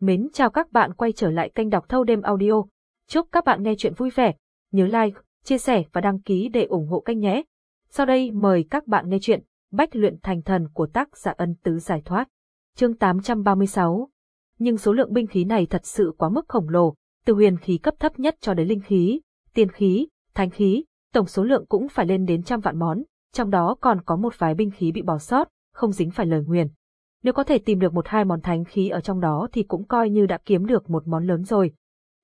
Mến chào các bạn quay trở lại kênh đọc thâu đêm audio. Chúc các bạn nghe chuyện vui vẻ. Nhớ like, chia sẻ và đăng ký để ủng hộ kênh nhé. Sau đây mời các bạn nghe chuyện Bách luyện thành thần của tác giả ân tứ giải thoát. Chương 836 Nhưng số lượng binh khí này thật sự quá mức khổng lồ, từ huyền khí cấp thấp nhất cho đến linh khí, tiên khí, thánh khí, tổng số lượng cũng phải lên đến trăm vạn món, trong đó còn có một vài binh khí bị bỏ sót, không dính phải lời nguyền. Nếu có thể tìm được một hai món thánh khí ở trong đó thì cũng coi như đã kiếm được một món lớn rồi.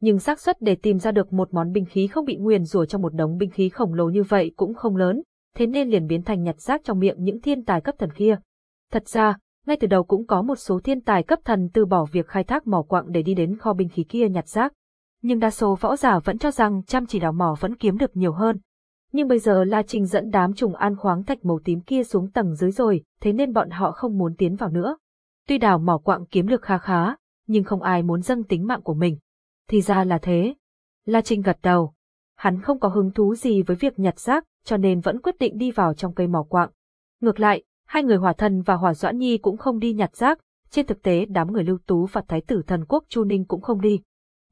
Nhưng xác suất để tìm ra được một món binh khí không bị nguyền rủa trong một đống binh khí khổng lồ như vậy cũng không lớn, thế nên liền biến thành nhặt rác trong miệng những thiên tài cấp thần kia. Thật ra, ngay từ đầu cũng có một số thiên tài cấp thần từ bỏ việc khai thác mỏ quặng để đi đến kho binh khí kia nhặt rác. Nhưng đa số võ giả vẫn cho rằng chăm chỉ đào mỏ vẫn kiếm được nhiều hơn. Nhưng bây giờ La Trinh dẫn đám trùng an khoáng thạch màu tím kia xuống tầng dưới rồi, thế nên bọn họ không muốn tiến vào nữa. Tuy đào mỏ quạng kiếm được khá khá, nhưng không ai muốn dâng tính mạng của mình. Thì ra là thế. La Trinh gật đầu. Hắn không có hứng thú gì với việc nhặt rác, cho nên vẫn quyết định đi vào trong cây mỏ quạng. Ngược lại, hai người hỏa thần và hỏa doãn nhi cũng không đi nhặt rác, trên thực tế đám người lưu tú và thái tử thần quốc Chu Ninh cũng không đi.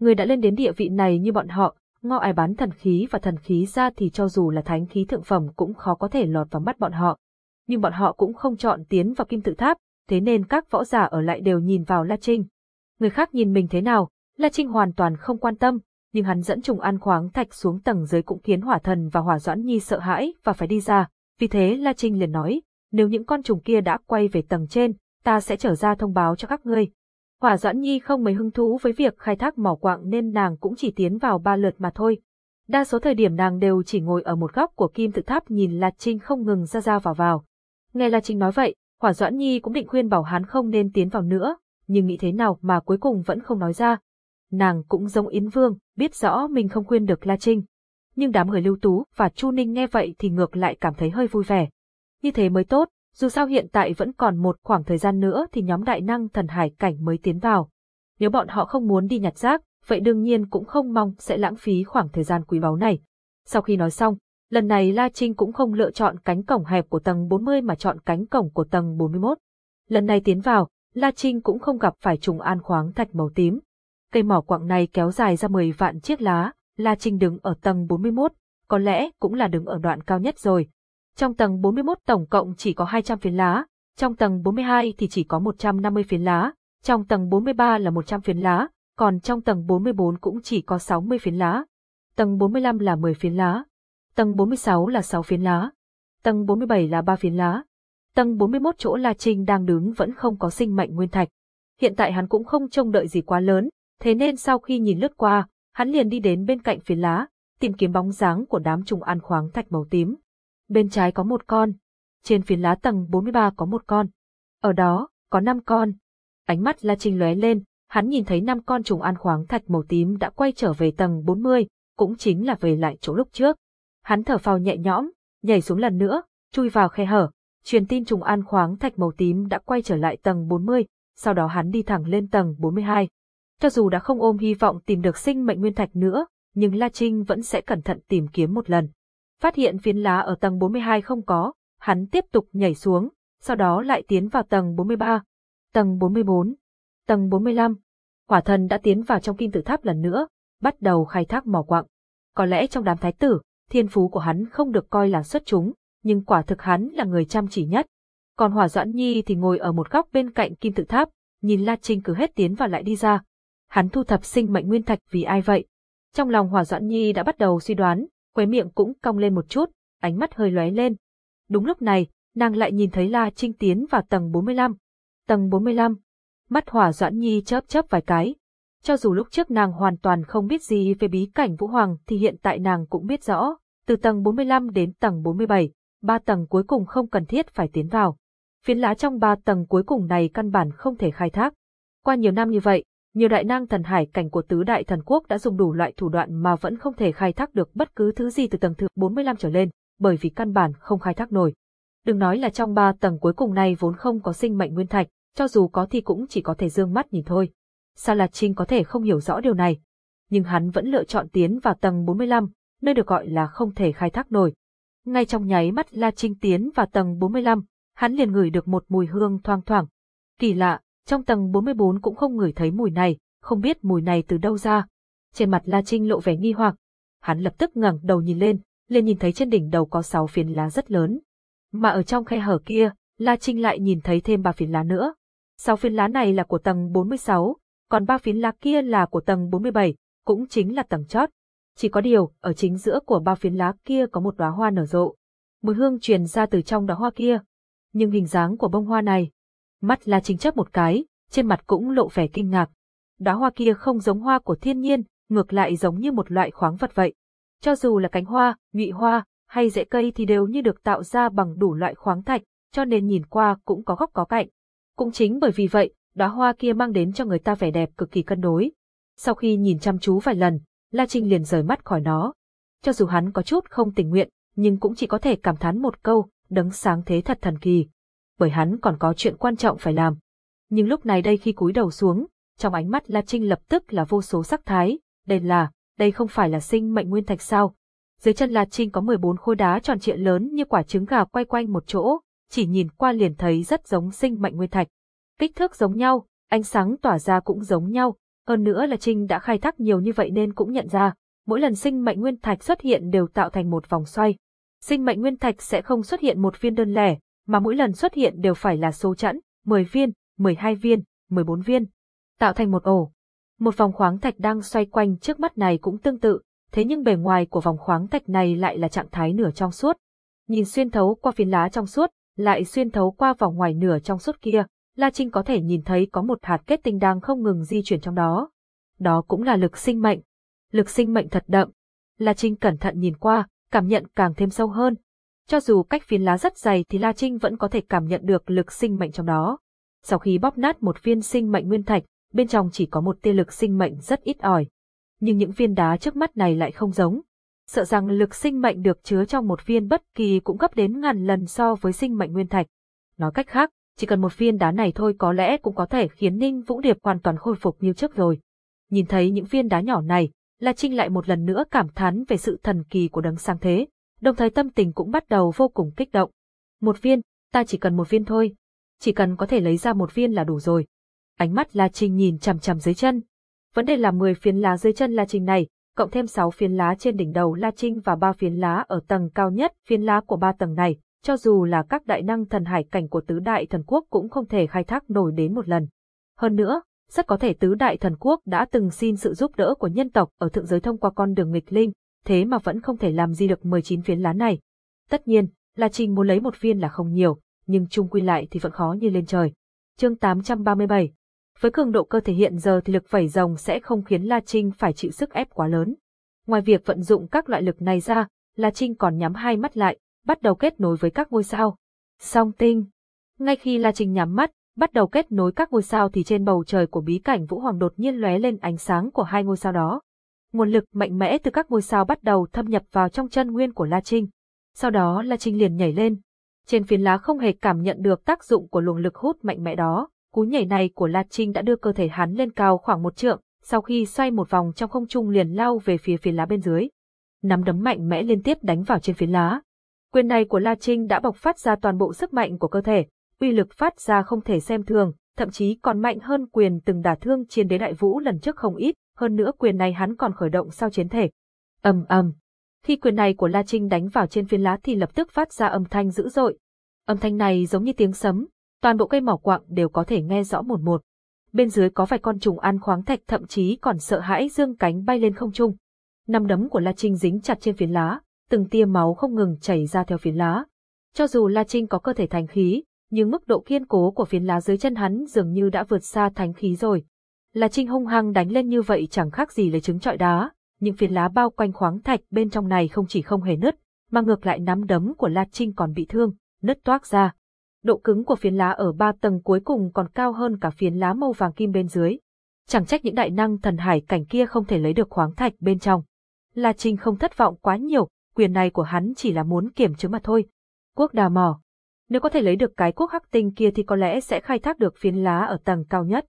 Người đã lên đến địa vị này như bọn họ, ngọ ai bán thần khí và thần khí ra thì cho dù là thánh khí thượng phẩm cũng khó có thể lọt vào mắt bọn họ. Nhưng bọn họ cũng không chọn tiến vào kim tự tháp, thế nên các võ giả ở lại đều nhìn vào La Trinh. Người khác nhìn mình thế nào, La Trinh hoàn toàn không quan tâm, nhưng hắn dẫn trùng an khoáng thạch xuống tầng dưới cũng khiến hỏa thần và hỏa doãn nhi sợ hãi và phải đi ra, vì thế La Trinh liền nói, nếu những con trùng kia đã quay về tầng trên, ta sẽ trở ra thông báo cho các ngươi. Hỏa Doãn Nhi không mấy hứng thú với việc khai thác mỏ quạng nên nàng cũng chỉ tiến vào ba lượt mà thôi. Đa số thời điểm nàng đều chỉ ngồi ở một góc của kim tự tháp nhìn La Trinh không ngừng ra ra vào vào. Nghe La Trinh nói vậy, Hỏa Doãn Nhi cũng định khuyên bảo hắn không nên tiến vào nữa, nhưng nghĩ thế nào mà cuối cùng vẫn không nói ra. Nàng cũng giống Yến Vương, biết rõ mình không khuyên được La Trinh. Nhưng đám người lưu tú và Chu Ninh nghe vậy thì ngược lại cảm thấy hơi vui vẻ. Như thế mới tốt, dù sao hiện tại vẫn còn một khoảng thời gian nữa thì nhóm đại năng thần hải cảnh mới tiến vào. Nếu bọn họ không muốn đi nhặt rác, vậy đương nhiên cũng không mong sẽ lãng phí khoảng thời gian quý báu này. Sau khi nói xong, lần này La Trinh cũng không lựa chọn cánh cổng hẹp của tầng 40 mà chọn cánh cổng của tầng 41. Lần này tiến vào, La Trinh cũng không gặp phải trùng an khoáng thạch màu tím. Cây mỏ quặng này kéo dài ra 10 vạn chiếc lá, La Trinh đứng ở tầng 41, có lẽ cũng là đứng ở đoạn cao nhất rồi, trong tầng 41 tổng cộng chỉ có 200 phiến lá, trong tầng 42 thì chỉ có 150 phiến lá, trong tầng 43 là 100 phiến lá, còn trong tầng 44 cũng chỉ có 60 phiến lá. Tầng 45 là 10 phiến lá. Tầng 46 là 6 phiến lá. Tầng 47 là 3 phiến lá. Tầng 41 chỗ La Trinh đang đứng vẫn không có sinh mệnh nguyên thạch. Hiện tại hắn cũng không trông đợi gì quá lớn, thế nên sau khi nhìn lướt qua, hắn liền đi đến bên cạnh phiến lá, tìm kiếm bóng dáng của đám trùng ăn khoáng thạch màu tím bên trái có một con, trên phiến lá tầng 43 có một con. Ở đó, có năm con. Ánh mắt La Trinh lóe lên, hắn nhìn thấy năm con trùng ăn khoáng thạch màu tím đã quay trở về tầng 40, cũng chính là về lại chỗ lúc trước. Hắn thở phào nhẹ nhõm, nhảy xuống lần nữa, chui vào khe hở, truyền tin trùng ăn khoáng thạch màu tím đã quay trở lại tầng 40, sau đó hắn đi thẳng lên tầng 42. Cho dù đã không ôm hy vọng tìm được sinh mệnh nguyên thạch nữa, nhưng La Trinh vẫn sẽ cẩn thận tìm kiếm một lần phát hiện phiến lá ở tầng 42 không có, hắn tiếp tục nhảy xuống, sau đó lại tiến vào tầng 43, tầng 44, tầng 45. Hỏa thần đã tiến vào trong kim tự tháp lần nữa, bắt đầu khai thác mỏ quặng. Có lẽ trong đám thái tử, thiên phú của hắn không được coi là xuất chúng, nhưng quả thực hắn là người chăm chỉ nhất. Còn Hỏa Doãn Nhi thì ngồi ở một góc bên cạnh kim tự tháp, nhìn La Trinh cứ hết tiến vào lại đi ra. Hắn thu thập sinh mệnh nguyên thạch vì ai vậy? Trong lòng Hỏa Doãn Nhi đã bắt đầu suy đoán, khóe miệng cũng cong lên một chút, ánh mắt hơi lóe lên. Đúng lúc này, nàng lại nhìn thấy La Trinh tiến vào tầng 45. Tầng 45. Mắt hỏa doãn nhi chớp chớp vài cái. Cho dù lúc trước nàng hoàn toàn không biết gì về bí cảnh Vũ Hoàng thì hiện tại nàng cũng biết rõ, từ tầng 45 đến tầng 47, ba tầng cuối cùng không cần thiết phải tiến vào. Phiến lá trong ba tầng cuối cùng này căn bản không thể khai thác. Qua nhiều năm như vậy, nhiều đại năng thần hải cảnh của tứ đại thần quốc đã dùng đủ loại thủ đoạn mà vẫn không thể khai thác được bất cứ thứ gì từ tầng thứ 45 trở lên, bởi vì căn bản không khai thác nổi. Đừng nói là trong ba tầng cuối cùng này vốn không có sinh mệnh nguyên thạch, cho dù có thì cũng chỉ có thể dương mắt nhìn thôi. Sa Lạt Trinh có thể không hiểu rõ điều này, nhưng hắn vẫn lựa chọn tiến vào tầng 45, nơi được gọi là không thể khai thác nổi. Ngay trong nháy mắt La Trinh tiến vào tầng 45, hắn liền ngửi được một mùi hương thoang thoảng. Kỳ lạ, trong tầng 44 cũng không ngửi thấy mùi này, không biết mùi này từ đâu ra. Trên mặt La Trinh lộ vẻ nghi hoặc. Hắn lập tức ngẩng đầu nhìn lên, liền nhìn thấy trên đỉnh đầu có sáu phiến lá rất lớn. Mà ở trong khe hở kia, La Trinh lại nhìn thấy thêm ba phiến lá nữa. Sáu phiến lá này là của tầng 46, còn ba phiến lá kia là của tầng 47, cũng chính là tầng chót. Chỉ có điều, ở chính giữa của ba phiến lá kia có một đóa hoa nở rộ. Mùi hương truyền ra từ trong đóa hoa kia. Nhưng hình dáng của bông hoa này, mắt La Trinh chấp một cái, trên mặt cũng lộ vẻ kinh ngạc. Đóa hoa kia không giống hoa của thiên nhiên, ngược lại giống như một loại khoáng vật vậy. Cho dù là cánh hoa, nhụy hoa, hay rễ cây thì đều như được tạo ra bằng đủ loại khoáng thạch, cho nên nhìn qua cũng có góc có cạnh. Cũng chính bởi vì vậy, đóa hoa kia mang đến cho người ta vẻ đẹp cực kỳ cân đối. Sau khi nhìn chăm chú vài lần, La Trinh liền rời mắt khỏi nó. Cho dù hắn có chút không tình nguyện, nhưng cũng chỉ có thể cảm thán một câu, đấng sáng thế thật thần kỳ. Bởi hắn còn có chuyện quan trọng phải làm. Nhưng lúc này đây khi cúi đầu xuống, trong ánh mắt La Trinh lập tức là vô số sắc thái, đây là, đây không phải là sinh mệnh nguyên thạch sao. Dưới chân La Trinh có 14 khối đá tròn trịa lớn như quả trứng gà quay quanh một chỗ, chỉ nhìn qua liền thấy rất giống sinh mệnh nguyên thạch. Kích thước giống nhau, ánh sáng tỏa ra cũng giống nhau, hơn nữa là Trinh đã khai thác nhiều như vậy nên cũng nhận ra, mỗi lần sinh mệnh nguyên thạch xuất hiện đều tạo thành một vòng xoay. Sinh mệnh nguyên thạch sẽ không xuất hiện một viên đơn lẻ, mà mỗi lần xuất hiện đều phải là số chẵn, 10 viên, 12 viên, 14 viên, tạo thành một ổ. Một vòng khoáng thạch đang xoay quanh trước mắt này cũng tương tự, thế nhưng bề ngoài của vòng khoáng thạch này lại là trạng thái nửa trong suốt. Nhìn xuyên thấu qua phiến lá trong suốt, lại xuyên thấu qua vòng ngoài nửa trong suốt kia, La Trinh có thể nhìn thấy có một hạt kết tinh đang không ngừng di chuyển trong đó. Đó cũng là lực sinh mệnh. Lực sinh mệnh thật đậm. La Trinh cẩn thận nhìn qua, cảm nhận càng thêm sâu hơn. Cho dù cách phiến lá rất dày thì La Trinh vẫn có thể cảm nhận được lực sinh mệnh trong đó. Sau khi bóp nát một viên sinh mệnh nguyên thạch, bên trong chỉ có một tia lực sinh mệnh rất ít ỏi. Nhưng những viên đá trước mắt này lại không giống. Sợ rằng lực sinh mệnh được chứa trong một viên bất kỳ cũng gấp đến ngàn lần so với sinh mệnh nguyên thạch. Nói cách khác, chỉ cần một viên đá này thôi có lẽ cũng có thể khiến Ninh Vũ Điệp hoàn toàn khôi phục như trước rồi. Nhìn thấy những viên đá nhỏ này, La Trinh lại một lần nữa cảm thán về sự thần kỳ của đấng sang thế, đồng thời tâm tình cũng bắt đầu vô cùng kích động. Một viên, ta chỉ cần một viên thôi. Chỉ cần có thể lấy ra một viên là đủ rồi. Ánh mắt La Trinh nhìn chằm chằm dưới chân. Vấn đề là 10 phiến lá dưới chân La Trinh này, cộng thêm 6 phiến lá trên đỉnh đầu La Trinh và 3 phiến lá ở tầng cao nhất phiến lá của ba tầng này, cho dù là các đại năng thần hải cảnh của tứ đại thần quốc cũng không thể khai thác nổi đến một lần. Hơn nữa, rất có thể tứ đại thần quốc đã từng xin sự giúp đỡ của nhân tộc ở thượng giới thông qua con đường nghịch linh, thế mà vẫn không thể làm gì được 19 phiến lá này. Tất nhiên, La Trinh muốn lấy một viên là không nhiều, nhưng chung quy lại thì vẫn khó như lên trời. Chương 837 Với cường độ cơ thể hiện giờ thì lực vẩy rồng sẽ không khiến La Trinh phải chịu sức ép quá lớn. Ngoài việc vận dụng các loại lực này ra, La Trinh còn nhắm hai mắt lại, bắt đầu kết nối với các ngôi sao. Song tinh. Ngay khi La Trinh nhắm mắt, bắt đầu kết nối các ngôi sao thì trên bầu trời của bí cảnh Vũ Hoàng đột nhiên lóe lên ánh sáng của hai ngôi sao đó. Nguồn lực mạnh mẽ từ các ngôi sao bắt đầu thâm nhập vào trong chân nguyên của La Trinh. Sau đó La Trinh liền nhảy lên. Trên phiến lá không hề cảm nhận được tác dụng của luồng lực hút mạnh mẽ đó. Cú nhảy này của La Trinh đã đưa cơ thể hắn lên cao khoảng một trượng, sau khi xoay một vòng trong không trung liền lao về phía phiến lá bên dưới. Nắm đấm mạnh mẽ liên tiếp đánh vào trên phiến lá, Quyền này của La Trinh đã bộc phát ra toàn bộ sức mạnh của cơ thể, uy lực phát ra không thể xem thường, thậm chí còn mạnh hơn quyền từng đả thương chiến đế đại vũ lần trước không ít, hơn nữa quyền này hắn còn khởi động sau chiến thể. ầm ầm. Khi quyền này của La Trinh đánh vào trên phiến lá thì lập tức phát ra âm thanh dữ dội. Âm thanh này giống như tiếng sấm, toàn bộ cây mỏ quạng đều có thể nghe rõ một một. Bên dưới có vài con trùng ăn khoáng thạch thậm chí còn sợ hãi dương cánh bay lên không trung. Năm đấm của La Trinh dính chặt trên phiến lá, từng tia máu không ngừng chảy ra theo phiến lá. Cho dù La Trinh có cơ thể thành khí, nhưng mức độ kiên cố của phiến lá dưới chân hắn dường như đã vượt xa thánh khí rồi. La Trinh hung hăng đánh lên như vậy chẳng khác gì lấy trứng trọi đá, những phiến lá bao quanh khoáng thạch bên trong này không chỉ không hề nứt, mà ngược lại nắm đấm của La Trinh còn bị thương, nứt toác ra. Độ cứng của phiến lá ở ba tầng cuối cùng còn cao hơn cả phiến lá màu vàng kim bên dưới. Chẳng trách những đại năng thần hải cảnh kia không thể lấy được khoáng thạch bên trong. La Trinh không thất vọng quá nhiều, quyền này của hắn chỉ là muốn kiểm chứng mà thôi. Quốc đà mỏ. Nếu có thể lấy được cái quốc hắc tinh kia thì có lẽ sẽ khai thác được phiến lá ở tầng cao nhất.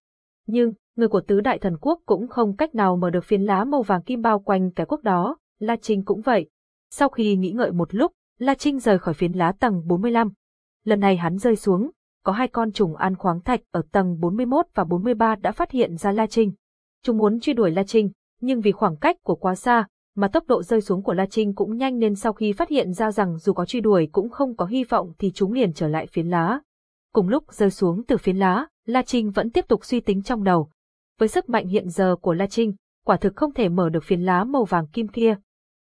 Nhưng, người của tứ đại thần quốc cũng không cách nào mở được phiến lá màu vàng kim bao quanh cái quốc đó, La Trinh cũng vậy. Sau khi nghĩ ngợi một lúc, La Trinh rời khỏi phiến lá tầng 45. Lần này hắn rơi xuống, có hai con trùng ăn khoáng thạch ở tầng 41 và 43 đã phát hiện ra La Trinh. Chúng muốn truy đuổi La Trinh, nhưng vì khoảng cách của quá xa, mà tốc độ rơi xuống của La Trinh cũng nhanh nên sau khi phát hiện ra rằng dù có truy đuổi cũng không có hy vọng thì chúng liền trở lại phiến lá. Cùng lúc rơi xuống từ phiến lá, La Trinh vẫn tiếp tục suy tính trong đầu. Với sức mạnh hiện giờ của La Trinh, quả thực không thể mở được phiến lá màu vàng kim kia.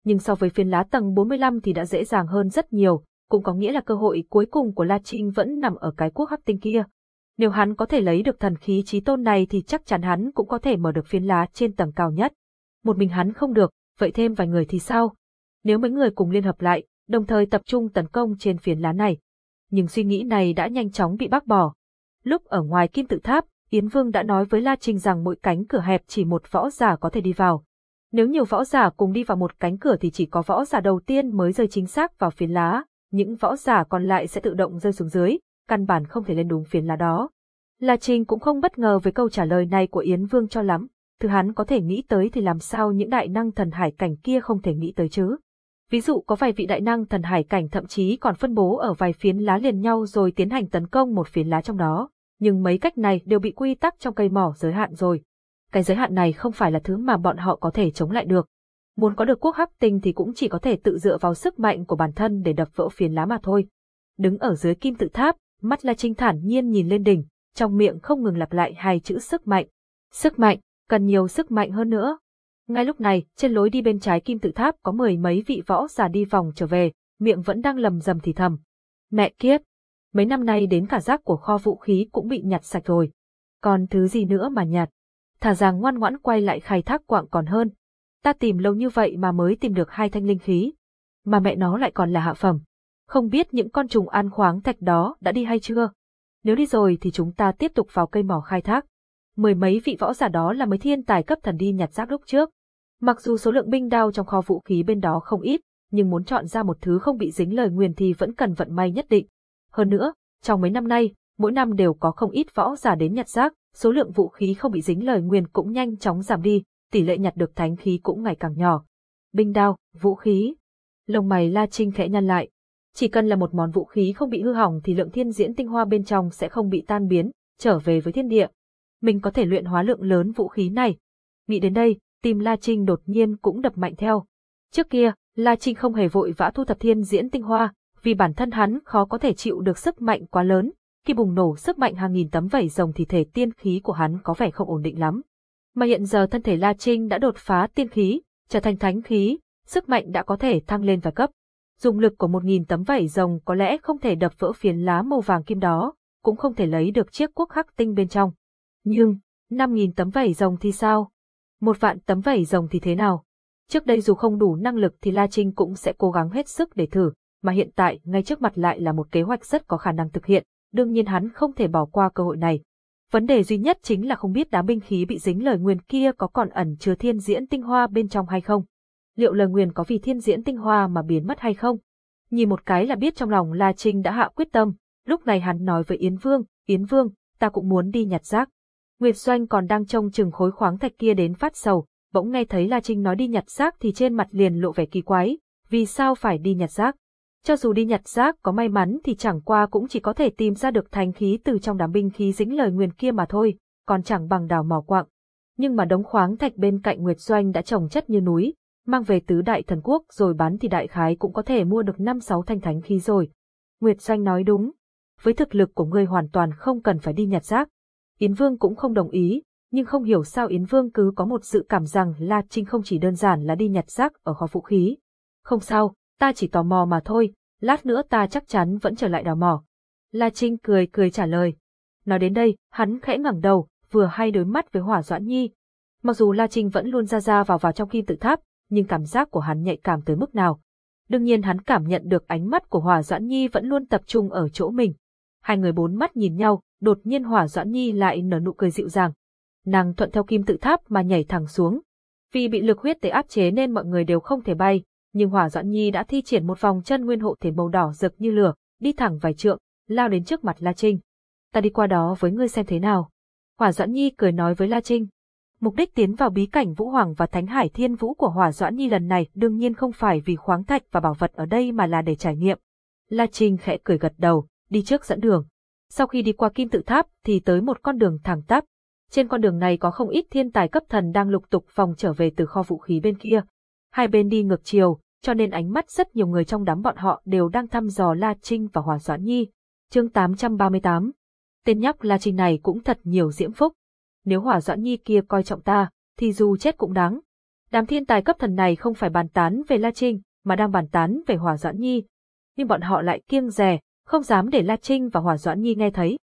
Nhưng so với phiến lá tầng 45 thì đã dễ dàng hơn rất nhiều, cũng có nghĩa là cơ hội cuối cùng của La Trinh vẫn nằm ở cái quốc hắc tinh kia. Nếu hắn có thể lấy được thần khí trí tôn này thì chắc chắn hắn cũng có thể mở được phiến lá trên tầng cao nhất. Một mình hắn không được, vậy thêm vài người thì sao? Nếu mấy người cùng liên hợp lại, đồng thời tập trung tấn công trên phiến lá này. Nhưng suy nghĩ này đã nhanh chóng bị bác bỏ. Lúc ở ngoài kim tự tháp, Yến Vương đã nói với La Trinh rằng mỗi cánh cửa hẹp chỉ một võ giả có thể đi vào. Nếu nhiều võ giả cùng đi vào một cánh cửa thì chỉ có võ giả đầu tiên mới rơi chính xác vào phiến lá, những võ giả còn lại sẽ tự động rơi xuống dưới, căn bản không thể lên đúng phiến lá đó. La Trinh cũng không bất ngờ với câu trả lời này của Yến Vương cho lắm, thứ hắn có thể nghĩ tới thì làm sao những đại năng thần hải cảnh kia không thể nghĩ tới chứ. Ví dụ có vài vị đại năng thần hải cảnh thậm chí còn phân bố ở vài phiến lá liền nhau rồi tiến hành tấn công một phiến lá trong đó, nhưng mấy cách này đều bị quy tắc trong cây mỏ giới hạn rồi. Cái giới hạn này không phải là thứ mà bọn họ có thể chống lại được. Muốn có được quốc hắc tinh thì cũng chỉ có thể tự dựa vào sức mạnh của bản thân để đập vỡ phiến lá mà thôi. Đứng ở dưới kim tự tháp, mắt La Trinh thản nhiên nhìn lên đỉnh, trong miệng không ngừng lặp lại hai chữ sức mạnh. Sức mạnh, cần nhiều sức mạnh hơn nữa. Ngay lúc này, trên lối đi bên trái kim tự tháp có mười mấy vị võ giả đi vòng trở về, miệng vẫn đang lầm rầm thì thầm. Mẹ kiếp! Mấy năm nay đến cả rác của kho vũ khí cũng bị nhặt sạch rồi. Còn thứ gì nữa mà nhặt? Thả rằng ngoan ngoãn quay lại khai thác quạng còn hơn. Ta tìm lâu như vậy mà mới tìm được hai thanh linh khí. Mà mẹ nó lại còn là hạ phẩm. Không biết những con trùng ăn khoáng thạch đó đã đi hay chưa? Nếu đi rồi thì chúng ta tiếp tục vào cây mỏ khai thác mười mấy vị võ giả đó là mấy thiên tài cấp thần đi nhặt rác lúc trước. Mặc dù số lượng binh đao trong kho vũ khí bên đó không ít, nhưng muốn chọn ra một thứ không bị dính lời nguyền thì vẫn cần vận may nhất định. Hơn nữa, trong mấy năm nay, mỗi năm đều có không ít võ giả đến nhặt rác, số lượng vũ khí không bị dính lời nguyền cũng nhanh chóng giảm đi, tỷ lệ nhặt được thánh khí cũng ngày càng nhỏ. Binh đao, vũ khí. Lông mày La Trinh khẽ nhăn lại. Chỉ cần là một món vũ khí không bị hư hỏng thì lượng thiên diễn tinh hoa bên trong sẽ không bị tan biến, trở về với thiên địa, mình có thể luyện hóa lượng lớn vũ khí này. Nghĩ đến đây, tim La Trinh đột nhiên cũng đập mạnh theo. Trước kia, La Trinh không hề vội vã thu thập thiên diễn tinh hoa, vì bản thân hắn khó có thể chịu được sức mạnh quá lớn, khi bùng nổ sức mạnh hàng nghìn tấm vảy rồng thì thể tiên khí của hắn có vẻ không ổn định lắm. Mà hiện giờ thân thể La Trinh đã đột phá tiên khí, trở thành thánh khí, sức mạnh đã có thể thăng lên vài cấp. Dùng lực của một nghìn tấm vảy rồng có lẽ không thể đập vỡ phiến lá màu vàng kim đó, cũng không thể lấy được chiếc quốc khắc tinh bên trong. Nhưng, 5.000 tấm vảy rồng thì sao? Một vạn tấm vảy rồng thì thế nào? Trước đây dù không đủ năng lực thì La Trinh cũng sẽ cố gắng hết sức để thử, mà hiện tại ngay trước mặt lại là một kế hoạch rất có khả năng thực hiện, đương nhiên hắn không thể bỏ qua cơ hội này. Vấn đề duy nhất chính là không biết đám binh khí bị dính lời nguyền kia có còn ẩn chứa thiên diễn tinh hoa bên trong hay không. Liệu lời nguyền có vì thiên diễn tinh hoa mà biến mất hay không? Nhìn một cái là biết trong lòng La Trinh đã hạ quyết tâm, lúc này hắn nói với Yến Vương, Yến Vương, ta cũng muốn đi nhặt rác. Nguyệt Doanh còn đang trông chừng khối khoáng thạch kia đến phát sầu, bỗng nghe thấy La Trinh nói đi nhặt rác thì trên mặt liền lộ vẻ kỳ quái, vì sao phải đi nhặt rác? Cho dù đi nhặt rác có may mắn thì chẳng qua cũng chỉ có thể tìm ra được thanh khí từ trong đám binh khí dính lời nguyền kia mà thôi, còn chẳng bằng đào mỏ quạng. Nhưng mà đống khoáng thạch bên cạnh Nguyệt Doanh đã trồng chất như núi, mang về tứ đại thần quốc rồi bán thì đại khái cũng có thể mua được năm sáu thanh thánh khí rồi. Nguyệt Doanh nói đúng, với thực lực của ngươi hoàn toàn không cần phải đi nhặt rác, Yến Vương cũng không đồng ý, nhưng không hiểu sao Yến Vương cứ có một dự cảm rằng La Trinh không chỉ đơn giản là đi nhặt rác ở kho vũ khí. Không sao, ta chỉ tò mò mà thôi, lát nữa ta chắc chắn vẫn trở lại đào mỏ. La Trinh cười cười trả lời. Nói đến đây, hắn khẽ ngẩng đầu, vừa hay đối mắt với Hỏa Doãn Nhi. Mặc dù La Trinh vẫn luôn ra ra vào vào trong kim tự tháp, nhưng cảm giác của hắn nhạy cảm tới mức nào. Đương nhiên hắn cảm nhận được ánh mắt của Hỏa Doãn Nhi vẫn luôn tập trung ở chỗ mình. Hai người bốn mắt nhìn nhau, đột nhiên Hỏa Doãn Nhi lại nở nụ cười dịu dàng. Nàng thuận theo kim tự tháp mà nhảy thẳng xuống. Vì bị lực huyết tế áp chế nên mọi người đều không thể bay, nhưng Hỏa Doãn Nhi đã thi triển một vòng chân nguyên hộ thể màu đỏ rực như lửa, đi thẳng vài trượng, lao đến trước mặt La Trinh. Ta đi qua đó với ngươi xem thế nào. Hỏa Doãn Nhi cười nói với La Trinh. Mục đích tiến vào bí cảnh Vũ Hoàng và Thánh Hải Thiên Vũ của Hỏa Doãn Nhi lần này đương nhiên không phải vì khoáng thạch và bảo vật ở đây mà là để trải nghiệm. La Trinh khẽ cười gật đầu, đi trước dẫn đường. Sau khi đi qua kim tự tháp thì tới một con đường thẳng tắp. Trên con đường này có không ít thiên tài cấp thần đang lục tục vòng trở về từ kho vũ khí bên kia. Hai bên đi ngược chiều, cho nên ánh mắt rất nhiều người trong đám bọn họ đều đang thăm dò La Trinh và Hòa Doãn Nhi. Chương 838 Tên nhóc La Trinh này cũng thật nhiều diễm phúc. Nếu Hòa Doãn Nhi kia coi trọng ta, thì dù chết cũng đáng. Đám thiên tài cấp thần này không phải bàn tán về La Trinh, mà đang bàn tán về Hòa Doãn Nhi. Nhưng bọn họ lại kiêng rè, không dám để La Trinh và Hòa Doãn Nhi nghe thấy.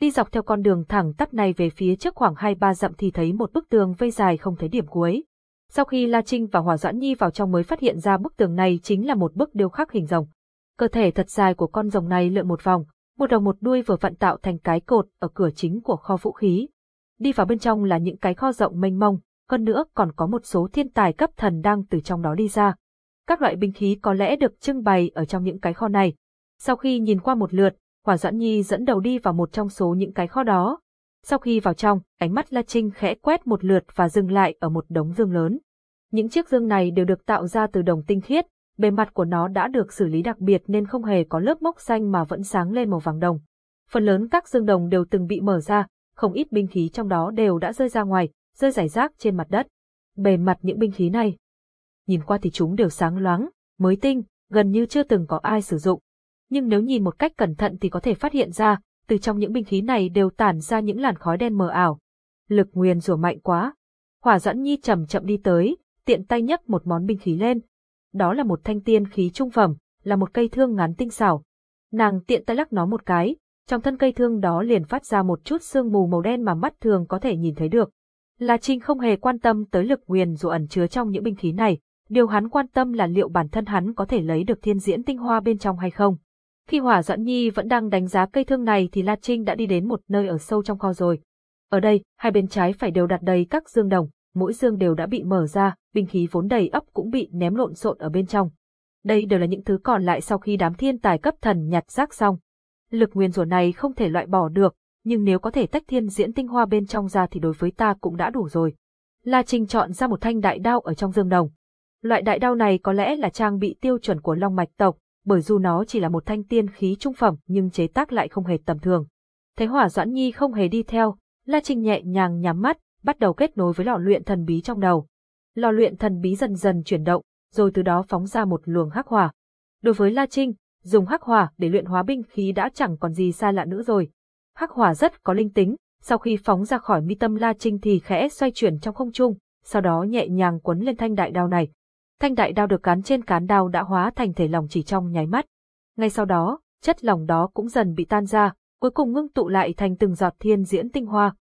Đi dọc theo con đường thẳng tắp này về phía trước khoảng hai ba dặm thì thấy một bức tường vây dài không thấy điểm cuối. Sau khi La Trinh và Hòa Doãn Nhi vào trong mới phát hiện ra bức tường này chính là một bức điêu khắc hình rồng. Cơ thể thật dài của con rồng này lượn một vòng, một đầu một đuôi vừa vặn tạo thành cái cột ở cửa chính của kho vũ khí. Đi vào bên trong là những cái kho rộng mênh mông, hơn nữa còn có một số thiên tài cấp thần đang từ trong đó đi ra. Các loại binh khí có lẽ được trưng bày ở trong những cái kho này. Sau khi nhìn qua một lượt, Hỏa Doãn Nhi dẫn đầu đi vào một trong số những cái kho đó. Sau khi vào trong, ánh mắt La Trinh khẽ quét một lượt và dừng lại ở một đống dương lớn. Những chiếc dương này đều được tạo ra từ đồng tinh khiết, bề mặt của nó đã được xử lý đặc biệt nên không hề có lớp mốc xanh mà vẫn sáng lên màu vàng đồng. Phần lớn các dương đồng đều từng bị mở ra, không ít binh khí trong đó đều đã rơi ra ngoài, rơi rải rác trên mặt đất. Bề mặt những binh khí này, nhìn qua thì chúng đều sáng loáng, mới tinh, gần như chưa từng có ai sử dụng. Nhưng nếu nhìn một cách cẩn thận thì có thể phát hiện ra, từ trong những binh khí này đều tản ra những làn khói đen mờ ảo. Lực nguyên rủa mạnh quá. Hỏa dẫn Nhi chậm chậm đi tới, tiện tay nhấc một món binh khí lên. Đó là một thanh tiên khí trung phẩm, là một cây thương ngắn tinh xảo. Nàng tiện tay lắc nó một cái, trong thân cây thương đó liền phát ra một chút sương mù màu đen mà mắt thường có thể nhìn thấy được. La Trinh không hề quan tâm tới lực nguyền dù ẩn chứa trong những binh khí này, điều hắn quan tâm là liệu bản thân hắn có thể lấy được thiên diễn tinh hoa bên trong hay không. Khi Hỏa Doãn Nhi vẫn đang đánh giá cây thương này thì La Trinh đã đi đến một nơi ở sâu trong kho rồi. Ở đây, hai bên trái phải đều đặt đầy các dương đồng, mỗi dương đều đã bị mở ra, binh khí vốn đầy ấp cũng bị ném lộn xộn ở bên trong. Đây đều là những thứ còn lại sau khi đám thiên tài cấp thần nhặt rác xong. Lực nguyên rủa này không thể loại bỏ được, nhưng nếu có thể tách thiên diễn tinh hoa bên trong ra thì đối với ta cũng đã đủ rồi. La Trinh chọn ra một thanh đại đao ở trong dương đồng. Loại đại đao này có lẽ là trang bị tiêu chuẩn của Long Mạch tộc, bởi dù nó chỉ là một thanh tiên khí trung phẩm nhưng chế tác lại không hề tầm thường. Thấy Hỏa Doãn Nhi không hề đi theo, La Trinh nhẹ nhàng nhắm mắt, bắt đầu kết nối với lò luyện thần bí trong đầu. Lò luyện thần bí dần dần chuyển động, rồi từ đó phóng ra một luồng hắc hỏa. Đối với La Trinh, dùng hắc hỏa để luyện hóa binh khí đã chẳng còn gì xa lạ nữa rồi. Hắc hỏa rất có linh tính, sau khi phóng ra khỏi mi tâm La Trinh thì khẽ xoay chuyển trong không trung, sau đó nhẹ nhàng quấn lên thanh đại đao này. Thanh đại đao được cán trên cán đao đã hóa thành thể lòng chỉ trong nháy mắt. Ngay sau đó, chất lòng đó cũng dần bị tan ra, cuối cùng ngưng tụ lại thành từng giọt thiên diễn tinh hoa.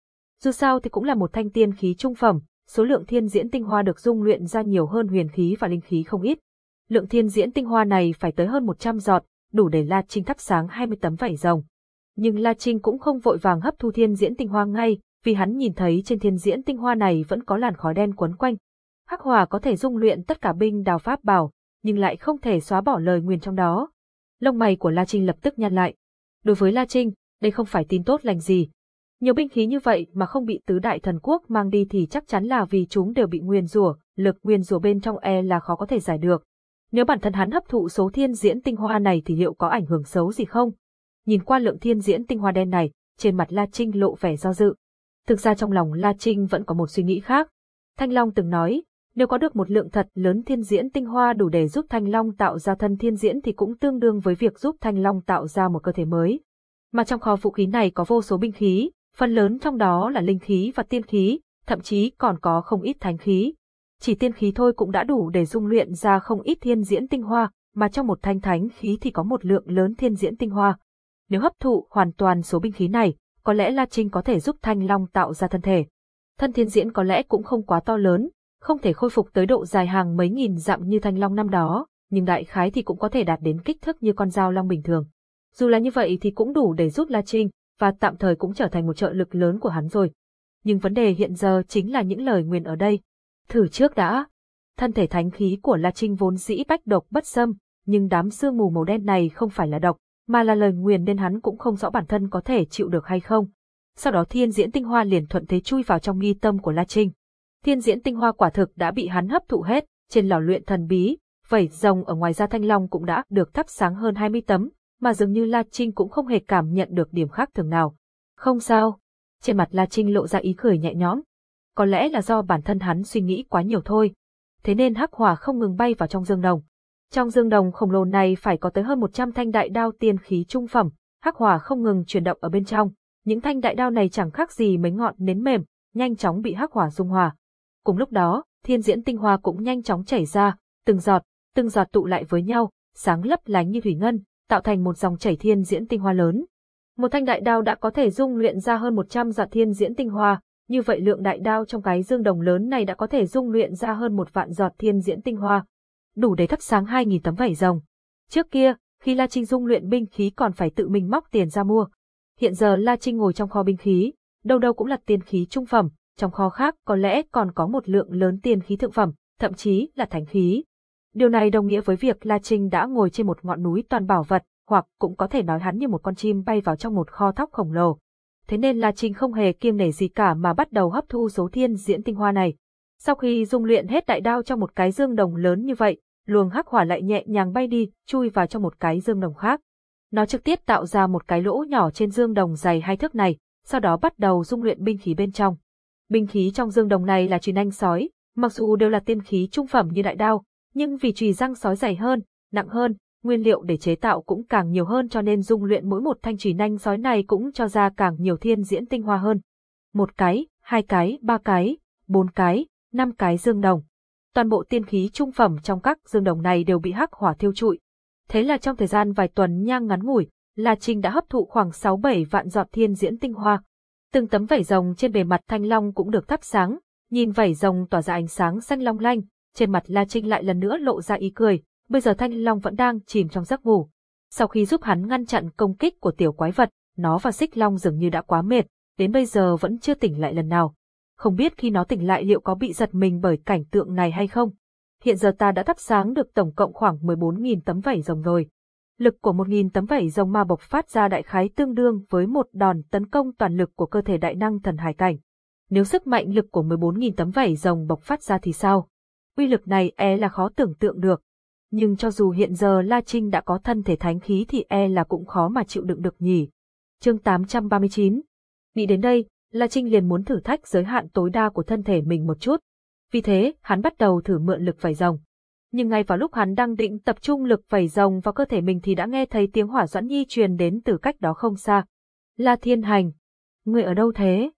Dù sao thì cũng là một thanh tiên khí trung phẩm, số lượng thiên diễn tinh hoa được dung luyện ra nhiều hơn huyền khí và linh khí không ít. Lượng thiên diễn tinh hoa này phải tới hơn 100 giọt, đủ để La Trinh thắp sáng 20 tấm vảy rồng. Nhưng La Trinh cũng không vội vàng hấp thu thiên diễn tinh hoa ngay, vì hắn nhìn thấy trên thiên diễn tinh hoa này vẫn có làn khói đen quấn quanh. Hắc hỏa có thể dung luyện tất cả binh đào pháp bảo, nhưng lại không thể xóa bỏ lời nguyền trong đó. Lông mày của La Trinh lập tức nhăn lại. Đối với La Trinh, đây không phải tin tốt lành gì, nhiều binh khí như vậy mà không bị tứ đại thần quốc mang đi thì chắc chắn là vì chúng đều bị nguyên rủa, lực nguyên rủa bên trong e là khó có thể giải được. Nếu bản thân hắn hấp thụ số thiên diễn tinh hoa này thì liệu có ảnh hưởng xấu gì không? Nhìn qua lượng thiên diễn tinh hoa đen này, trên mặt La Trinh lộ vẻ do dự. Thực ra trong lòng La Trinh vẫn có một suy nghĩ khác. Thanh Long từng nói, nếu có được một lượng thật lớn thiên diễn tinh hoa đủ để giúp Thanh Long tạo ra thân thiên diễn thì cũng tương đương với việc giúp Thanh Long tạo ra một cơ thể mới. Mà trong kho vũ khí này có vô số binh khí, phần lớn trong đó là linh khí và tiên khí, thậm chí còn có không ít thánh khí. Chỉ tiên khí thôi cũng đã đủ để dung luyện ra không ít thiên diễn tinh hoa, mà trong một thanh thánh khí thì có một lượng lớn thiên diễn tinh hoa. Nếu hấp thụ hoàn toàn số binh khí này, có lẽ La Trinh có thể giúp Thanh Long tạo ra thân thể. Thân thiên diễn có lẽ cũng không quá to lớn, không thể khôi phục tới độ dài hàng mấy nghìn dặm như Thanh Long năm đó, nhưng đại khái thì cũng có thể đạt đến kích thước như con dao long bình thường. Dù là như vậy thì cũng đủ để giúp La Trinh, và tạm thời cũng trở thành một trợ lực lớn của hắn rồi. Nhưng vấn đề hiện giờ chính là những lời nguyền ở đây. Thử trước đã. Thân thể thánh khí của La Trinh vốn dĩ bách độc bất xâm, nhưng đám sương mù màu đen này không phải là độc, mà là lời nguyền nên hắn cũng không rõ bản thân có thể chịu được hay không. Sau đó thiên diễn tinh hoa liền thuận thế chui vào trong nghi tâm của La Trinh. Thiên diễn tinh hoa quả thực đã bị hắn hấp thụ hết, trên lò luyện thần bí, vảy rồng ở ngoài da thanh long cũng đã được thắp sáng hơn 20 tấm, mà dường như La Trinh cũng không hề cảm nhận được điểm khác thường nào. Không sao. Trên mặt La Trinh lộ ra ý cười nhẹ nhõm. Có lẽ là do bản thân hắn suy nghĩ quá nhiều thôi. Thế nên hắc hỏa không ngừng bay vào trong dương đồng. Trong dương đồng khổng lồ này phải có tới hơn 100 thanh đại đao tiên khí trung phẩm, hắc hỏa không ngừng chuyển động ở bên trong. Những thanh đại đao này chẳng khác gì mấy ngọn nến mềm, nhanh chóng bị hắc hỏa dung hòa. Cùng lúc đó, thiên diễn tinh hoa cũng nhanh chóng chảy ra, từng giọt, từng giọt tụ lại với nhau, sáng lấp lánh như thủy ngân, tạo thành một dòng chảy thiên diễn tinh hoa lớn. Một thanh đại đao đã có thể dung luyện ra hơn 100 giọt thiên diễn tinh hoa, như vậy lượng đại đao trong cái dương đồng lớn này đã có thể dung luyện ra hơn một vạn giọt thiên diễn tinh hoa, đủ để thắp sáng 2.000 tấm vảy rồng. Trước kia, khi La Trinh dung luyện binh khí còn phải tự mình móc tiền ra mua. Hiện giờ La Trinh ngồi trong kho binh khí, đâu đâu cũng là tiên khí trung phẩm, trong kho khác có lẽ còn có một lượng lớn tiên khí thượng phẩm, thậm chí là thánh khí. Điều này đồng nghĩa với việc La Trinh đã ngồi trên một ngọn núi toàn bảo vật, hoặc cũng có thể nói hắn như một con chim bay vào trong một kho thóc khổng lồ. Thế nên La Trinh không hề kiêng nể gì cả mà bắt đầu hấp thu số thiên diễn tinh hoa này. Sau khi dung luyện hết đại đao trong một cái dương đồng lớn như vậy, luồng hắc hỏa lại nhẹ nhàng bay đi, chui vào trong một cái dương đồng khác. Nó trực tiếp tạo ra một cái lỗ nhỏ trên dương đồng dày hai thước này, sau đó bắt đầu dung luyện binh khí bên trong. Binh khí trong dương đồng này là trùy nanh sói, mặc dù đều là tiên khí trung phẩm như đại đao, nhưng vì trùy răng sói dày hơn, nặng hơn, nguyên liệu để chế tạo cũng càng nhiều hơn cho nên dung luyện mỗi một thanh trùy nanh sói này cũng cho ra càng nhiều thiên diễn tinh hoa hơn. Một cái, hai cái, ba cái, bốn cái, năm cái dương đồng. Toàn bộ tiên khí trung phẩm trong các dương đồng này đều bị hắc hỏa thiêu trụi. Thế là trong thời gian vài tuần nhang ngắn ngủi, La Trinh đã hấp thụ khoảng 6-7 vạn giọt thiên diễn tinh hoa. Từng tấm vảy rồng trên bề mặt thanh long cũng được thắp sáng, nhìn vảy rồng tỏa ra ánh sáng xanh long lanh, trên mặt La Trinh lại lần nữa lộ ra ý cười, bây giờ thanh long vẫn đang chìm trong giấc ngủ. Sau khi giúp hắn ngăn chặn công kích của tiểu quái vật, nó và xích long dường như đã quá mệt, đến bây giờ vẫn chưa tỉnh lại lần nào. Không biết khi nó tỉnh lại liệu có bị giật mình bởi cảnh tượng này hay không. Hiện giờ ta đã thắp sáng được tổng cộng khoảng 14.000 tấm vảy rồng rồi. Lực của 1.000 tấm vảy rồng ma bộc phát ra đại khái tương đương với một đòn tấn công toàn lực của cơ thể đại năng thần hải cảnh. Nếu sức mạnh lực của 14.000 tấm vảy rồng bộc phát ra thì sao? Uy lực này e là khó tưởng tượng được. Nhưng cho dù hiện giờ La Trinh đã có thân thể thánh khí thì e là cũng khó mà chịu đựng được nhỉ. Chương 839 Nghĩ đến đây, La Trinh liền muốn thử thách giới hạn tối đa của thân thể mình một chút. Vì thế, hắn bắt đầu thử mượn lực vảy rồng nhưng ngay vào lúc hắn đang định tập trung lực vẩy rồng vào cơ thể mình thì đã nghe thấy tiếng hỏa doãn nhi truyền đến từ cách đó không xa. La Thiên Hành, người ở đâu thế?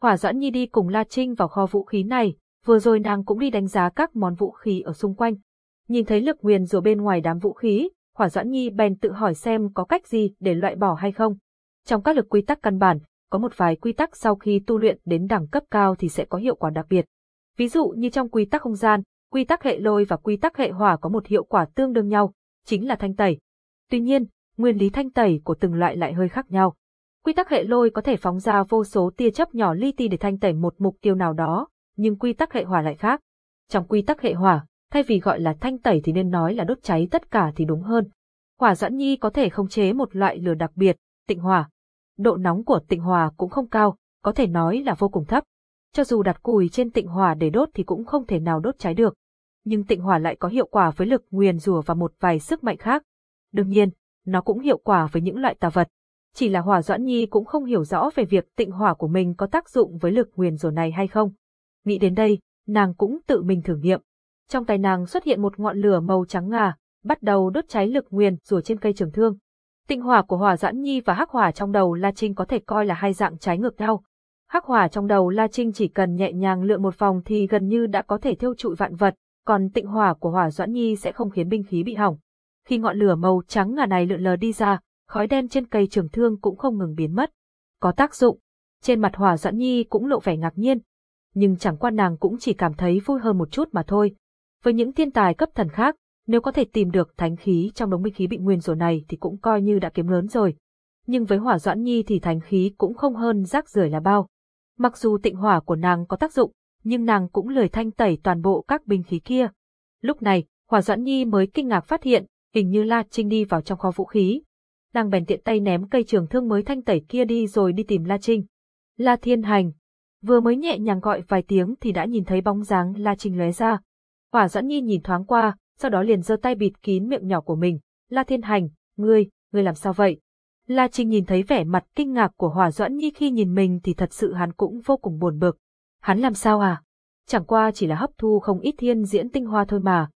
Hỏa doãn nhi đi cùng La Trinh vào kho vũ khí này, vừa rồi nàng cũng đi đánh giá các món vũ khí ở xung quanh. Nhìn thấy lực nguyền rùa bên ngoài đám vũ khí, hỏa doãn nhi bèn tự hỏi xem có cách gì để loại bỏ hay không. Trong các lực quy tắc căn bản, có một vài quy tắc sau khi tu luyện đến đẳng cấp cao thì sẽ có hiệu quả đặc biệt. Ví dụ như trong quy tắc không gian, quy tắc hệ lôi và quy tắc hệ hỏa có một hiệu quả tương đương nhau, chính là thanh tẩy. Tuy nhiên, nguyên lý thanh tẩy của từng loại lại hơi khác nhau. Quy tắc hệ lôi có thể phóng ra vô số tia chớp nhỏ li ti để thanh tẩy một mục tiêu nào đó, nhưng quy tắc hệ hỏa lại khác. Trong quy tắc hệ hỏa, thay vì gọi là thanh tẩy thì nên nói là đốt cháy tất cả thì đúng hơn. Hỏa Doãn Nhi có thể khống chế một loại lửa đặc biệt, tịnh hỏa. Độ nóng của tịnh hỏa cũng không cao, có thể nói là vô cùng thấp. Cho dù đặt củi trên tịnh hỏa để đốt thì cũng không thể nào đốt cháy được nhưng tịnh hỏa lại có hiệu quả với lực nguyền rủa và một vài sức mạnh khác. Đương nhiên, nó cũng hiệu quả với những loại tà vật. Chỉ là Hỏa Doãn Nhi cũng không hiểu rõ về việc tịnh hỏa của mình có tác dụng với lực nguyền rủa này hay không. Nghĩ đến đây, nàng cũng tự mình thử nghiệm. Trong tay nàng xuất hiện một ngọn lửa màu trắng ngà, bắt đầu đốt cháy lực nguyền rủa trên cây trường thương. Tịnh hỏa của Hỏa Doãn Nhi và hắc hỏa trong đầu La Trinh có thể coi là hai dạng trái ngược nhau. Hắc hỏa trong đầu La Trinh chỉ cần nhẹ nhàng lượn một vòng thì gần như đã có thể thiêu trụi vạn vật, còn tịnh hỏa của hỏa doãn nhi sẽ không khiến binh khí bị hỏng. Khi ngọn lửa màu trắng ngà này lượn lờ đi ra, khói đen trên cây trường thương cũng không ngừng biến mất. Có tác dụng. Trên mặt hỏa doãn nhi cũng lộ vẻ ngạc nhiên. Nhưng chẳng qua nàng cũng chỉ cảm thấy vui hơn một chút mà thôi. Với những thiên tài cấp thần khác, nếu có thể tìm được thánh khí trong đống binh khí bị nguyên rủa này thì cũng coi như đã kiếm lớn rồi. Nhưng với hỏa doãn nhi thì thánh khí cũng không hơn rác rưởi là bao. Mặc dù tịnh hỏa của nàng có tác dụng, nhưng nàng cũng lười thanh tẩy toàn bộ các binh khí kia. Lúc này, hòa Doãn Nhi mới kinh ngạc phát hiện, hình như La Trinh đi vào trong kho vũ khí. Nàng bèn tiện tay ném cây trường thương mới thanh tẩy kia đi rồi đi tìm La Trinh. La Thiên Hành. Vừa mới nhẹ nhàng gọi vài tiếng thì đã nhìn thấy bóng dáng La Trinh lóe ra. Hỏa Doãn Nhi nhìn thoáng qua, sau đó liền giơ tay bịt kín miệng nhỏ của mình. La Thiên Hành, ngươi, ngươi làm sao vậy? La Trinh nhìn thấy vẻ mặt kinh ngạc của Hỏa Doãn Nhi khi nhìn mình thì thật sự hắn cũng vô cùng buồn bực. Hắn làm sao à? Chẳng qua chỉ là hấp thu không ít thiên diễn tinh hoa thôi mà.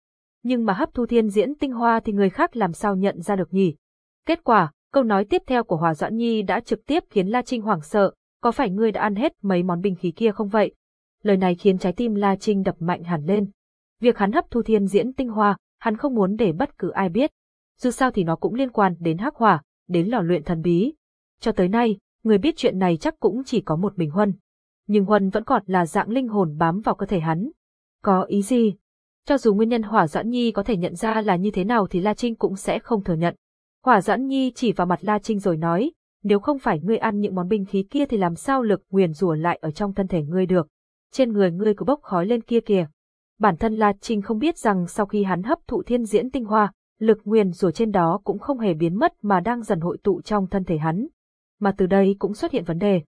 Nhưng mà hấp thu thiên diễn tinh hoa thì người khác làm sao nhận ra được nhỉ? Kết quả, câu nói tiếp theo của hòa Doãn Nhi đã trực tiếp khiến La Trinh hoảng sợ, có phải ngươi đã ăn hết mấy món binh khí kia không vậy? Lời này khiến trái tim La Trinh đập mạnh hẳn lên. Việc hắn hấp thu thiên diễn tinh hoa, hắn không muốn để bất cứ ai biết. Dù sao thì nó cũng liên quan đến hắc hỏa, đến lò luyện thần bí. Cho tới nay, người biết chuyện này chắc cũng chỉ có một mình Huân. Nhưng Huân vẫn còn là dạng linh hồn bám vào cơ thể hắn. Có ý gì? Cho dù nguyên nhân Hỏa Doãn Nhi có thể nhận ra là như thế nào thì La Trinh cũng sẽ không thừa nhận. Hỏa Doãn Nhi chỉ vào mặt La Trinh rồi nói, nếu không phải ngươi ăn những món binh khí kia thì làm sao lực nguyền rủa lại ở trong thân thể ngươi được. Trên người ngươi cứ bốc khói lên kia kìa. Bản thân La Trinh không biết rằng sau khi hắn hấp thụ thiên diễn tinh hoa, lực nguyền rủa trên đó cũng không hề biến mất mà đang dần hội tụ trong thân thể hắn. Mà từ đây cũng xuất hiện vấn đề.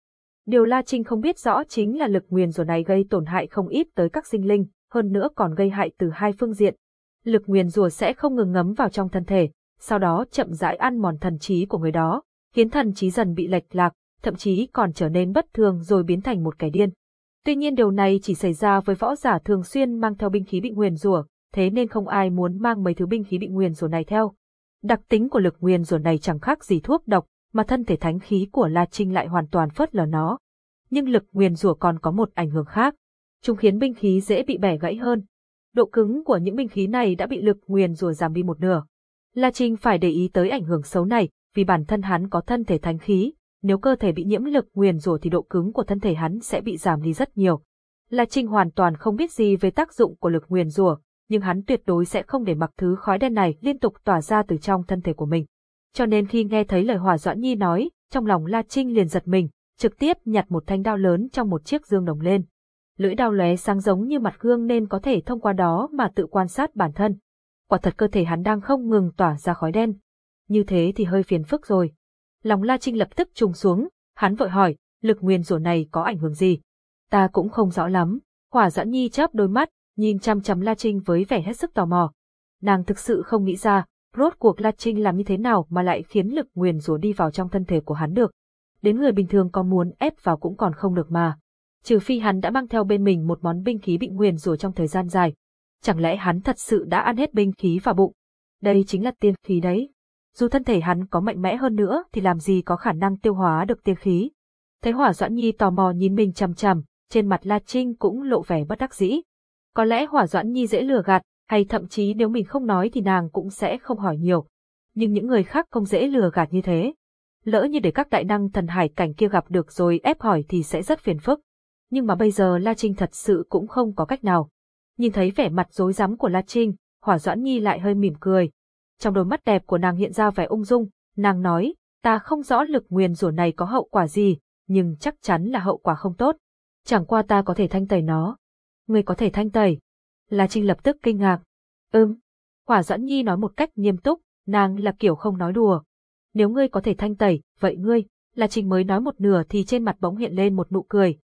Điều La Trinh không biết rõ chính là lực nguyền rủa này gây tổn hại không ít tới các sinh linh, hơn nữa còn gây hại từ hai phương diện. Lực nguyền rủa sẽ không ngừng ngấm vào trong thân thể, sau đó chậm rãi ăn mòn thần trí của người đó, khiến thần trí dần bị lệch lạc, thậm chí còn trở nên bất thường rồi biến thành một kẻ điên. Tuy nhiên điều này chỉ xảy ra với võ giả thường xuyên mang theo binh khí bị nguyền rủa, thế nên không ai muốn mang mấy thứ binh khí bị nguyền rủa này theo. Đặc tính của lực nguyền rủa này chẳng khác gì thuốc độc, mà thân thể thánh khí của La Trinh lại hoàn toàn phớt lờ nó. Nhưng lực nguyền rủa còn có một ảnh hưởng khác. Chúng khiến binh khí dễ bị bẻ gãy hơn. Độ cứng của những binh khí này đã bị lực nguyền rủa giảm đi một nửa. La Trinh phải để ý tới ảnh hưởng xấu này, vì bản thân hắn có thân thể thánh khí, nếu cơ thể bị nhiễm lực nguyền rủa thì độ cứng của thân thể hắn sẽ bị giảm đi rất nhiều. La Trinh hoàn toàn không biết gì về tác dụng của lực nguyền rủa, nhưng hắn tuyệt đối sẽ không để mặc thứ khói đen này liên tục tỏa ra từ trong thân thể của mình. Cho nên khi nghe thấy lời Hòa Doãn Nhi nói, trong lòng La Trinh liền giật mình, trực tiếp nhặt một thanh đao lớn trong một chiếc dương đồng lên. Lưỡi đao lóe sáng giống như mặt gương nên có thể thông qua đó mà tự quan sát bản thân. Quả thật cơ thể hắn đang không ngừng tỏa ra khói đen. Như thế thì hơi phiền phức rồi. Lòng La Trinh lập tức trùng xuống, hắn vội hỏi, lực nguyên rủa này có ảnh hưởng gì? Ta cũng không rõ lắm. Hỏa Doãn Nhi chớp đôi mắt, nhìn chăm chăm La Trinh với vẻ hết sức tò mò. Nàng thực sự không nghĩ ra, rốt cuộc La Trinh làm như thế nào mà lại khiến lực nguyền rủa đi vào trong thân thể của hắn được. Đến người bình thường có muốn ép vào cũng còn không được mà. Trừ phi hắn đã mang theo bên mình một món binh khí bị nguyền rủa trong thời gian dài. Chẳng lẽ hắn thật sự đã ăn hết binh khí vào bụng? Đây chính là tiên khí đấy. Dù thân thể hắn có mạnh mẽ hơn nữa thì làm gì có khả năng tiêu hóa được tiên khí. Thấy hỏa doãn nhi tò mò nhìn mình chằm chằm, trên mặt La Trinh cũng lộ vẻ bất đắc dĩ. Có lẽ hỏa doãn nhi dễ lừa gạt, hay thậm chí nếu mình không nói thì nàng cũng sẽ không hỏi nhiều. Nhưng những người khác không dễ lừa gạt như thế. Lỡ như để các đại năng thần hải cảnh kia gặp được rồi ép hỏi thì sẽ rất phiền phức. Nhưng mà bây giờ La Trinh thật sự cũng không có cách nào. Nhìn thấy vẻ mặt rối rắm của La Trinh, hỏa doãn nhi lại hơi mỉm cười. Trong đôi mắt đẹp của nàng hiện ra vẻ ung dung, nàng nói, ta không rõ lực nguyền rủa này có hậu quả gì, nhưng chắc chắn là hậu quả không tốt. Chẳng qua ta có thể thanh tẩy nó, ngươi có thể thanh tẩy. La Trinh lập tức kinh ngạc. Ừm. Hỏa Doãn Nhi nói một cách nghiêm túc, nàng là kiểu không nói đùa. Nếu ngươi có thể thanh tẩy, vậy ngươi, La Trinh mới nói một nửa thì trên mặt bỗng hiện lên một nụ cười.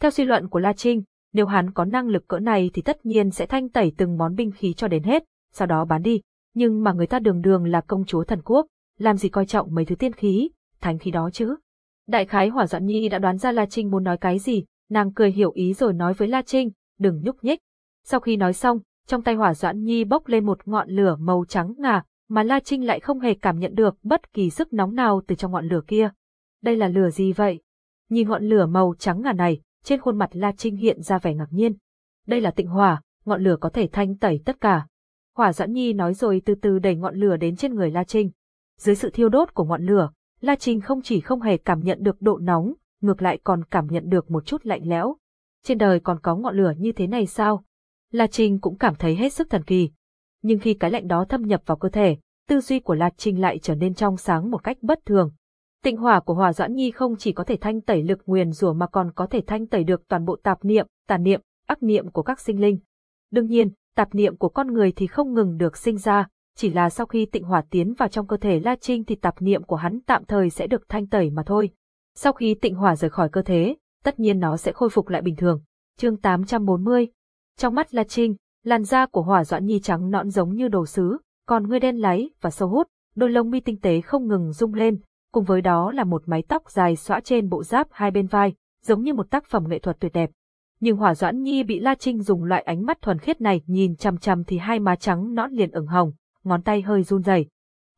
Theo suy luận của La Trinh, nếu hắn có năng lực cỡ này thì tất nhiên sẽ thanh tẩy từng món binh khí cho đến hết, sau đó bán đi. Nhưng mà người ta đường đường là công chúa thần quốc, làm gì coi trọng mấy thứ tiên khí, thánh khí đó chứ. Đại khái Hỏa Doãn Nhi đã đoán ra La Trinh muốn nói cái gì, nàng cười hiểu ý rồi nói với La Trinh, đừng nhúc nhích. Sau khi nói xong, trong tay hỏa doãn nhi bốc lên một ngọn lửa màu trắng ngà, mà La Trinh lại không hề cảm nhận được bất kỳ sức nóng nào từ trong ngọn lửa kia. Đây là lửa gì vậy? Nhìn ngọn lửa màu trắng ngà này, trên khuôn mặt La Trinh hiện ra vẻ ngạc nhiên. Đây là tịnh hỏa, ngọn lửa có thể thanh tẩy tất cả. Hỏa doãn nhi nói rồi từ từ đẩy ngọn lửa đến trên người La Trinh. Dưới sự thiêu đốt của ngọn lửa, La Trinh không chỉ không hề cảm nhận được độ nóng, ngược lại còn cảm nhận được một chút lạnh lẽo trên đời còn có ngọn lửa như thế này sao? La Trinh cũng cảm thấy hết sức thần kỳ. Nhưng khi cái lạnh đó thâm nhập vào cơ thể, tư duy của La Trinh lại trở nên trong sáng một cách bất thường. Tịnh hỏa của Hòa Doãn Nhi không chỉ có thể thanh tẩy lực nguyền rủa mà còn có thể thanh tẩy được toàn bộ tạp niệm, tàn niệm, ác niệm của các sinh linh. Đương nhiên, tạp niệm của con người thì không ngừng được sinh ra, chỉ là sau khi tịnh hỏa tiến vào trong cơ thể La Trinh thì tạp niệm của hắn tạm thời sẽ được thanh tẩy mà thôi. Sau khi tịnh hỏa rời khỏi cơ thể, tất nhiên nó sẽ khôi phục lại bình thường. Chương 840 trong mắt La Trinh, làn da của hỏa doãn nhi trắng nõn giống như đồ sứ, còn ngươi đen láy và sâu hút, đôi lông mi tinh tế không ngừng rung lên, cùng với đó là một mái tóc dài xõa trên bộ giáp hai bên vai, giống như một tác phẩm nghệ thuật tuyệt đẹp. Nhưng Hỏa Doãn Nhi bị La Trinh dùng loại ánh mắt thuần khiết này nhìn chằm chằm thì hai má trắng nõn liền ửng hồng, ngón tay hơi run rẩy.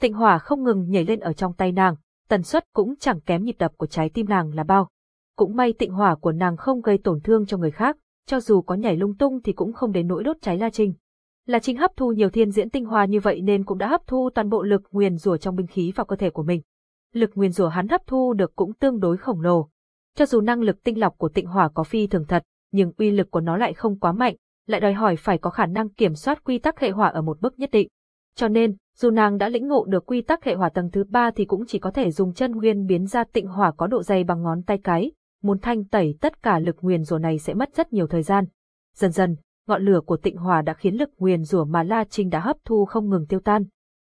Tịnh hỏa không ngừng nhảy lên ở trong tay nàng, tần suất cũng chẳng kém nhịp đập của trái tim nàng là bao. Cũng may tịnh hỏa của nàng không gây tổn thương cho người khác, cho dù có nhảy lung tung thì cũng không đến nỗi đốt cháy La Trinh. La Trinh hấp thu nhiều thiên diễn tinh hoa như vậy nên cũng đã hấp thu toàn bộ lực nguyền rủa trong binh khí vào cơ thể của mình. Lực nguyền rủa hắn hấp thu được cũng tương đối khổng lồ. Cho dù năng lực tinh lọc của tịnh hỏa có phi thường thật, nhưng uy lực của nó lại không quá mạnh, lại đòi hỏi phải có khả năng kiểm soát quy tắc hệ hỏa ở một mức nhất định. Cho nên, dù nàng đã lĩnh ngộ được quy tắc hệ hỏa tầng thứ ba thì cũng chỉ có thể dùng chân nguyên biến ra tịnh hỏa có độ dày bằng ngón tay cái, muốn thanh tẩy tất cả lực nguyền rủa này sẽ mất rất nhiều thời gian. Dần dần, ngọn lửa của tịnh hòa đã khiến lực nguyền rủa mà La Trinh đã hấp thu không ngừng tiêu tan.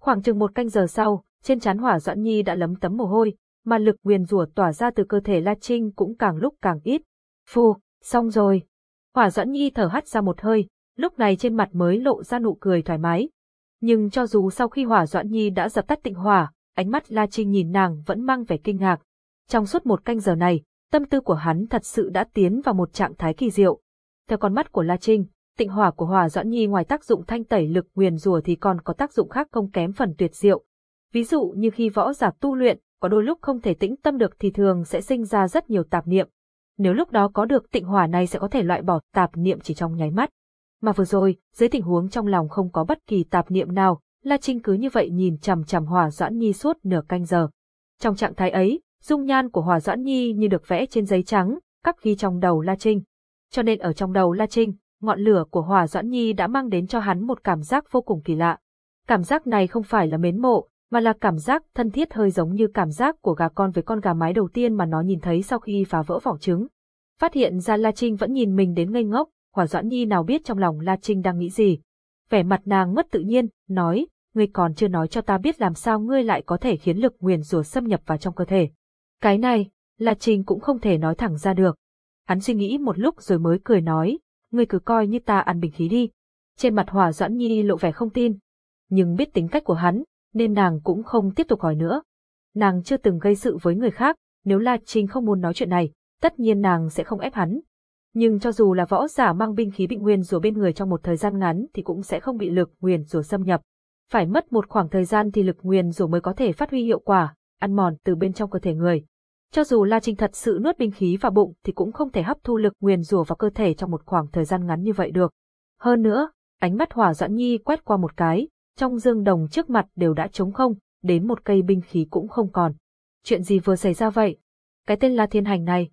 Khoảng chừng một canh giờ sau, trên trán hỏa doãn nhi đã lấm tấm mồ hôi, mà lực nguyền rủa tỏa ra từ cơ thể La Trinh cũng càng lúc càng ít. Phu, xong rồi. Hỏa doãn nhi thở hắt ra một hơi, lúc này trên mặt mới lộ ra nụ cười thoải mái. Nhưng cho dù sau khi hỏa doãn nhi đã dập tắt tịnh hỏa, ánh mắt La Trinh nhìn nàng vẫn mang vẻ kinh ngạc. Trong suốt một canh giờ này, tâm tư của hắn thật sự đã tiến vào một trạng thái kỳ diệu. Theo con mắt của La Trinh, tịnh hỏa của Hòa Doãn Nhi ngoài tác dụng thanh tẩy lực nguyền rùa thì còn có tác dụng khác không kém phần tuyệt diệu. Ví dụ như khi võ giả tu luyện, có đôi lúc không thể tĩnh tâm được thì thường sẽ sinh ra rất nhiều tạp niệm. Nếu lúc đó có được tịnh hỏa này sẽ có thể loại bỏ tạp niệm chỉ trong nháy mắt. Mà vừa rồi, dưới tình huống trong lòng không có bất kỳ tạp niệm nào, La Trinh cứ như vậy nhìn chằm chằm Hòa Doãn Nhi suốt nửa canh giờ. Trong trạng thái ấy, dung nhan của Hòa Doãn Nhi như được vẽ trên giấy trắng, cắp ghi trong đầu La Trinh. Cho nên ở trong đầu La Trinh, ngọn lửa của Hòa Doãn Nhi đã mang đến cho hắn một cảm giác vô cùng kỳ lạ. Cảm giác này không phải là mến mộ, mà là cảm giác thân thiết hơi giống như cảm giác của gà con với con gà mái đầu tiên mà nó nhìn thấy sau khi phá vỡ vỏ trứng. Phát hiện ra La Trinh vẫn nhìn mình đến ngây ngốc, Hòa Doãn Nhi nào biết trong lòng La Trinh đang nghĩ gì. Vẻ mặt nàng mất tự nhiên, nói, ngươi còn chưa nói cho ta biết làm sao ngươi lại có thể khiến lực nguyền rủa xâm nhập vào trong cơ thể. Cái này, là trình cũng không thể nói thẳng ra được. Hắn suy nghĩ một lúc rồi mới cười nói, ngươi cứ coi như ta ăn bình khí đi. Trên mặt Hòa Doãn Nhi lộ vẻ không tin, nhưng biết tính cách của hắn, nên nàng cũng không tiếp tục hỏi nữa. Nàng chưa từng gây sự với người khác, nếu La Trinh không muốn nói chuyện này, tất nhiên nàng sẽ không ép hắn. Nhưng cho dù là võ giả mang binh khí bị nguyên rủa bên người trong một thời gian ngắn thì cũng sẽ không bị lực nguyên rủa xâm nhập. Phải mất một khoảng thời gian thì lực nguyên rủa mới có thể phát huy hiệu quả, ăn mòn từ bên trong cơ thể người. Cho dù La Trinh thật sự nuốt binh khí vào bụng thì cũng không thể hấp thu lực nguyền rủa vào cơ thể trong một khoảng thời gian ngắn như vậy được. Hơn nữa, ánh mắt hỏa doãn nhi quét qua một cái, trong dương đồng trước mặt đều đã trống không, đến một cây binh khí cũng không còn. Chuyện gì vừa xảy ra vậy? Cái tên La Thiên Hành này.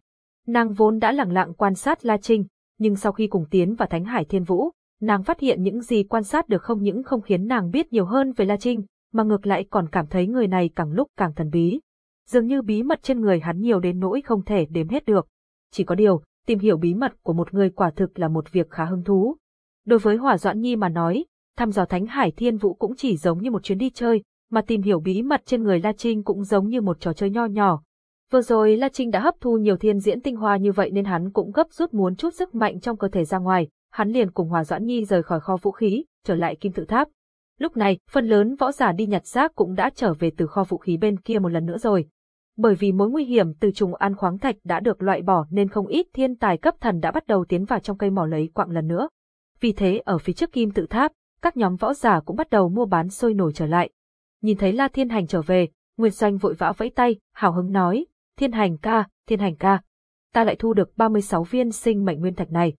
Nàng vốn đã lặng lặng quan sát La Trinh, nhưng sau khi cùng tiến vào Thánh Hải Thiên Vũ, nàng phát hiện những gì quan sát được không những không khiến nàng biết nhiều hơn về La Trinh, mà ngược lại còn cảm thấy người này càng lúc càng thần bí dường như bí mật trên người hắn nhiều đến nỗi không thể đếm hết được. Chỉ có điều, tìm hiểu bí mật của một người quả thực là một việc khá hứng thú. Đối với Hỏa Doãn Nhi mà nói, thăm dò Thánh Hải Thiên Vũ cũng chỉ giống như một chuyến đi chơi, mà tìm hiểu bí mật trên người La Trinh cũng giống như một trò chơi nho nhỏ. Vừa rồi La Trinh đã hấp thu nhiều thiên diễn tinh hoa như vậy nên hắn cũng gấp rút muốn chút sức mạnh trong cơ thể ra ngoài, hắn liền cùng Hỏa Doãn Nhi rời khỏi kho vũ khí, trở lại kim tự tháp. Lúc này, phần lớn võ giả đi nhặt rác cũng đã trở về từ kho vũ khí bên kia một lần nữa rồi bởi vì mối nguy hiểm từ trùng ăn khoáng thạch đã được loại bỏ nên không ít thiên tài cấp thần đã bắt đầu tiến vào trong cây mỏ lấy quặng lần nữa. Vì thế ở phía trước kim tự tháp, các nhóm võ giả cũng bắt đầu mua bán sôi nổi trở lại. Nhìn thấy La Thiên Hành trở về, Nguyệt Doanh vội vã vẫy tay, hào hứng nói, Thiên Hành ca, Thiên Hành ca. Ta lại thu được 36 viên sinh mệnh nguyên thạch này.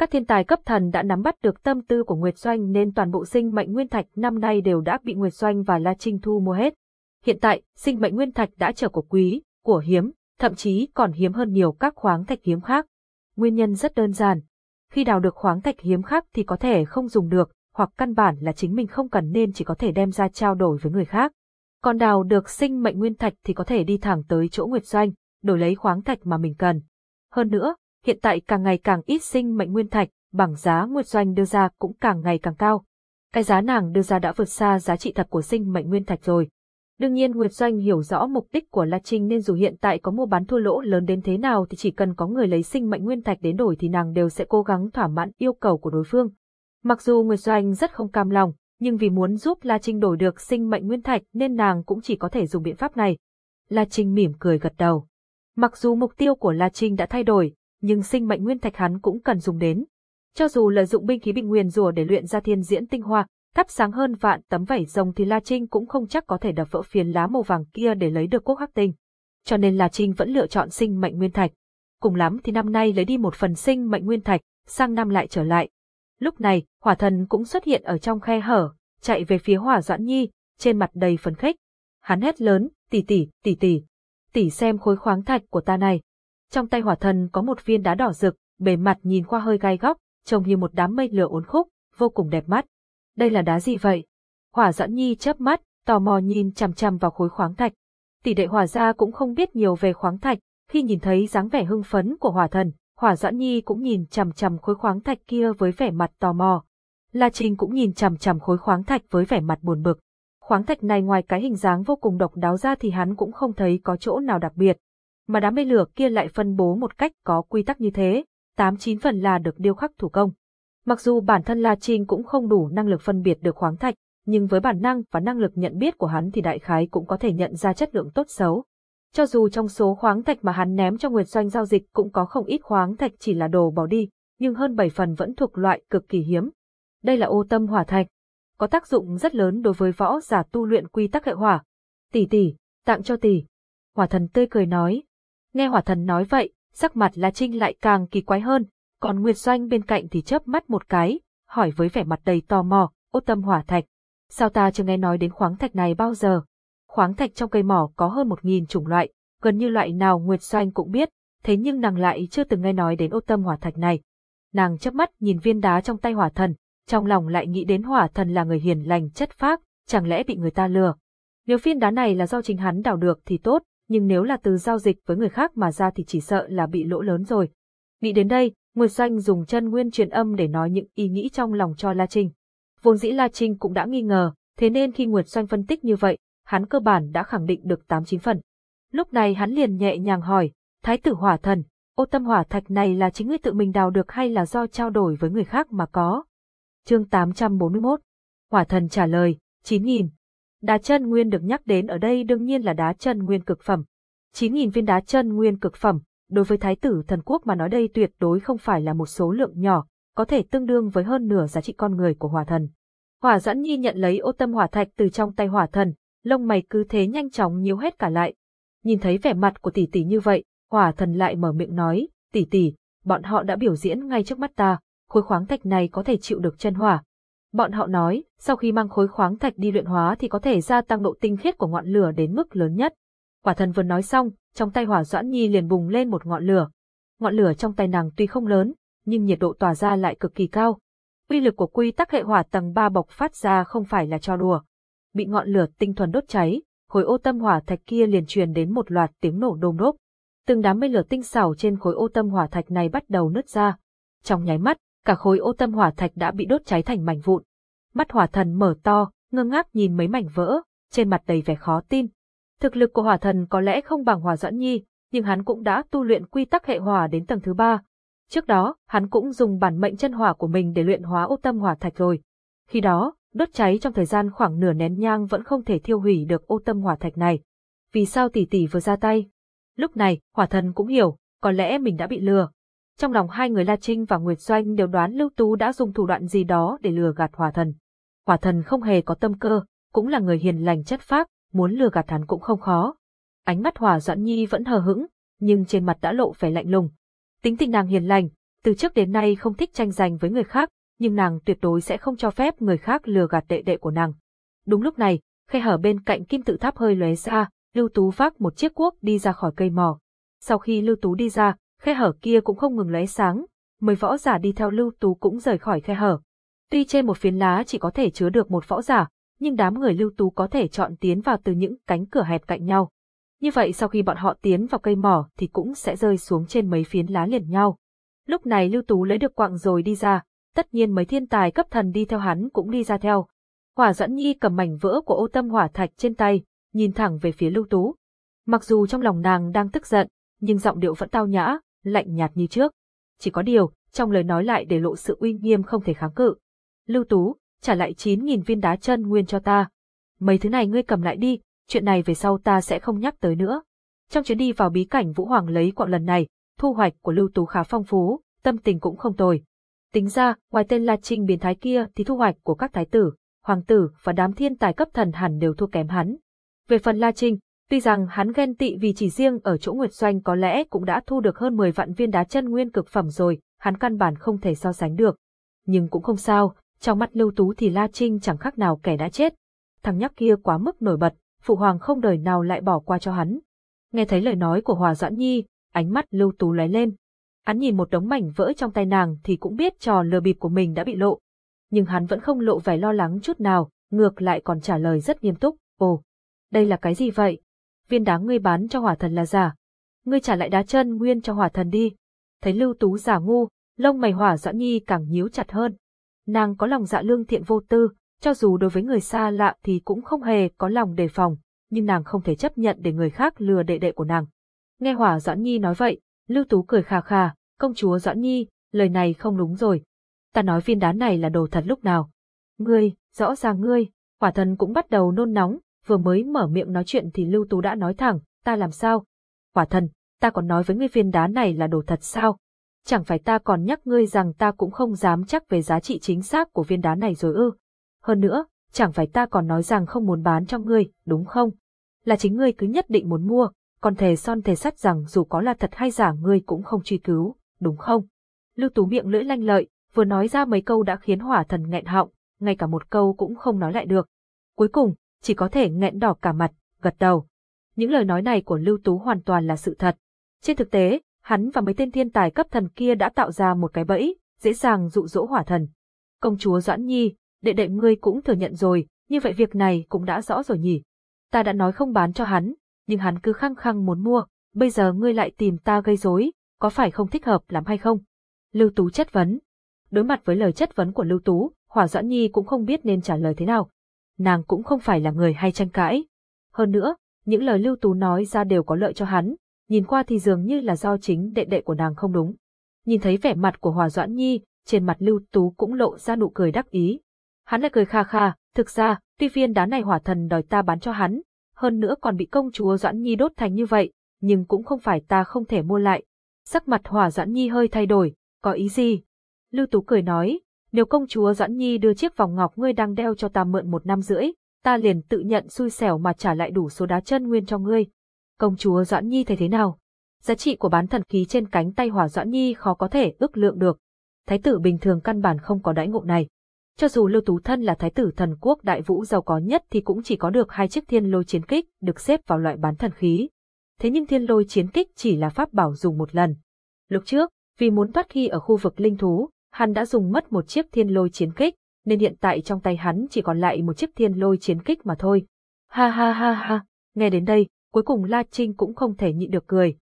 Các thiên tài cấp thần đã nắm bắt được tâm tư của Nguyệt Doanh nên toàn bộ sinh mệnh nguyên thạch năm nay đều đã bị Nguyệt Doanh và La Trinh thu mua hết. Hiện tại, sinh mệnh nguyên thạch đã trở của quý, của hiếm, thậm chí còn hiếm hơn nhiều các khoáng thạch hiếm khác. Nguyên nhân rất đơn giản. Khi đào được khoáng thạch hiếm khác thì có thể không dùng được, hoặc căn bản là chính mình không cần nên chỉ có thể đem ra trao đổi với người khác. Còn đào được sinh mệnh nguyên thạch thì có thể đi thẳng tới chỗ Nguyệt Doanh, đổi lấy khoáng thạch mà mình cần. Hơn nữa, hiện tại càng ngày càng ít sinh mệnh nguyên thạch, bảng giá Nguyệt Doanh đưa ra cũng càng ngày càng cao. Cái giá nàng đưa ra đã vượt xa giá trị thật của sinh mệnh nguyên thạch rồi. Đương nhiên Nguyệt Doanh hiểu rõ mục đích của La Trinh nên dù hiện tại có mua bán thua lỗ lớn đến thế nào thì chỉ cần có người lấy sinh mệnh nguyên thạch đến đổi thì nàng đều sẽ cố gắng thỏa mãn yêu cầu của đối phương. Mặc dù Nguyệt Doanh rất không cam lòng, nhưng vì muốn giúp La Trinh đổi được sinh mệnh nguyên thạch nên nàng cũng chỉ có thể dùng biện pháp này. La Trinh mỉm cười gật đầu. Mặc dù mục tiêu của La Trinh đã thay đổi, nhưng sinh mệnh nguyên thạch hắn cũng cần dùng đến. Cho dù lợi dụng binh khí bình nguyên rùa để luyện ra thiên diễn tinh hoa, thắp sáng hơn vạn tấm vảy rồng thì La Trinh cũng không chắc có thể đập vỡ phiến lá màu vàng kia để lấy được quốc hắc tinh. Cho nên La Trinh vẫn lựa chọn sinh mệnh nguyên thạch. Cùng lắm thì năm nay lấy đi một phần sinh mệnh nguyên thạch, sang năm lại trở lại. Lúc này, hỏa thần cũng xuất hiện ở trong khe hở, chạy về phía hỏa doãn nhi, trên mặt đầy phấn khích. Hắn hét lớn, tỷ tỷ, tỷ tỷ, tỷ xem khối khoáng thạch của ta này. Trong tay hỏa thần có một viên đá đỏ rực, bề mặt nhìn qua hơi gai góc, trông như một đám mây lửa uốn khúc, vô cùng đẹp mắt. Đây là đá gì vậy? Hỏa dẫn nhi chớp mắt, tò mò nhìn chằm chằm vào khối khoáng thạch. Tỷ đệ hỏa gia cũng không biết nhiều về khoáng thạch, khi nhìn thấy dáng vẻ hưng phấn của hỏa thần, hỏa dẫn nhi cũng nhìn chằm chằm khối khoáng thạch kia với vẻ mặt tò mò. La Trình cũng nhìn chằm chằm khối khoáng thạch với vẻ mặt buồn bực. Khoáng thạch này ngoài cái hình dáng vô cùng độc đáo ra thì hắn cũng không thấy có chỗ nào đặc biệt. Mà đám mây lửa kia lại phân bố một cách có quy tắc như thế, tám chín phần là được điêu khắc thủ công. Mặc dù bản thân La Trinh cũng không đủ năng lực phân biệt được khoáng thạch, nhưng với bản năng và năng lực nhận biết của hắn thì đại khái cũng có thể nhận ra chất lượng tốt xấu. Cho dù trong số khoáng thạch mà hắn ném cho Nguyệt Doanh giao dịch cũng có không ít khoáng thạch chỉ là đồ bỏ đi, nhưng hơn 7 phần vẫn thuộc loại cực kỳ hiếm. Đây là ô tâm hỏa thạch, có tác dụng rất lớn đối với võ giả tu luyện quy tắc hệ hỏa. Tỷ tỷ, tặng cho tỷ. Hỏa thần tươi cười nói. Nghe hỏa thần nói vậy, sắc mặt La Trinh lại càng kỳ quái hơn, còn Nguyệt Doanh bên cạnh thì chớp mắt một cái, hỏi với vẻ mặt đầy tò mò, ô tâm hỏa thạch. Sao ta chưa nghe nói đến khoáng thạch này bao giờ? Khoáng thạch trong cây mỏ có hơn một nghìn chủng loại, gần như loại nào Nguyệt Doanh cũng biết, thế nhưng nàng lại chưa từng nghe nói đến ô tâm hỏa thạch này. Nàng chớp mắt nhìn viên đá trong tay hỏa thần, trong lòng lại nghĩ đến hỏa thần là người hiền lành chất phác, chẳng lẽ bị người ta lừa. Nếu viên đá này là do chính hắn đào được thì tốt, nhưng nếu là từ giao dịch với người khác mà ra thì chỉ sợ là bị lỗ lớn rồi. Nghĩ đến đây, Nguyệt Doanh dùng chân nguyên truyền âm để nói những ý nghĩ trong lòng cho La Trinh. Vốn dĩ La Trinh cũng đã nghi ngờ, thế nên khi Nguyệt Doanh phân tích như vậy, hắn cơ bản đã khẳng định được 8-9 phần. Lúc này hắn liền nhẹ nhàng hỏi, Thái tử hỏa thần, ô tâm hỏa thạch này là chính ngươi tự mình đào được hay là do trao đổi với người khác mà có? Chương 841 Hỏa thần trả lời, 9.000. Đá chân nguyên được nhắc đến ở đây đương nhiên là đá chân nguyên cực phẩm. 9.000 viên đá chân nguyên cực phẩm, đối với thái tử thần quốc mà nói đây tuyệt đối không phải là một số lượng nhỏ, có thể tương đương với hơn nửa giá trị con người của hỏa thần. Hỏa dẫn nhi nhận lấy ô tâm hỏa thạch từ trong tay hỏa thần, lông mày cứ thế nhanh chóng nhíu hết cả lại. Nhìn thấy vẻ mặt của tỷ tỷ như vậy, hỏa thần lại mở miệng nói, tỷ tỷ, bọn họ đã biểu diễn ngay trước mắt ta, khối khoáng thạch này có thể chịu được chân hỏa. Bọn họ nói, sau khi mang khối khoáng thạch đi luyện hóa thì có thể gia tăng độ tinh khiết của ngọn lửa đến mức lớn nhất. Quả thần vừa nói xong, trong tay hỏa doãn nhi liền bùng lên một ngọn lửa. Ngọn lửa trong tay nàng tuy không lớn, nhưng nhiệt độ tỏa ra lại cực kỳ cao. Uy lực của quy tắc hệ hỏa tầng 3 bộc phát ra không phải là cho đùa. Bị ngọn lửa tinh thuần đốt cháy, khối ô tâm hỏa thạch kia liền truyền đến một loạt tiếng nổ đôm đốp. Từng đám mây lửa tinh xảo trên khối ô tâm hỏa thạch này bắt đầu nứt ra. Trong nháy mắt, cả khối ô tâm hỏa thạch đã bị đốt cháy thành mảnh vụn. Mắt hỏa thần mở to, ngơ ngác nhìn mấy mảnh vỡ, trên mặt đầy vẻ khó tin. Thực lực của hỏa thần có lẽ không bằng hỏa dẫn nhi, nhưng hắn cũng đã tu luyện quy tắc hệ hỏa đến tầng thứ ba. Trước đó, hắn cũng dùng bản mệnh chân hỏa của mình để luyện hóa ô tâm hỏa thạch rồi. Khi đó, đốt cháy trong thời gian khoảng nửa nén nhang vẫn không thể thiêu hủy được ô tâm hỏa thạch này. Vì sao tỷ tỷ vừa ra tay? Lúc này, hỏa thần cũng hiểu, có lẽ mình đã bị lừa. Trong lòng hai người La Trinh và Nguyệt Doanh đều đoán Lưu Tú đã dùng thủ đoạn gì đó để lừa gạt Hòa thần. Hòa thần không hề có tâm cơ, cũng là người hiền lành chất phác, muốn lừa gạt hắn cũng không khó. Ánh mắt Hòa Doãn Nhi vẫn hờ hững, nhưng trên mặt đã lộ vẻ lạnh lùng. Tính tình nàng hiền lành, từ trước đến nay không thích tranh giành với người khác, nhưng nàng tuyệt đối sẽ không cho phép người khác lừa gạt đệ đệ của nàng. Đúng lúc này, khe hở bên cạnh kim tự tháp hơi lóe ra, Lưu Tú vác một chiếc cuốc đi ra khỏi cây mỏ. Sau khi Lưu Tú đi ra, khe hở kia cũng không ngừng lóe sáng, mấy võ giả đi theo Lưu Tú cũng rời khỏi khe hở. Tuy trên một phiến lá chỉ có thể chứa được một võ giả, nhưng đám người Lưu Tú có thể chọn tiến vào từ những cánh cửa hẹp cạnh nhau. Như vậy sau khi bọn họ tiến vào cây mỏ thì cũng sẽ rơi xuống trên mấy phiến lá liền nhau. Lúc này Lưu Tú lấy được quạng rồi đi ra, tất nhiên mấy thiên tài cấp thần đi theo hắn cũng đi ra theo. Hỏa dẫn nhi cầm mảnh vỡ của ô tâm hỏa thạch trên tay, nhìn thẳng về phía Lưu Tú. Mặc dù trong lòng nàng đang tức giận, nhưng giọng điệu vẫn tao nhã, lạnh nhạt như trước. Chỉ có điều, trong lời nói lại để lộ sự uy nghiêm không thể kháng cự. Lưu Tú, trả lại 9.000 viên đá chân nguyên cho ta. Mấy thứ này ngươi cầm lại đi, chuyện này về sau ta sẽ không nhắc tới nữa. Trong chuyến đi vào bí cảnh Vũ Hoàng lấy quạng lần này, thu hoạch của Lưu Tú khá phong phú, tâm tình cũng không tồi. Tính ra, ngoài tên La Trinh biến thái kia thì thu hoạch của các thái tử, hoàng tử và đám thiên tài cấp thần hẳn đều thua kém hắn. Về phần La Trinh, tuy rằng hắn ghen tị vì chỉ riêng ở chỗ Nguyệt Doanh có lẽ cũng đã thu được hơn 10 vạn viên đá chân nguyên cực phẩm rồi, hắn căn bản không thể so sánh được. Nhưng cũng không sao, trong mắt Lưu Tú thì La Trinh chẳng khác nào kẻ đã chết. Thằng nhóc kia quá mức nổi bật, phụ hoàng không đời nào lại bỏ qua cho hắn. Nghe thấy lời nói của Hòa Doãn Nhi, ánh mắt Lưu Tú lóe lên. Hắn nhìn một đống mảnh vỡ trong tay nàng thì cũng biết trò lừa bịp của mình đã bị lộ. Nhưng hắn vẫn không lộ vẻ lo lắng chút nào, ngược lại còn trả lời rất nghiêm túc. Ồ, đây là cái gì vậy? Viên đá ngươi bán cho hỏa thần là giả. Ngươi trả lại đá chân nguyên cho hỏa thần đi. Thấy Lưu Tú giả ngu, lông mày hỏa doãn nhi càng nhíu chặt hơn. Nàng có lòng dạ lương thiện vô tư, cho dù đối với người xa lạ thì cũng không hề có lòng đề phòng, nhưng nàng không thể chấp nhận để người khác lừa đệ đệ của nàng. Nghe hỏa doãn nhi nói vậy, Lưu Tú cười khà khà, công chúa doãn nhi, lời này không đúng rồi. Ta nói viên đá này là đồ thật lúc nào. Ngươi, rõ ràng ngươi, hỏa thần cũng bắt đầu nôn nóng, vừa mới mở miệng nói chuyện thì Lưu Tú đã nói thẳng, ta làm sao? Hỏa thần, ta còn nói với ngươi viên đá này là đồ thật sao? Chẳng phải ta còn nhắc ngươi rằng ta cũng không dám chắc về giá trị chính xác của viên đá này rồi ư? Hơn nữa, chẳng phải ta còn nói rằng không muốn bán cho ngươi, đúng không? Là chính ngươi cứ nhất định muốn mua, còn thề son thề sắt rằng dù có là thật hay giả ngươi cũng không truy cứu, đúng không? Lưu Tú miệng lưỡi lanh lợi, vừa nói ra mấy câu đã khiến hỏa thần nghẹn họng, ngay cả một câu cũng không nói lại được. Cuối cùng, chỉ có thể nghẹn đỏ cả mặt, gật đầu. Những lời nói này của Lưu Tú hoàn toàn là sự thật. Trên thực tế, hắn và mấy tên thiên tài cấp thần kia đã tạo ra một cái bẫy, dễ dàng dụ dỗ hỏa thần. Công chúa Doãn Nhi, đệ đệ ngươi cũng thừa nhận rồi, như vậy việc này cũng đã rõ rồi nhỉ. Ta đã nói không bán cho hắn, nhưng hắn cứ khăng khăng muốn mua, bây giờ ngươi lại tìm ta gây rối, có phải không thích hợp lắm hay không? Lưu Tú chất vấn. Đối mặt với lời chất vấn của Lưu Tú, Hỏa Doãn Nhi cũng không biết nên trả lời thế nào nàng cũng không phải là người hay tranh cãi. Hơn nữa, những lời Lưu Tú nói ra đều có lợi cho hắn, nhìn qua thì dường như là do chính đệ đệ của nàng không đúng. Nhìn thấy vẻ mặt của Hòa Doãn Nhi, trên mặt Lưu Tú cũng lộ ra nụ cười đắc ý. Hắn lại cười kha kha, thực ra, tuy viên đá này hỏa thần đòi ta bán cho hắn, hơn nữa còn bị công chúa Doãn Nhi đốt thành như vậy, nhưng cũng không phải ta không thể mua lại. Sắc mặt Hòa Doãn Nhi hơi thay đổi, có ý gì? Lưu Tú cười nói, nếu công chúa Doãn Nhi đưa chiếc vòng ngọc ngươi đang đeo cho ta mượn một năm rưỡi, ta liền tự nhận xui xẻo mà trả lại đủ số đá chân nguyên cho ngươi. Công chúa Doãn Nhi thấy thế nào? Giá trị của bán thần khí trên cánh tay hỏa Doãn Nhi khó có thể ước lượng được. Thái tử bình thường căn bản không có đãi ngộ này. Cho dù Lưu Tú Thân là thái tử thần quốc đại vũ giàu có nhất thì cũng chỉ có được hai chiếc thiên lôi chiến kích được xếp vào loại bán thần khí. Thế nhưng thiên lôi chiến kích chỉ là pháp bảo dùng một lần. Lúc trước, vì muốn thoát khi ở khu vực linh thú, hắn đã dùng mất một chiếc thiên lôi chiến kích, nên hiện tại trong tay hắn chỉ còn lại một chiếc thiên lôi chiến kích mà thôi. Ha ha ha ha, nghe đến đây, cuối cùng La Trinh cũng không thể nhịn được cười.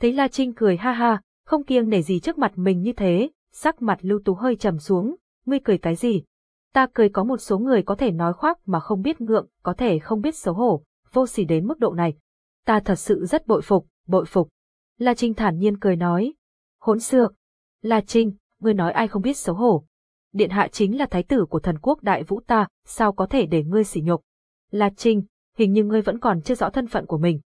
Thấy La Trinh cười ha ha, không kiêng nể gì trước mặt mình như thế, sắc mặt Lưu Tú hơi trầm xuống, ngươi cười cái gì? Ta cười có một số người có thể nói khoác mà không biết ngượng, có thể không biết xấu hổ, vô sỉ đến mức độ này. Ta thật sự rất bội phục, bội phục. La Trinh thản nhiên cười nói. Hỗn xược. La Trinh, ngươi nói ai không biết xấu hổ. Điện hạ chính là thái tử của thần quốc đại vũ ta, sao có thể để ngươi sỉ nhục? La Trinh, hình như ngươi vẫn còn chưa rõ thân phận của mình.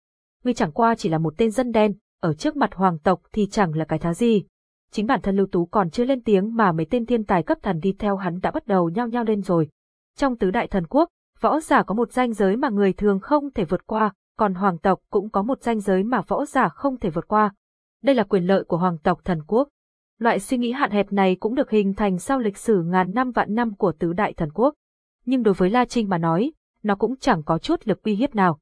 Ngươi chẳng qua chỉ là một tên dân đen, ở trước mặt hoàng tộc thì chẳng là cái thá gì. Chính bản thân Lưu Tú còn chưa lên tiếng mà mấy tên thiên tài cấp thần đi theo hắn đã bắt đầu nhao nhao lên rồi. Trong tứ đại thần quốc, võ giả có một danh giới mà người thường không thể vượt qua, còn hoàng tộc cũng có một danh giới mà võ giả không thể vượt qua. Đây là quyền lợi của hoàng tộc thần quốc. Loại suy nghĩ hạn hẹp này cũng được hình thành sau lịch sử ngàn năm vạn năm của tứ đại thần quốc. Nhưng đối với La Trinh mà nói, nó cũng chẳng có chút lực uy hiếp nào.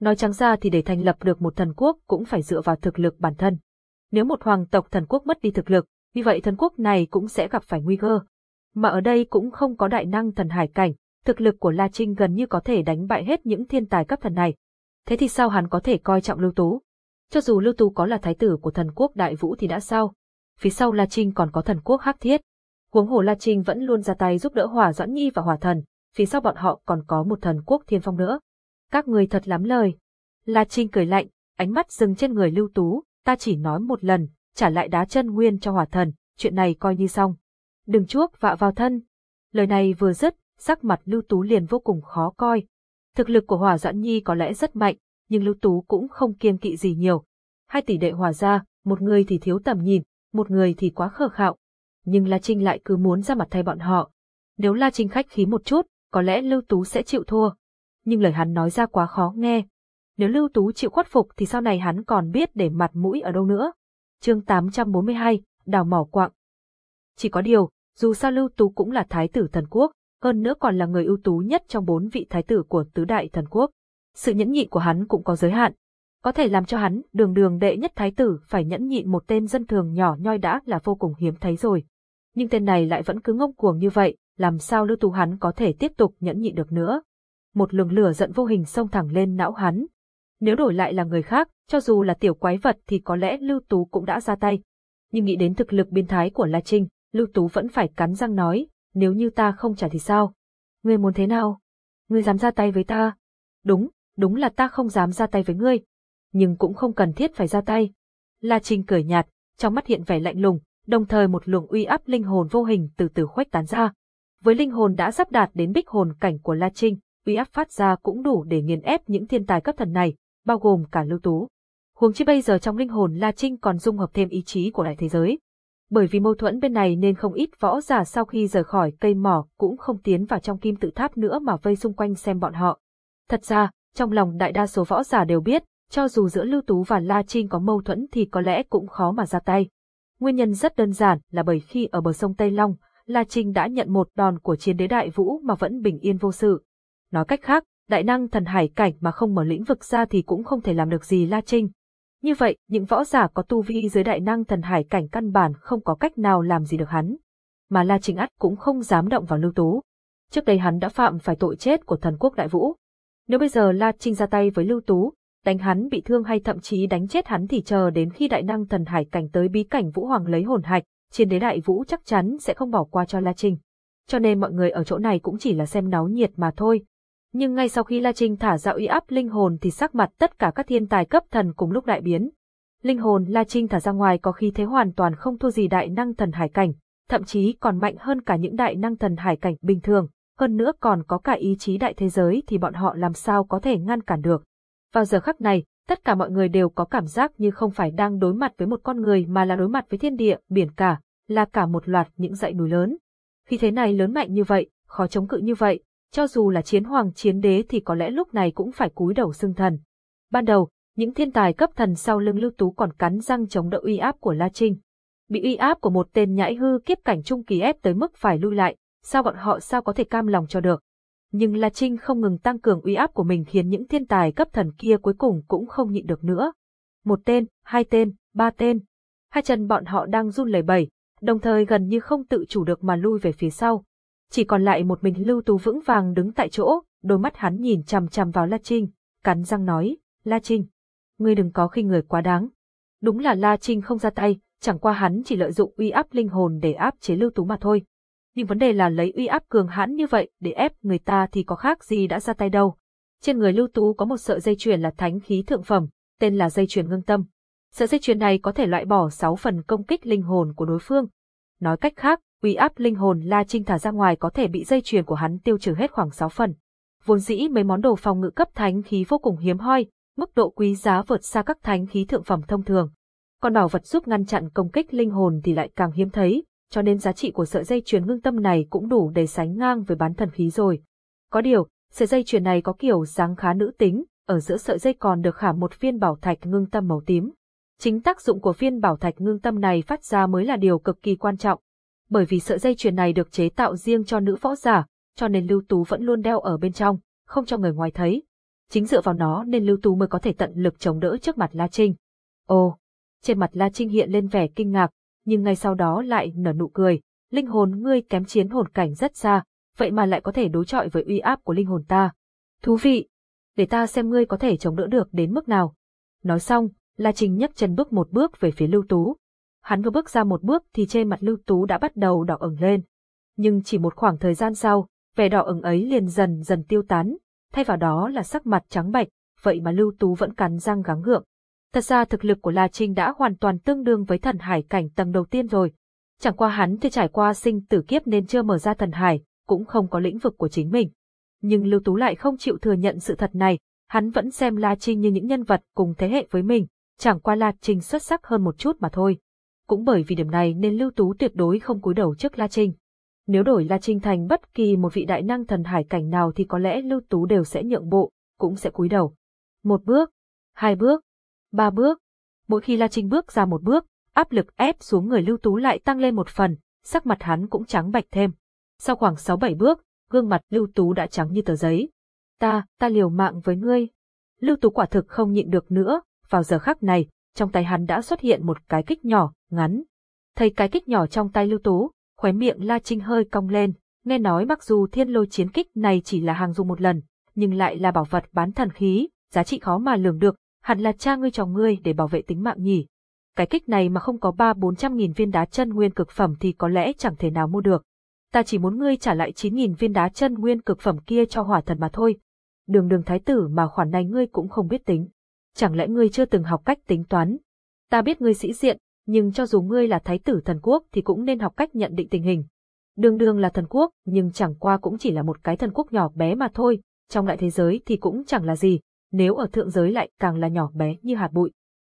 Nói trắng ra thì để thành lập được một thần quốc cũng phải dựa vào thực lực bản thân. Nếu một hoàng tộc thần quốc mất đi thực lực, như vậy thần quốc này cũng sẽ gặp phải nguy cơ. Mà ở đây cũng không có đại năng thần hải cảnh, thực lực của La Trinh gần như có thể đánh bại hết những thiên tài cấp thần này. Thế thì sao hắn có thể coi trọng Lưu Tú? Cho dù Lưu Tú có là thái tử của thần quốc đại vũ thì đã sao? Phía sau La Trinh còn có thần quốc hắc thiết. Huống hồ La Trinh vẫn luôn ra tay giúp đỡ Hỏa Doãn Nhi và Hỏa Thần, phía sau bọn họ còn có một thần quốc thiên phong nữa. Các người thật lắm lời. La Trinh cười lạnh, ánh mắt dừng trên người Lưu Tú, ta chỉ nói một lần, trả lại đá chân nguyên cho Hỏa Thần, chuyện này coi như xong. Đừng chuốc vạ vào thân. Lời này vừa dứt, sắc mặt Lưu Tú liền vô cùng khó coi. Thực lực của Hỏa Doãn Nhi có lẽ rất mạnh, nhưng Lưu Tú cũng không kiêng kỵ gì nhiều. Hai tỷ đệ hòa ra, một người thì thiếu tầm nhìn, một người thì quá khờ khạo. Nhưng La Trinh lại cứ muốn ra mặt thay bọn họ. Nếu La Trinh khách khí một chút, có lẽ Lưu Tú sẽ chịu thua. Nhưng lời hắn nói ra quá khó nghe. Nếu Lưu Tú chịu khuất phục thì sau này hắn còn biết để mặt mũi ở đâu nữa. chương 842, Đào Mỏ Quạng. Chỉ có điều, dù sao Lưu Tú cũng là thái tử thần quốc, hơn nữa còn là người ưu tú nhất trong bốn vị thái tử của tứ đại thần quốc. Sự nhẫn nhịn của hắn cũng có giới hạn. Có thể làm cho hắn, đường đường đệ nhất thái tử, phải nhẫn nhịn một tên dân thường nhỏ nhoi đã là vô cùng hiếm thấy rồi. Nhưng tên này lại vẫn cứ ngông cuồng như vậy, làm sao Lưu Tú hắn có thể tiếp tục nhẫn nhịn được nữa. Một luồng lửa giận vô hình xông thẳng lên não hắn. Nếu đổi lại là người khác, cho dù là tiểu quái vật thì có lẽ Lưu Tú cũng đã ra tay. Nhưng nghĩ đến thực lực biến thái của La Trinh, Lưu Tú vẫn phải cắn răng nói, nếu như ta không trả thì sao? Ngươi muốn thế nào? Ngươi dám ra tay với ta? Đúng, đúng là ta không dám ra tay với ngươi. Nhưng cũng không cần thiết phải ra tay. La Trinh cười nhạt, trong mắt hiện vẻ lạnh lùng, đồng thời một luồng uy áp linh hồn vô hình từ từ khuếch tán ra. Với linh hồn đã sắp đạt đến bích hồn cảnh của La Trinh, uy áp phát ra cũng đủ để nghiền ép những thiên tài cấp thần này, bao gồm cả Lưu Tú. Huống chi bây giờ trong linh hồn La Trinh còn dung hợp thêm ý chí của đại thế giới. Bởi vì mâu thuẫn bên này nên không ít võ giả sau khi rời khỏi cây mỏ cũng không tiến vào trong kim tự tháp nữa mà vây xung quanh xem bọn họ. Thật ra, trong lòng đại đa số võ giả đều biết, cho dù giữa Lưu Tú và La Trinh có mâu thuẫn thì có lẽ cũng khó mà ra tay. Nguyên nhân rất đơn giản là bởi khi ở bờ sông Tây Long, La Trinh đã nhận một đòn của chiến đế đại vũ mà vẫn bình yên vô sự. Nói cách khác, đại năng thần hải cảnh mà không mở lĩnh vực ra thì cũng không thể làm được gì La Trinh. Như vậy, những võ giả có tu vi dưới đại năng thần hải cảnh căn bản không có cách nào làm gì được hắn. Mà La Trinh ắt cũng không dám động vào lưu tú. Trước đây hắn đã phạm phải tội chết của thần quốc đại vũ. Nếu bây giờ La Trinh ra tay với lưu tú, đánh hắn bị thương hay thậm chí đánh chết hắn thì chờ đến khi đại năng thần hải cảnh tới bí cảnh vũ hoàng lấy hồn hạch, chiến đế đại vũ chắc chắn sẽ không bỏ qua cho La Trinh. Cho nên mọi người ở chỗ này cũng chỉ là xem náo nhiệt mà thôi, nhưng ngay sau khi La Trinh thả ra uy áp linh hồn thì sắc mặt tất cả các thiên tài cấp thần cùng lúc đại biến. Linh hồn La Trinh thả ra ngoài có khi thế hoàn toàn không thua gì đại năng thần hải cảnh, thậm chí còn mạnh hơn cả những đại năng thần hải cảnh bình thường, hơn nữa còn có cả ý chí đại thế giới thì bọn họ làm sao có thể ngăn cản được. Vào giờ khắc này, tất cả mọi người đều có cảm giác như không phải đang đối mặt với một con người mà là đối mặt với thiên địa, biển cả, là cả một loạt những dãy núi lớn. Khi thế này lớn mạnh như vậy, khó chống cự như vậy, cho dù là chiến hoàng chiến đế thì có lẽ lúc này cũng phải cúi đầu xưng thần. Ban đầu, những thiên tài cấp thần sau lưng Lưu Tú còn cắn răng chống đỡ uy áp của La Trinh. Bị uy áp của một tên nhãi hư kiếp cảnh trung kỳ ép tới mức phải lui lại, sao bọn họ sao có thể cam lòng cho được. Nhưng La Trinh không ngừng tăng cường uy áp của mình khiến những thiên tài cấp thần kia cuối cùng cũng không nhịn được nữa. Một tên, hai tên, ba tên. Hai chân bọn họ đang run lẩy bẩy, đồng thời gần như không tự chủ được mà lui về phía sau, chỉ còn lại một mình Lưu Tú vững vàng đứng tại chỗ, đôi mắt hắn nhìn chằm chằm vào La Trinh, cắn răng nói, La Trinh, ngươi đừng có khi người quá đáng. Đúng là La Trinh không ra tay, chẳng qua hắn chỉ lợi dụng uy áp linh hồn để áp chế Lưu Tú mà thôi. Nhưng vấn đề là lấy uy áp cường hãn như vậy để ép người ta thì có khác gì đã ra tay đâu. Trên người Lưu Tú có một sợi dây chuyền là thánh khí thượng phẩm, tên là dây chuyền ngưng tâm. Sợi dây chuyền này có thể loại bỏ 6 phần công kích linh hồn của đối phương. Nói cách khác, uy áp linh hồn La Trinh thả ra ngoài có thể bị dây chuyền của hắn tiêu trừ hết khoảng 6 phần. Vốn dĩ mấy món đồ phòng ngự cấp thánh khí vô cùng hiếm hoi, mức độ quý giá vượt xa các thánh khí thượng phẩm thông thường. Còn bảo vật giúp ngăn chặn công kích linh hồn thì lại càng hiếm thấy, cho nên giá trị của sợi dây chuyền ngưng tâm này cũng đủ để sánh ngang với bán thần khí rồi. Có điều, sợi dây chuyền này có kiểu dáng khá nữ tính, ở giữa sợi dây còn được khảm một viên bảo thạch ngưng tâm màu tím. Chính tác dụng của viên bảo thạch ngưng tâm này phát ra mới là điều cực kỳ quan trọng, bởi vì sợi dây chuyền này được chế tạo riêng cho nữ võ giả, cho nên Lưu Tú vẫn luôn đeo ở bên trong, không cho người ngoài thấy. Chính dựa vào nó nên Lưu Tú mới có thể tận lực chống đỡ trước mặt La Trinh. Ồ, trên mặt La Trinh hiện lên vẻ kinh ngạc, nhưng ngay sau đó lại nở nụ cười, linh hồn ngươi kém chiến hồn cảnh rất xa, vậy mà lại có thể đối chọi với uy áp của linh hồn ta. Thú vị, để ta xem ngươi có thể chống đỡ được đến mức nào. Nói xong, La trình nhấc chân bước một bước về phía Lưu Tú, Hắn vừa bước ra một bước thì trên mặt Lưu Tú đã bắt đầu đỏ ửng lên. Nhưng chỉ một khoảng thời gian sau, vẻ đỏ ửng ấy liền dần dần tiêu tán, thay vào đó là sắc mặt trắng bệch, vậy mà Lưu Tú vẫn cắn răng gắng gượng. Thật ra thực lực của La Trinh đã hoàn toàn tương đương với thần hải cảnh tầng đầu tiên rồi. Chẳng qua hắn thì trải qua sinh tử kiếp nên chưa mở ra thần hải, cũng không có lĩnh vực của chính mình. Nhưng Lưu Tú lại không chịu thừa nhận sự thật này, hắn vẫn xem La Trinh như những nhân vật cùng thế hệ với mình, chẳng qua La Trinh xuất sắc hơn một chút mà thôi. Cũng bởi vì điểm này nên Lưu Tú tuyệt đối không cúi đầu trước La Trinh. Nếu đổi La Trinh thành bất kỳ một vị đại năng thần hải cảnh nào thì có lẽ Lưu Tú đều sẽ nhượng bộ, cũng sẽ cúi đầu. Một bước, hai bước, ba bước. Mỗi khi La Trinh bước ra một bước, áp lực ép xuống người Lưu Tú lại tăng lên một phần, sắc mặt hắn cũng trắng bạch thêm. Sau khoảng sáu bảy bước, gương mặt Lưu Tú đã trắng như tờ giấy. Ta, ta liều mạng với ngươi. Lưu Tú quả thực không nhịn được nữa, vào giờ khắc này, trong tay hắn đã xuất hiện một cái kích nhỏ, ngắn. Thấy cái kích nhỏ trong tay Lưu Tú, khóe miệng La Trinh hơi cong lên, nghe nói mặc dù thiên lôi chiến kích này chỉ là hàng dùng một lần, nhưng lại là bảo vật bán thần khí, giá trị khó mà lường được, hẳn là cha ngươi chồng ngươi để bảo vệ tính mạng nhỉ. Cái kích này mà không có ba bốn trăm nghìn viên đá chân nguyên cực phẩm thì có lẽ chẳng thể nào mua được. Ta chỉ muốn ngươi trả lại chín nghìn viên đá chân nguyên cực phẩm kia cho hỏa thần mà thôi. Đường đường thái tử mà khoản này ngươi cũng không biết tính. Chẳng lẽ ngươi chưa từng học cách tính toán? Ta biết ngươi sĩ diện, nhưng cho dù ngươi là thái tử thần quốc thì cũng nên học cách nhận định tình hình. Đường đường là thần quốc, nhưng chẳng qua cũng chỉ là một cái thần quốc nhỏ bé mà thôi, trong đại thế giới thì cũng chẳng là gì, nếu ở thượng giới lại càng là nhỏ bé như hạt bụi.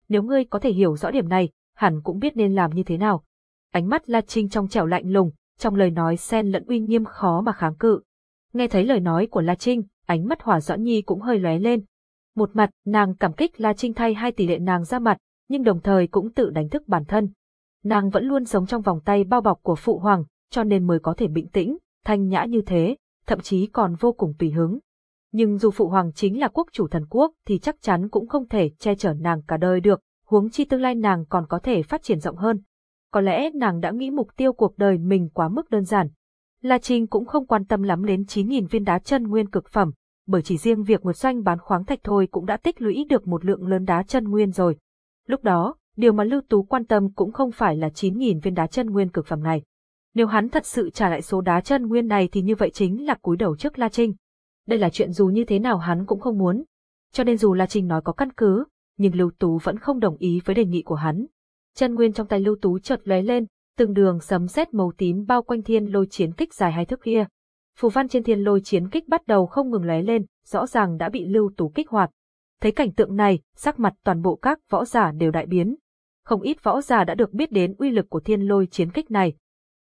Nếu ngươi có thể hiểu rõ điểm này, hẳn cũng biết nên làm như thế nào. Ánh mắt La Trinh trong trẻo lạnh lùng, trong lời nói xen lẫn uy nghiêm khó mà kháng cự. Nghe thấy lời nói của La Trinh, ánh mắt Hỏa Doãn Nhi cũng hơi lóe lên. Một mặt, nàng cảm kích La Trinh thay hai tỷ lệ nàng ra mặt, nhưng đồng thời cũng tự đánh thức bản thân. Nàng vẫn luôn sống trong vòng tay bao bọc của phụ hoàng, cho nên mới có thể bình tĩnh, thanh nhã như thế, thậm chí còn vô cùng tùy hứng. Nhưng dù phụ hoàng chính là quốc chủ thần quốc thì chắc chắn cũng không thể che chở nàng cả đời được, huống chi tương lai nàng còn có thể phát triển rộng hơn. Có lẽ nàng đã nghĩ mục tiêu cuộc đời mình quá mức đơn giản. La Trinh cũng không quan tâm lắm đến 9.000 viên đá chân nguyên cực phẩm, bởi chỉ riêng việc một doanh bán khoáng thạch thôi cũng đã tích lũy được một lượng lớn đá chân nguyên rồi. Lúc đó, điều mà Lưu Tú quan tâm cũng không phải là 9.000 viên đá chân nguyên cực phẩm này. Nếu hắn thật sự trả lại số đá chân nguyên này thì như vậy chính là cúi đầu trước La Trinh. Đây là chuyện dù như thế nào hắn cũng không muốn. Cho nên dù là trình nói có căn cứ, nhưng Lưu Tú vẫn không đồng ý với đề nghị của hắn. Chân nguyên trong tay Lưu Tú chợt lóe lên, từng đường sấm sét màu tím bao quanh thiên lôi chiến kích dài hai thước kia. Phù văn trên thiên lôi chiến kích bắt đầu không ngừng lóe lên, rõ ràng đã bị Lưu Tú kích hoạt. Thấy cảnh tượng này, sắc mặt toàn bộ các võ giả đều đại biến. Không ít võ giả đã được biết đến uy lực của thiên lôi chiến kích này.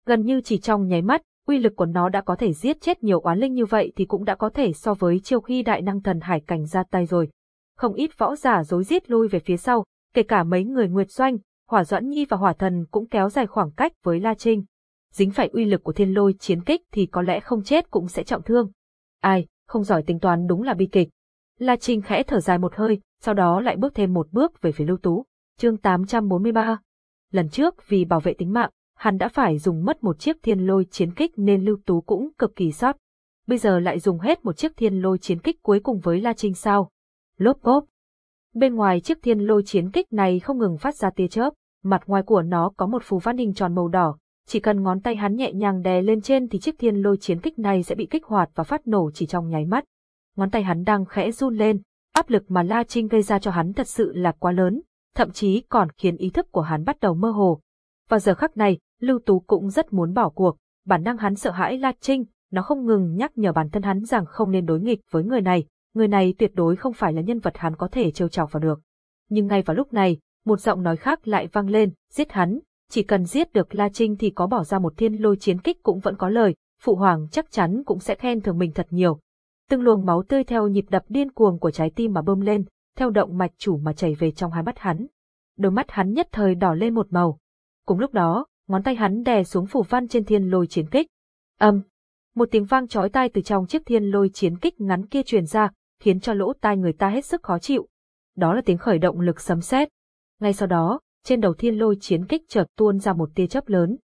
Gần như chỉ trong nháy mắt, uy lực của nó đã có thể giết chết nhiều oán linh như vậy thì cũng đã có thể so với chiêu khi đại năng thần hải cảnh ra tay rồi. Không ít võ giả rối giết lui về phía sau, kể cả mấy người Nguyệt Doanh, Hỏa Doãn Nhi và Hỏa Thần cũng kéo dài khoảng cách với La Trinh. Dính phải uy lực của thiên lôi chiến kích thì có lẽ không chết cũng sẽ trọng thương. Ai, không giỏi tính toán đúng là bi kịch. La Trinh khẽ thở dài một hơi, sau đó lại bước thêm một bước về phía Lưu Tú. Chương 843 Lần trước vì bảo vệ tính mạng, hắn đã phải dùng mất một chiếc thiên lôi chiến kích nên Lưu Tú cũng cực kỳ sót. Bây giờ lại dùng hết một chiếc thiên lôi chiến kích cuối cùng với La Trinh sao? Lốp bốp. Bên ngoài chiếc thiên lôi chiến kích này không ngừng phát ra tia chớp, mặt ngoài của nó có một phù văn hình tròn màu đỏ, chỉ cần ngón tay hắn nhẹ nhàng đè lên trên thì chiếc thiên lôi chiến kích này sẽ bị kích hoạt và phát nổ chỉ trong nháy mắt. Ngón tay hắn đang khẽ run lên, áp lực mà La Trinh gây ra cho hắn thật sự là quá lớn, thậm chí còn khiến ý thức của hắn bắt đầu mơ hồ. Vào giờ khắc này, Lưu Tú cũng rất muốn bỏ cuộc, bản năng hắn sợ hãi La Trinh, nó không ngừng nhắc nhở bản thân hắn rằng không nên đối nghịch với người này, người này tuyệt đối không phải là nhân vật hắn có thể trêu chọc vào được. Nhưng ngay vào lúc này, một giọng nói khác lại vang lên, giết hắn, chỉ cần giết được La Trinh thì có bỏ ra một thiên lôi chiến kích cũng vẫn có lời, phụ hoàng chắc chắn cũng sẽ khen thưởng mình thật nhiều. Từng luồng máu tươi theo nhịp đập điên cuồng của trái tim mà bơm lên, theo động mạch chủ mà chảy về trong hai mắt hắn. Đôi mắt hắn nhất thời đỏ lên một màu. Cùng lúc đó, ngón tay hắn đè xuống phủ văn trên thiên lôi chiến kích. Âm, một tiếng vang chói tai từ trong chiếc thiên lôi chiến kích ngắn kia truyền ra, khiến cho lỗ tai người ta hết sức khó chịu. Đó là tiếng khởi động lực sấm sét. Ngay sau đó, trên đầu thiên lôi chiến kích chợt tuôn ra một tia chớp lớn.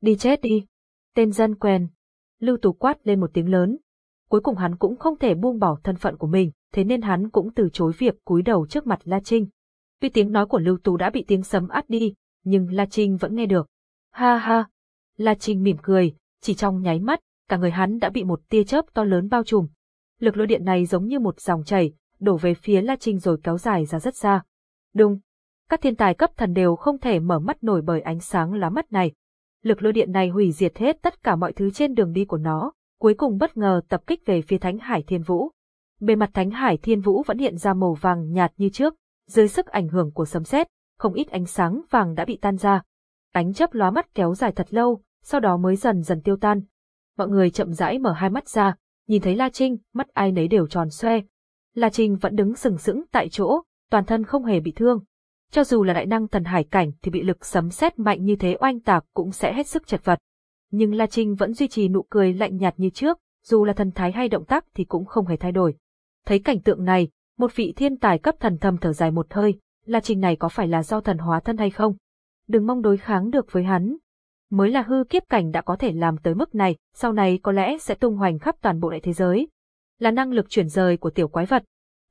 Đi chết đi. Tên dân quen. Lưu Tú quát lên một tiếng lớn. Cuối cùng hắn cũng không thể buông bỏ thân phận của mình, thế nên hắn cũng từ chối việc cúi đầu trước mặt La Trinh. Tuy tiếng nói của Lưu Tú đã bị tiếng sấm át đi, nhưng La Trinh vẫn nghe được. Ha ha. La Trinh mỉm cười, chỉ trong nháy mắt, cả người hắn đã bị một tia chớp to lớn bao trùm. Lực lôi điện này giống như một dòng chảy, đổ về phía La Trinh rồi kéo dài ra rất xa. Đúng, các thiên tài cấp thần đều không thể mở mắt nổi bởi ánh sáng lá mắt này. Lực lôi điện này hủy diệt hết tất cả mọi thứ trên đường đi của nó, cuối cùng bất ngờ tập kích về phía Thánh Hải Thiên Vũ. Bề mặt Thánh Hải Thiên Vũ vẫn hiện ra màu vàng nhạt như trước, dưới sức ảnh hưởng của sấm sét, không ít ánh sáng vàng đã bị tan ra. Ánh chớp lóa mắt kéo dài thật lâu, sau đó mới dần dần tiêu tan. Mọi người chậm rãi mở hai mắt ra, nhìn thấy La Trinh, mắt ai nấy đều tròn xoe. La Trinh vẫn đứng sừng sững tại chỗ, toàn thân không hề bị thương. Cho dù là đại năng thần hải cảnh thì bị lực sấm sét mạnh như thế oanh tạc cũng sẽ hết sức chật vật. Nhưng La Trinh vẫn duy trì nụ cười lạnh nhạt như trước, dù là thần thái hay động tác thì cũng không hề thay đổi. Thấy cảnh tượng này, một vị thiên tài cấp thần thầm thở dài một hơi, La Trinh này có phải là do thần hóa thân hay không? Đừng mong đối kháng được với hắn. Mới là hư kiếp cảnh đã có thể làm tới mức này, sau này có lẽ sẽ tung hoành khắp toàn bộ đại thế giới. Là năng lực chuyển rời của tiểu quái vật.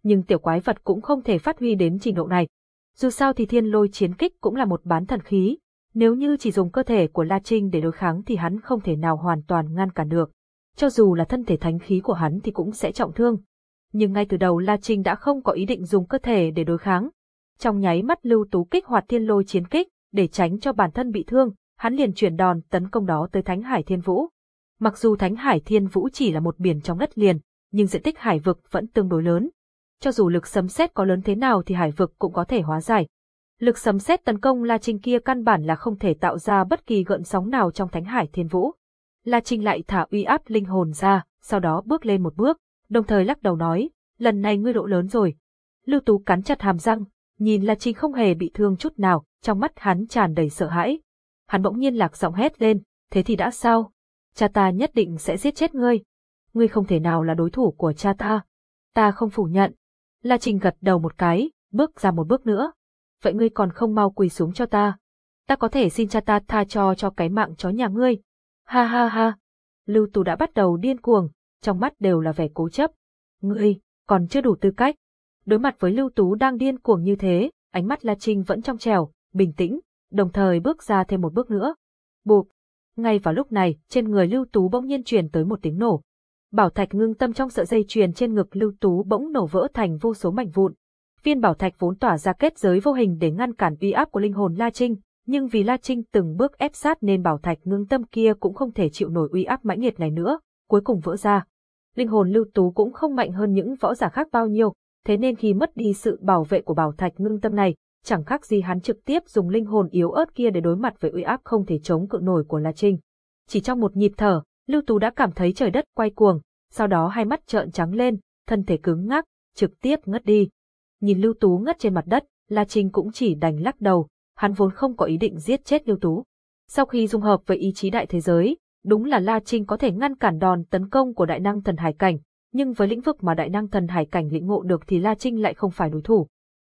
Nhưng tiểu quái vật cũng không thể phát huy đến trình độ này. Dù sao thì thiên lôi chiến kích cũng là một bán thần khí. Nếu như chỉ dùng cơ thể của La Trinh để đối kháng thì hắn không thể nào hoàn toàn ngăn cản được. Cho dù là thân thể thánh khí của hắn thì cũng sẽ trọng thương. Nhưng ngay từ đầu La Trinh đã không có ý định dùng cơ thể để đối kháng. Trong nháy mắt lưu tú kích hoạt thiên lôi chiến kích, để tránh cho bản thân bị thương, hắn liền chuyển đòn tấn công đó tới Thánh Hải Thiên Vũ. Mặc dù Thánh Hải Thiên Vũ chỉ là một biển trong đất liền, nhưng diện tích hải vực vẫn tương đối lớn. Cho dù lực sấm sét có lớn thế nào thì hải vực cũng có thể hóa giải. Lực sấm sét tấn công La Trinh kia căn bản là không thể tạo ra bất kỳ gợn sóng nào trong Thánh Hải Thiên Vũ. La Trinh lại thả uy áp linh hồn ra, sau đó bước lên một bước, đồng thời lắc đầu nói, lần này ngươi độ lớn rồi. Lưu Tú cắn chặt hàm răng, nhìn La Trinh không hề bị thương chút nào, trong mắt hắn tràn đầy sợ hãi. Hắn bỗng nhiên lạc giọng hét lên, thế thì đã sao? Cha ta nhất định sẽ giết chết ngươi. Ngươi không thể nào là đối thủ của cha ta. Ta không phủ nhận. La Trình gật đầu một cái, bước ra một bước nữa. Vậy ngươi còn không mau quỳ xuống cho ta. Ta có thể xin cha ta tha cho cho cái mạng chó nhà ngươi. Ha ha ha. Lưu Tú đã bắt đầu điên cuồng, trong mắt đều là vẻ cố chấp. Ngươi, còn chưa đủ tư cách. Đối mặt với Lưu Tú đang điên cuồng như thế, ánh mắt La Trinh vẫn trong trèo, bình tĩnh, đồng thời bước ra thêm một bước nữa. Bụp! Ngay vào lúc này, trên người Lưu Tú bỗng nhiên truyền tới một tiếng nổ. Bảo thạch ngưng tâm trong sợi dây chuyền trên ngực Lưu Tú bỗng nổ vỡ thành vô số mảnh vụn. Viên bảo thạch vốn tỏa ra kết giới vô hình để ngăn cản uy áp của linh hồn La Trinh, nhưng vì La Trinh từng bước ép sát nên bảo thạch ngưng tâm kia cũng không thể chịu nổi uy áp mãnh liệt này nữa, cuối cùng vỡ ra. Linh hồn Lưu Tú cũng không mạnh hơn những võ giả khác bao nhiêu, thế nên khi mất đi sự bảo vệ của bảo thạch ngưng tâm này, chẳng khác gì hắn trực tiếp dùng linh hồn yếu ớt kia để đối mặt với uy áp không thể chống cự nổi của La Trinh. Chỉ trong một nhịp thở, Lưu Tú đã cảm thấy trời đất quay cuồng, sau đó hai mắt trợn trắng lên, thân thể cứng ngắc, trực tiếp ngất đi. Nhìn Lưu Tú ngất trên mặt đất, La Trinh cũng chỉ đành lắc đầu, hắn vốn không có ý định giết chết Lưu Tú. Sau khi dung hợp với ý chí đại thế giới, đúng là La Trinh có thể ngăn cản đòn tấn công của đại năng thần hải cảnh, nhưng với lĩnh vực mà đại năng thần hải cảnh lĩnh ngộ được thì La Trinh lại không phải đối thủ.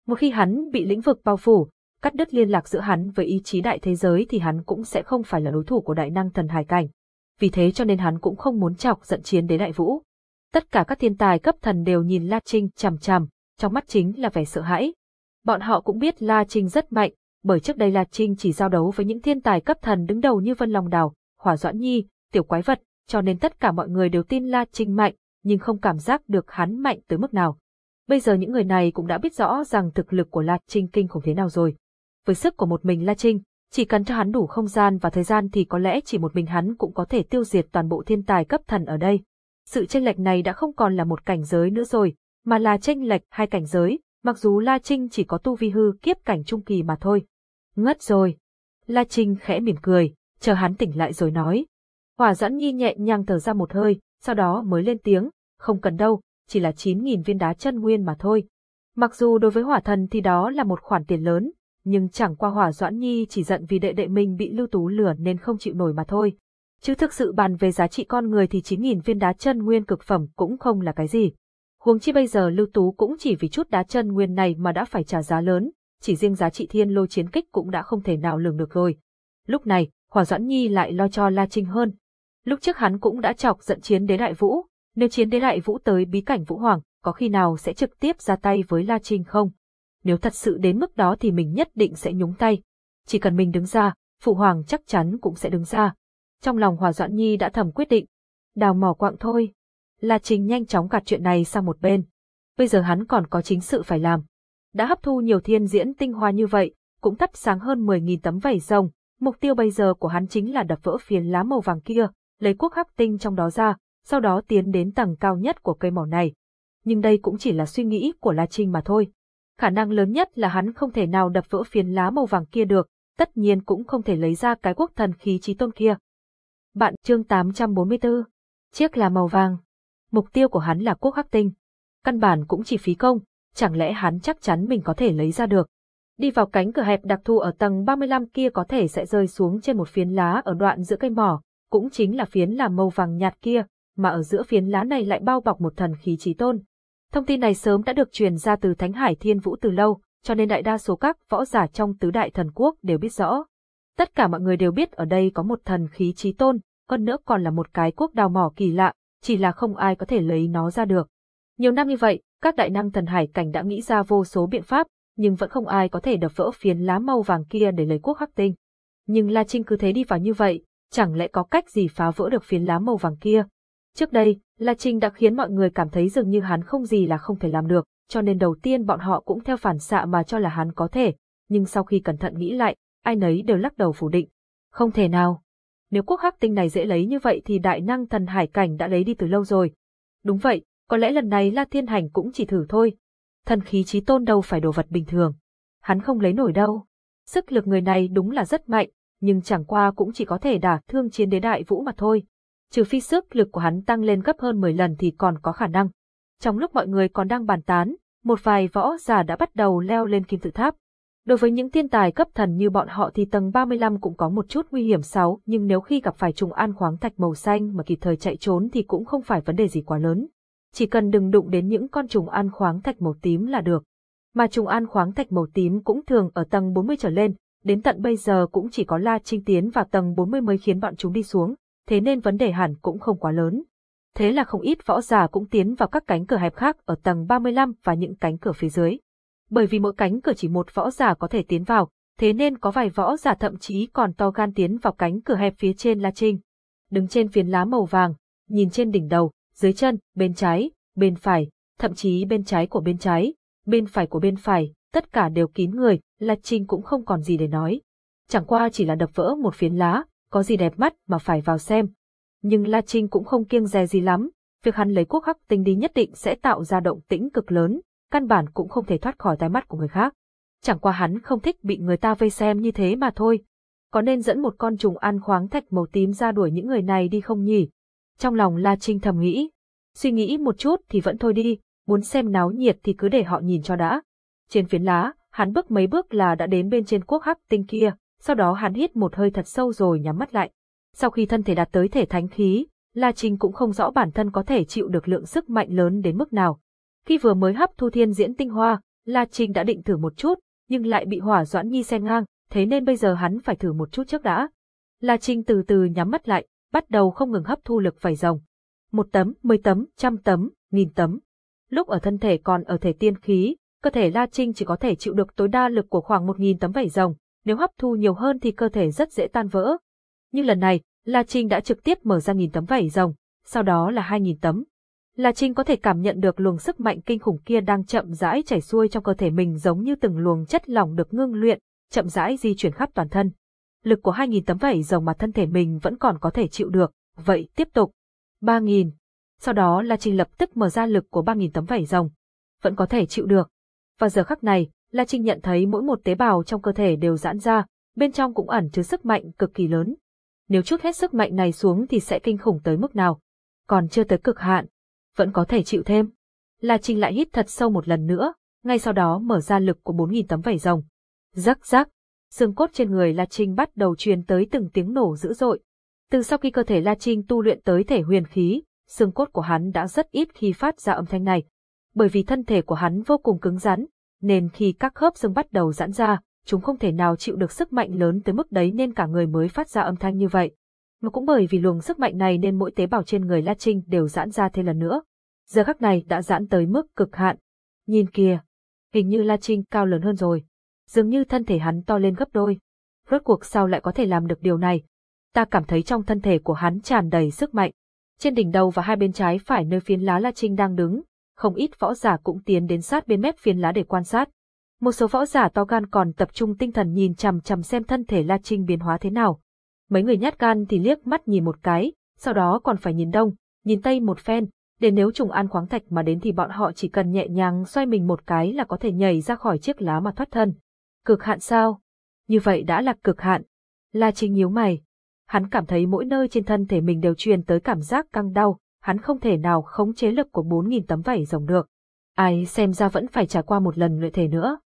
Một khi hắn bị lĩnh vực bao phủ, cắt đứt liên lạc giữa hắn với ý chí đại thế giới thì hắn cũng sẽ không phải là đối thủ của đại năng thần hải cảnh. Vì thế cho nên hắn cũng không muốn chọc giận chiến đế đại vũ. Tất cả các thiên tài cấp thần đều nhìn La Trinh chằm chằm, trong mắt chính là vẻ sợ hãi. Bọn họ cũng biết La Trinh rất mạnh, bởi trước đây La Trinh chỉ giao đấu với những thiên tài cấp thần đứng đầu như Vân Long Đào, Hỏa Doãn Nhi, Tiểu Quái Vật, cho nên tất cả mọi người đều tin La Trinh mạnh, nhưng không cảm giác được hắn mạnh tới mức nào. Bây giờ những người này cũng đã biết rõ rằng thực lực của La Trinh kinh khủng thế nào rồi. Với sức của một mình La Trinh, chỉ cần cho hắn đủ không gian và thời gian thì có lẽ chỉ một mình hắn cũng có thể tiêu diệt toàn bộ thiên tài cấp thần ở đây. Sự chênh lệch này đã không còn là một cảnh giới nữa rồi, mà là chênh lệch hai cảnh giới, mặc dù La Trinh chỉ có tu vi hư kiếp cảnh trung kỳ mà thôi. Ngất rồi. La Trinh khẽ mỉm cười, chờ hắn tỉnh lại rồi nói. Hỏa dẫn nhi nhẹ nhàng thở ra một hơi, sau đó mới lên tiếng, không cần đâu, chỉ là 9.000 viên đá chân nguyên mà thôi. Mặc dù đối với hỏa thần thì đó là một khoản tiền lớn, nhưng chẳng qua hỏa doãn nhi chỉ giận vì đệ đệ mình bị lưu tú lửa nên không chịu nổi mà thôi. Chứ thực sự bàn về giá trị con người thì 9.000 viên đá chân nguyên cực phẩm cũng không là cái gì. Huống chi bây giờ lưu tú cũng chỉ vì chút đá chân nguyên này mà đã phải trả giá lớn, chỉ riêng giá trị thiên lô chiến kích cũng đã không thể nào lường được rồi. Lúc này, hỏa doãn nhi lại lo cho La Trinh hơn. Lúc trước hắn cũng đã chọc giận chiến đế đại vũ, nếu chiến đế đại vũ tới bí cảnh Vũ Hoàng, có khi nào sẽ trực tiếp ra tay với La Trinh không? Nếu thật sự đến mức đó thì mình nhất định sẽ nhúng tay. Chỉ cần mình đứng ra, Phụ Hoàng chắc chắn cũng sẽ đứng ra. Trong lòng Hòa Doãn Nhi đã thầm quyết định. Đào mỏ quạng thôi. La Trinh nhanh chóng gạt chuyện này sang một bên. Bây giờ hắn còn có chính sự phải làm. Đã hấp thu nhiều thiên diễn tinh hoa như vậy, cũng thắp sáng hơn 10.000 tấm vảy rồng. Mục tiêu bây giờ của hắn chính là đập vỡ phiến lá màu vàng kia, lấy quốc hắc tinh trong đó ra, sau đó tiến đến tầng cao nhất của cây mỏ này. Nhưng đây cũng chỉ là suy nghĩ của La Trinh mà thôi. Khả năng lớn nhất là hắn không thể nào đập vỡ phiến lá màu vàng kia được, tất nhiên cũng không thể lấy ra cái quốc thần khí trí tôn kia. Bạn chương 844 Chiếc là màu vàng. Mục tiêu của hắn là quốc hắc tinh. Căn bản cũng chỉ phí công, chẳng lẽ hắn chắc chắn mình có thể lấy ra được. Đi vào cánh cửa hẹp đặc thù ở tầng 35 kia có thể sẽ rơi xuống trên một phiến lá ở đoạn giữa cây mỏ, cũng chính là phiến là màu vàng nhạt kia, mà ở giữa phiến lá này lại bao bọc một thần khí trí tôn. Thông tin này sớm đã được truyền ra từ Thánh Hải Thiên Vũ từ lâu, cho nên đại đa số các võ giả trong tứ đại thần quốc đều biết rõ. Tất cả mọi người đều biết ở đây có một thần khí trí tôn, hơn nữa còn là một cái quốc đào mỏ kỳ lạ, chỉ là không ai có thể lấy nó ra được. Nhiều năm như vậy, các đại năng thần hải cảnh đã nghĩ ra vô số biện pháp, nhưng vẫn không ai có thể đập vỡ phiến lá màu vàng kia để lấy quốc hắc tinh. Nhưng La Trinh cứ thế đi vào như vậy, chẳng lẽ có cách gì phá vỡ được phiến lá màu vàng kia? Trước đây, La Trinh đã khiến mọi người cảm thấy dường như hắn không gì là không thể làm được, cho nên đầu tiên bọn họ cũng theo phản xạ mà cho là hắn có thể, nhưng sau khi cẩn thận nghĩ lại, ai nấy đều lắc đầu phủ định. Không thể nào. Nếu quốc hắc tinh này dễ lấy như vậy thì đại năng thần hải cảnh đã lấy đi từ lâu rồi. Đúng vậy, có lẽ lần này La Thiên Hành cũng chỉ thử thôi. Thần khí trí tôn đâu phải đồ vật bình thường. Hắn không lấy nổi đâu. Sức lực người này đúng là rất mạnh, nhưng chẳng qua cũng chỉ có thể đả thương chiến đế đại vũ mà thôi. Trừ phi sức lực của hắn tăng lên gấp hơn 10 lần thì còn có khả năng. Trong lúc mọi người còn đang bàn tán, một vài võ giả đã bắt đầu leo lên kim tự tháp. Đối với những thiên tài cấp thần như bọn họ thì tầng 35 cũng có một chút nguy hiểm xấu, nhưng nếu khi gặp phải trùng an khoáng thạch màu xanh mà kịp thời chạy trốn thì cũng không phải vấn đề gì quá lớn. Chỉ cần đừng đụng đến những con trùng an khoáng thạch màu tím là được. Mà trùng an khoáng thạch màu tím cũng thường ở tầng 40 trở lên, đến tận bây giờ cũng chỉ có La Trinh tiến vào tầng 40 mới khiến bọn chúng đi xuống, thế nên vấn đề hẳn cũng không quá lớn. Thế là không ít võ giả cũng tiến vào các cánh cửa hẹp khác ở tầng 35 và những cánh cửa phía dưới. Bởi vì mỗi cánh cửa chỉ một võ giả có thể tiến vào, thế nên có vài võ giả thậm chí còn to gan tiến vào cánh cửa hẹp phía trên La Trinh. Đứng trên phiến lá màu vàng, nhìn trên đỉnh đầu, dưới chân, bên trái, bên phải, thậm chí bên trái của bên trái, bên phải của bên phải, tất cả đều kín người, La Trinh cũng không còn gì để nói. Chẳng qua chỉ là đập vỡ một phiến lá, có gì đẹp mắt mà phải vào xem. Nhưng La Trinh cũng không kiêng dè gì lắm, việc hắn lấy quốc hắc tinh đi nhất định sẽ tạo ra động tĩnh cực lớn, căn bản cũng không thể thoát khỏi tai mắt của người khác. Chẳng qua hắn không thích bị người ta vây xem như thế mà thôi. Có nên dẫn một con trùng ăn khoáng thạch màu tím ra đuổi những người này đi không nhỉ? Trong lòng La Trinh thầm nghĩ. Suy nghĩ một chút thì vẫn thôi đi, muốn xem náo nhiệt thì cứ để họ nhìn cho đã. Trên phiến lá, hắn bước mấy bước là đã đến bên trên quốc hắc tinh kia, sau đó hắn hít một hơi thật sâu rồi nhắm mắt lại. Sau khi thân thể đạt tới thể thánh khí, La Trinh cũng không rõ bản thân có thể chịu được lượng sức mạnh lớn đến mức nào. Khi vừa mới hấp thu thiên diễn tinh hoa, La Trinh đã định thử một chút, nhưng lại bị hỏa doãn nhi xen ngang, thế nên bây giờ hắn phải thử một chút trước đã. La Trinh từ từ nhắm mắt lại, bắt đầu không ngừng hấp thu lực vảy rồng. Một tấm, mười tấm, trăm tấm, nghìn tấm. Lúc ở thân thể còn ở thể tiên khí, cơ thể La Trinh chỉ có thể chịu được tối đa lực của khoảng một nghìn tấm vảy rồng, nếu hấp thu nhiều hơn thì cơ thể rất dễ tan vỡ. Nhưng lần này, La Trinh đã trực tiếp mở ra nghìn tấm vảy rồng, sau đó là hai nghìn tấm. La Trinh có thể cảm nhận được luồng sức mạnh kinh khủng kia đang chậm rãi chảy xuôi trong cơ thể mình giống như từng luồng chất lỏng được ngưng luyện, chậm rãi di chuyển khắp toàn thân. Lực của hai nghìn tấm vảy rồng mà thân thể mình vẫn còn có thể chịu được, vậy tiếp tục. Ba nghìn. Sau đó La Trinh lập tức mở ra lực của ba nghìn tấm vảy rồng. Vẫn có thể chịu được. Và giờ khắc này, La Trinh nhận thấy mỗi một tế bào trong cơ thể đều giãn ra, bên trong cũng ẩn chứa sức mạnh cực kỳ lớn. Nếu chút hết sức mạnh này xuống thì sẽ kinh khủng tới mức nào. Còn chưa tới cực hạn, vẫn có thể chịu thêm. La Trinh lại hít thật sâu một lần nữa, ngay sau đó mở ra lực của 4.000 tấm vảy rồng. Rắc rắc, xương cốt trên người La Trinh bắt đầu truyền tới từng tiếng nổ dữ dội. Từ sau khi cơ thể La Trinh tu luyện tới thể huyền khí, xương cốt của hắn đã rất ít khi phát ra âm thanh này. Bởi vì thân thể của hắn vô cùng cứng rắn, nên khi các khớp xương bắt đầu giãn ra, chúng không thể nào chịu được sức mạnh lớn tới mức đấy nên cả người mới phát ra âm thanh như vậy. Mà cũng bởi vì luồng sức mạnh này nên mỗi tế bào trên người La Trinh đều giãn ra thêm lần nữa. Giờ khắc này đã giãn tới mức cực hạn. Nhìn kìa, hình như La Trinh cao lớn hơn rồi. Dường như thân thể hắn to lên gấp đôi. Rốt cuộc sao lại có thể làm được điều này? Ta cảm thấy trong thân thể của hắn tràn đầy sức mạnh. Trên đỉnh đầu và hai bên trái phải nơi phiến lá La Trinh đang đứng, không ít võ giả cũng tiến đến sát bên mép phiến lá để quan sát. Một số võ giả to gan còn tập trung tinh thần nhìn chằm chằm xem thân thể La Trinh biến hóa thế nào. Mấy người nhát gan thì liếc mắt nhìn một cái, sau đó còn phải nhìn đông, nhìn tây một phen, để nếu trùng an khoáng thạch mà đến thì bọn họ chỉ cần nhẹ nhàng xoay mình một cái là có thể nhảy ra khỏi chiếc lá mà thoát thân. Cực hạn sao? Như vậy đã là cực hạn. La Trinh nhíu mày. Hắn cảm thấy mỗi nơi trên thân thể mình đều truyền tới cảm giác căng đau, hắn không thể nào khống chế lực của 4.000 tấm vảy rồng được. Ai xem ra vẫn phải trải qua một lần luyện thể nữa.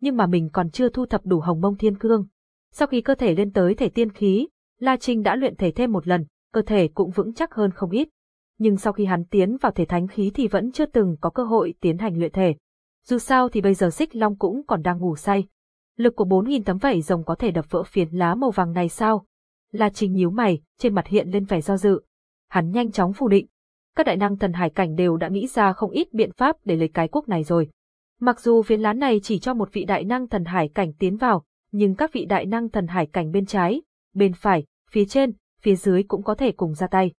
Nhưng mà mình còn chưa thu thập đủ hồng mông thiên cương. Sau khi cơ thể lên tới thể tiên khí, La Trinh đã luyện thể thêm một lần, cơ thể cũng vững chắc hơn không ít. Nhưng sau khi hắn tiến vào thể thánh khí thì vẫn chưa từng có cơ hội tiến hành luyện thể. Dù sao thì bây giờ xích long cũng còn đang ngủ say. Lực của 4.000 tấm vảy rồng có thể đập vỡ phiến lá màu vàng này sao? La Trinh nhíu mày, trên mặt hiện lên vẻ do dự. Hắn nhanh chóng phủ định. Các đại năng thần hải cảnh đều đã nghĩ ra không ít biện pháp để lấy cái quốc này rồi. Mặc dù phiến lá này chỉ cho một vị đại năng thần hải cảnh tiến vào, nhưng các vị đại năng thần hải cảnh bên trái, bên phải, phía trên, phía dưới cũng có thể cùng ra tay.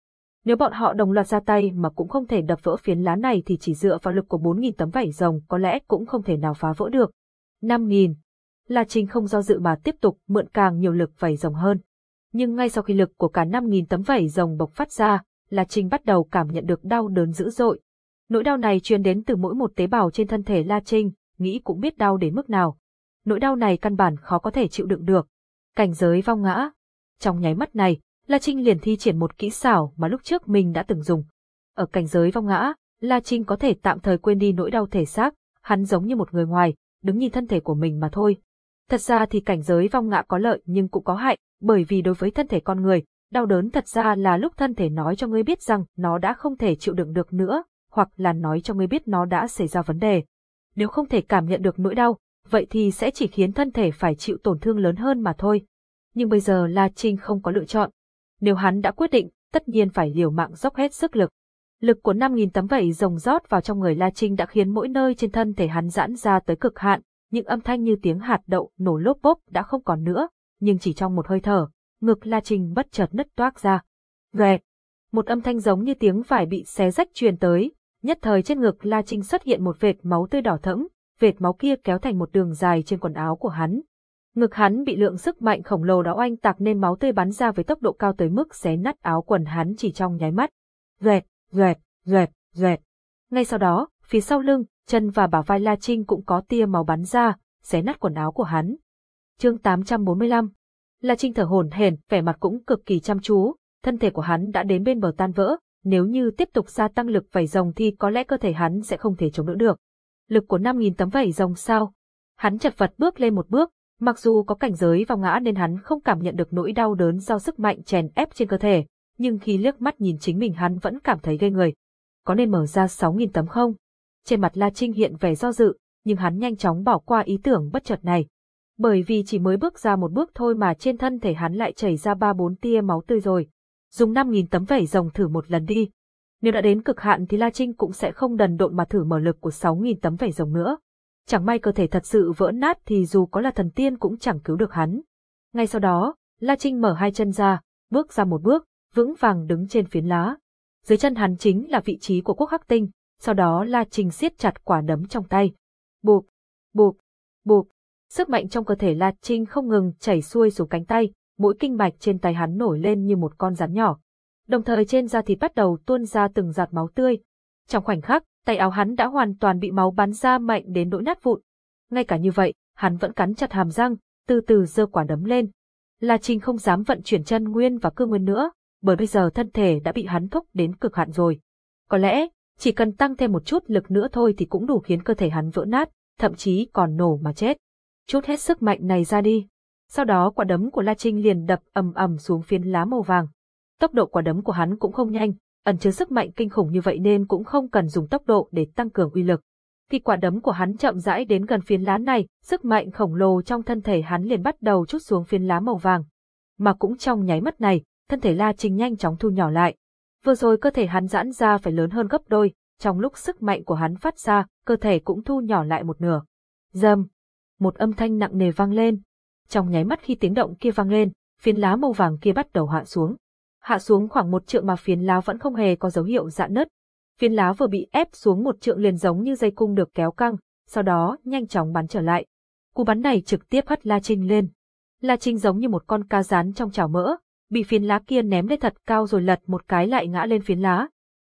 Nếu bọn họ đồng loạt ra tay mà cũng không thể đập vỡ phiến lá này thì chỉ dựa vào lực của 4.000 tấm vảy rồng có lẽ cũng không thể nào phá vỡ được. 5.000. La Trinh không do dự mà tiếp tục mượn càng nhiều lực vảy rồng hơn. Nhưng ngay sau khi lực của cả 5.000 tấm vảy rồng bộc phát ra, là Trình bắt đầu cảm nhận được đau đớn dữ dội. Nỗi đau này truyền đến từ mỗi một tế bào trên thân thể La Trinh, nghĩ cũng biết đau đến mức nào. Nỗi đau này căn bản khó có thể chịu đựng được. Cảnh giới vong ngã. Trong nháy mắt này, La Trinh liền thi triển một kỹ xảo mà lúc trước mình đã từng dùng. Ở cảnh giới vong ngã, La Trinh có thể tạm thời quên đi nỗi đau thể xác, hắn giống như một người ngoài, đứng nhìn thân thể của mình mà thôi. Thật ra thì cảnh giới vong ngã có lợi nhưng cũng có hại, bởi vì đối với thân thể con người, đau đớn thật ra là lúc thân thể nói cho ngươi biết rằng nó đã không thể chịu đựng được nữa, hoặc là nói cho ngươi biết nó đã xảy ra vấn đề. Nếu không thể cảm nhận được nỗi đau, vậy thì sẽ chỉ khiến thân thể phải chịu tổn thương lớn hơn mà thôi. Nhưng bây giờ La Trinh không có lựa chọn, nếu hắn đã quyết định, tất nhiên phải liều mạng dốc hết sức lực. Lực của 5.000 tấm vẩy rồng rót vào trong người La Trinh đã khiến mỗi nơi trên thân thể hắn giãn ra tới cực hạn, những âm thanh như tiếng hạt đậu nổ lốp bốp đã không còn nữa, nhưng chỉ trong một hơi thở, ngực La Trinh bất chợt nứt toác ra. Rẹt! Một âm thanh giống như tiếng vải bị xé rách truyền tới, nhất thời trên ngực La Trinh xuất hiện một vệt máu tươi đỏ thẫm, vệt máu kia kéo thành một đường dài trên quần áo của hắn, Ngực hắn bị lượng sức mạnh khổng lồ đó oanh tạc nên máu tươi bắn ra với tốc độ cao tới mức xé nát áo quần hắn chỉ trong nháy mắt. Rẹt, rẹt, rẹt, rẹt. Ngay sau đó, phía sau lưng, chân và bả vai La Trinh cũng có tia máu bắn ra, xé nát quần áo của hắn. Chương 845 La Trinh thở hổn hển, vẻ mặt cũng cực kỳ chăm chú, thân thể của hắn đã đến bên bờ tan vỡ, nếu như tiếp tục gia tăng lực vảy rồng thì có lẽ cơ thể hắn sẽ không thể chống đỡ được. Lực của 5.000 tấm vảy rồng sao? Hắn chật vật bước lên một bước, Mặc dù có cảnh giới vào ngã nên hắn không cảm nhận được nỗi đau đớn do sức mạnh chèn ép trên cơ thể, nhưng khi liếc mắt nhìn chính mình hắn vẫn cảm thấy ghê người. Có nên mở ra 6.000 tấm không? Trên mặt La Trinh hiện vẻ do dự, nhưng hắn nhanh chóng bỏ qua ý tưởng bất chợt này. Bởi vì chỉ mới bước ra một bước thôi mà trên thân thể hắn lại chảy ra ba bốn tia máu tươi rồi. Dùng 5.000 tấm vảy rồng thử một lần đi. Nếu đã đến cực hạn thì La Trinh cũng sẽ không đần độn mà thử mở lực của 6.000 tấm vảy rồng nữa. Chẳng may cơ thể thật sự vỡ nát thì dù có là thần tiên cũng chẳng cứu được hắn. Ngay sau đó, La Trinh mở hai chân ra, bước ra một bước, vững vàng đứng trên phiến lá. Dưới chân hắn chính là vị trí của quốc hắc tinh, sau đó La Trinh siết chặt quả đấm trong tay. Bụp, bụp, bụp. Sức mạnh trong cơ thể La Trinh không ngừng chảy xuôi xuống cánh tay, mỗi kinh mạch trên tay hắn nổi lên như một con rắn nhỏ. Đồng thời trên da thịt bắt đầu tuôn ra từng giọt máu tươi. Trong khoảnh khắc, tay áo hắn đã hoàn toàn bị máu bắn ra mạnh đến nỗi nát vụn. Ngay cả như vậy, hắn vẫn cắn chặt hàm răng, từ từ giơ quả đấm lên. La Trinh không dám vận chuyển chân nguyên và cương nguyên nữa, bởi bây giờ thân thể đã bị hắn thúc đến cực hạn rồi. Có lẽ, chỉ cần tăng thêm một chút lực nữa thôi thì cũng đủ khiến cơ thể hắn vỡ nát, thậm chí còn nổ mà chết. Chút hết sức mạnh này ra đi. Sau đó quả đấm của La Trinh liền đập ầm ầm xuống phiến lá màu vàng. Tốc độ quả đấm của hắn cũng không nhanh, ẩn chứa sức mạnh kinh khủng như vậy nên cũng không cần dùng tốc độ để tăng cường uy lực. Khi quả đấm của hắn chậm rãi đến gần phiến lá này, sức mạnh khổng lồ trong thân thể hắn liền bắt đầu chút xuống phiến lá màu vàng. Mà cũng trong nháy mắt này, thân thể La Trinh nhanh chóng thu nhỏ lại. Vừa rồi cơ thể hắn giãn ra phải lớn hơn gấp đôi, trong lúc sức mạnh của hắn phát ra, cơ thể cũng thu nhỏ lại một nửa. Dầm! Một âm thanh nặng nề vang lên. Trong nháy mắt khi tiếng động kia vang lên, phiến lá màu vàng kia bắt đầu hạ xuống hạ xuống khoảng một trượng mà phiến lá vẫn không hề có dấu hiệu dạn nứt. Phiến lá vừa bị ép xuống một trượng liền giống như dây cung được kéo căng, sau đó nhanh chóng bắn trở lại. Cú bắn này trực tiếp hất La Trinh lên. La Trinh giống như một con cá rán trong chảo mỡ, bị phiến lá kia ném lên thật cao rồi lật một cái lại ngã lên phiến lá.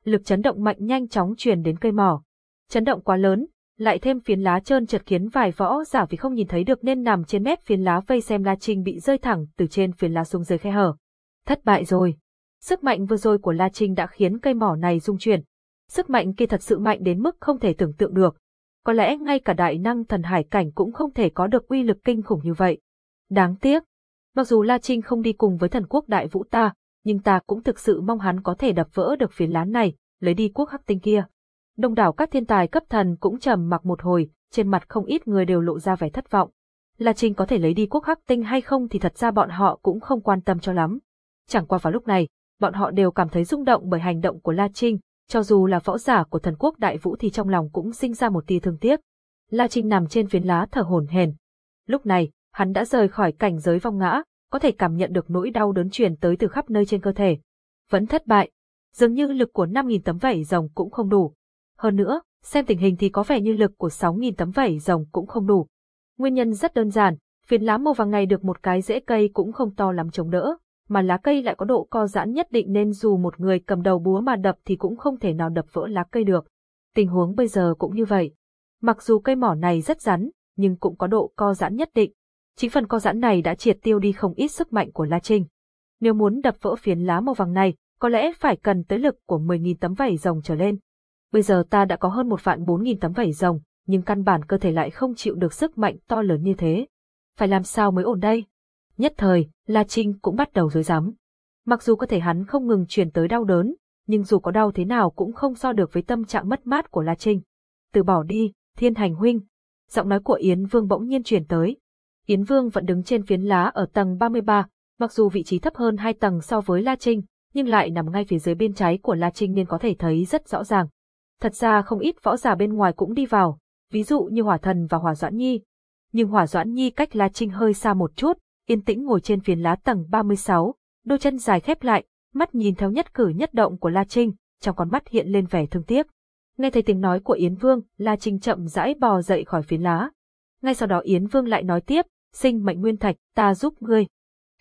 Lực chấn động mạnh nhanh chóng truyền đến cây mỏ. Chấn động quá lớn, lại thêm phiến lá trơn trượt khiến vài võ giả vì không nhìn thấy được nên nằm trên mép phiến lá vây xem La Trinh bị rơi thẳng từ trên phiến lá xuống dưới khe hở. Thất bại rồi. Sức mạnh vừa rồi của La Trinh đã khiến cây mỏ này rung chuyển. Sức mạnh kia thật sự mạnh đến mức không thể tưởng tượng được. Có lẽ ngay cả đại năng thần hải cảnh cũng không thể có được uy lực kinh khủng như vậy. Đáng tiếc. Mặc dù La Trinh không đi cùng với thần quốc đại vũ ta, nhưng ta cũng thực sự mong hắn có thể đập vỡ được phiến lá này, lấy đi quốc hắc tinh kia. Đông đảo các thiên tài cấp thần cũng trầm mặc một hồi, trên mặt không ít người đều lộ ra vẻ thất vọng. La Trinh có thể lấy đi quốc hắc tinh hay không thì thật ra bọn họ cũng không quan tâm cho lắm. Chẳng qua vào lúc này, bọn họ đều cảm thấy rung động bởi hành động của La Trinh, cho dù là võ giả của thần quốc đại vũ thì trong lòng cũng sinh ra một tia thương tiếc. La Trinh nằm trên phiến lá thở hổn hển. Lúc này, hắn đã rời khỏi cảnh giới vong ngã, có thể cảm nhận được nỗi đau đớn truyền tới từ khắp nơi trên cơ thể. Vẫn thất bại, dường như lực của 5.000 tấm vảy rồng cũng không đủ. Hơn nữa, xem tình hình thì có vẻ như lực của 6.000 tấm vảy rồng cũng không đủ. Nguyên nhân rất đơn giản, phiến lá màu vàng này được một cái rễ cây cũng không to lắm chống đỡ, mà lá cây lại có độ co giãn nhất định nên dù một người cầm đầu búa mà đập thì cũng không thể nào đập vỡ lá cây được. Tình huống bây giờ cũng như vậy. Mặc dù cây mỏ này rất rắn, nhưng cũng có độ co giãn nhất định. Chính phần co giãn này đã triệt tiêu đi không ít sức mạnh của La Trinh. Nếu muốn đập vỡ phiến lá màu vàng này, có lẽ phải cần tới lực của 10.000 tấm vảy rồng trở lên. Bây giờ ta đã có hơn một vạn 4.000 tấm vảy rồng, nhưng căn bản cơ thể lại không chịu được sức mạnh to lớn như thế. Phải làm sao mới ổn đây? Nhất thời, La Trinh cũng bắt đầu rối rắm. Mặc dù cơ thể hắn không ngừng truyền tới đau đớn, nhưng dù có đau thế nào cũng không so được với tâm trạng mất mát của La Trinh. Từ bỏ đi, thiên hành huynh. Giọng nói của Yến Vương bỗng nhiên truyền tới. Yến Vương vẫn đứng trên phiến lá ở tầng 33, mặc dù vị trí thấp hơn hai tầng so với La Trinh, nhưng lại nằm ngay phía dưới bên trái của La Trinh nên có thể thấy rất rõ ràng. Thật ra không ít võ giả bên ngoài cũng đi vào, ví dụ như Hỏa Thần và Hỏa Doãn Nhi. Nhưng Hỏa Doãn Nhi cách La Trinh hơi xa một chút, yên tĩnh ngồi trên phiến lá tầng 36, đôi chân dài khép lại, mắt nhìn theo nhất cử nhất động của La Trinh, trong con mắt hiện lên vẻ thương tiếc. Nghe thấy tiếng nói của Yến Vương, La Trinh chậm rãi bò dậy khỏi phiến lá. Ngay sau đó Yến Vương lại nói tiếp, sinh mệnh nguyên thạch, ta giúp ngươi.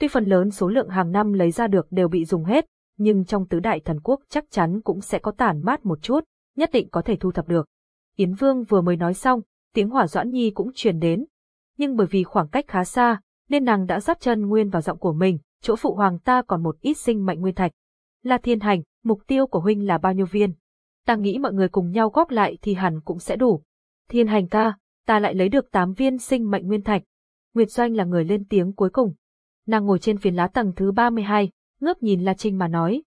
Tuy phần lớn số lượng hàng năm lấy ra được đều bị dùng hết, nhưng trong tứ đại thần quốc chắc chắn cũng sẽ có tản mát một chút, nhất định có thể thu thập được. Yến Vương vừa mới nói xong, tiếng hỏa doãn nhi cũng truyền đến. Nhưng bởi vì khoảng cách khá xa, nên nàng đã dắt chân nguyên vào giọng của mình, chỗ phụ hoàng ta còn một ít sinh mệnh nguyên thạch. Là thiên hành, mục tiêu của huynh là bao nhiêu viên? Ta nghĩ mọi người cùng nhau góp lại thì hẳn cũng sẽ đủ. Thiên hành ca, ta lại lấy được 8 viên sinh mệnh nguyên thạch. Nguyệt Doanh là người lên tiếng cuối cùng. Nàng ngồi trên phiến lá tầng thứ 32, ngước nhìn La Trinh mà nói.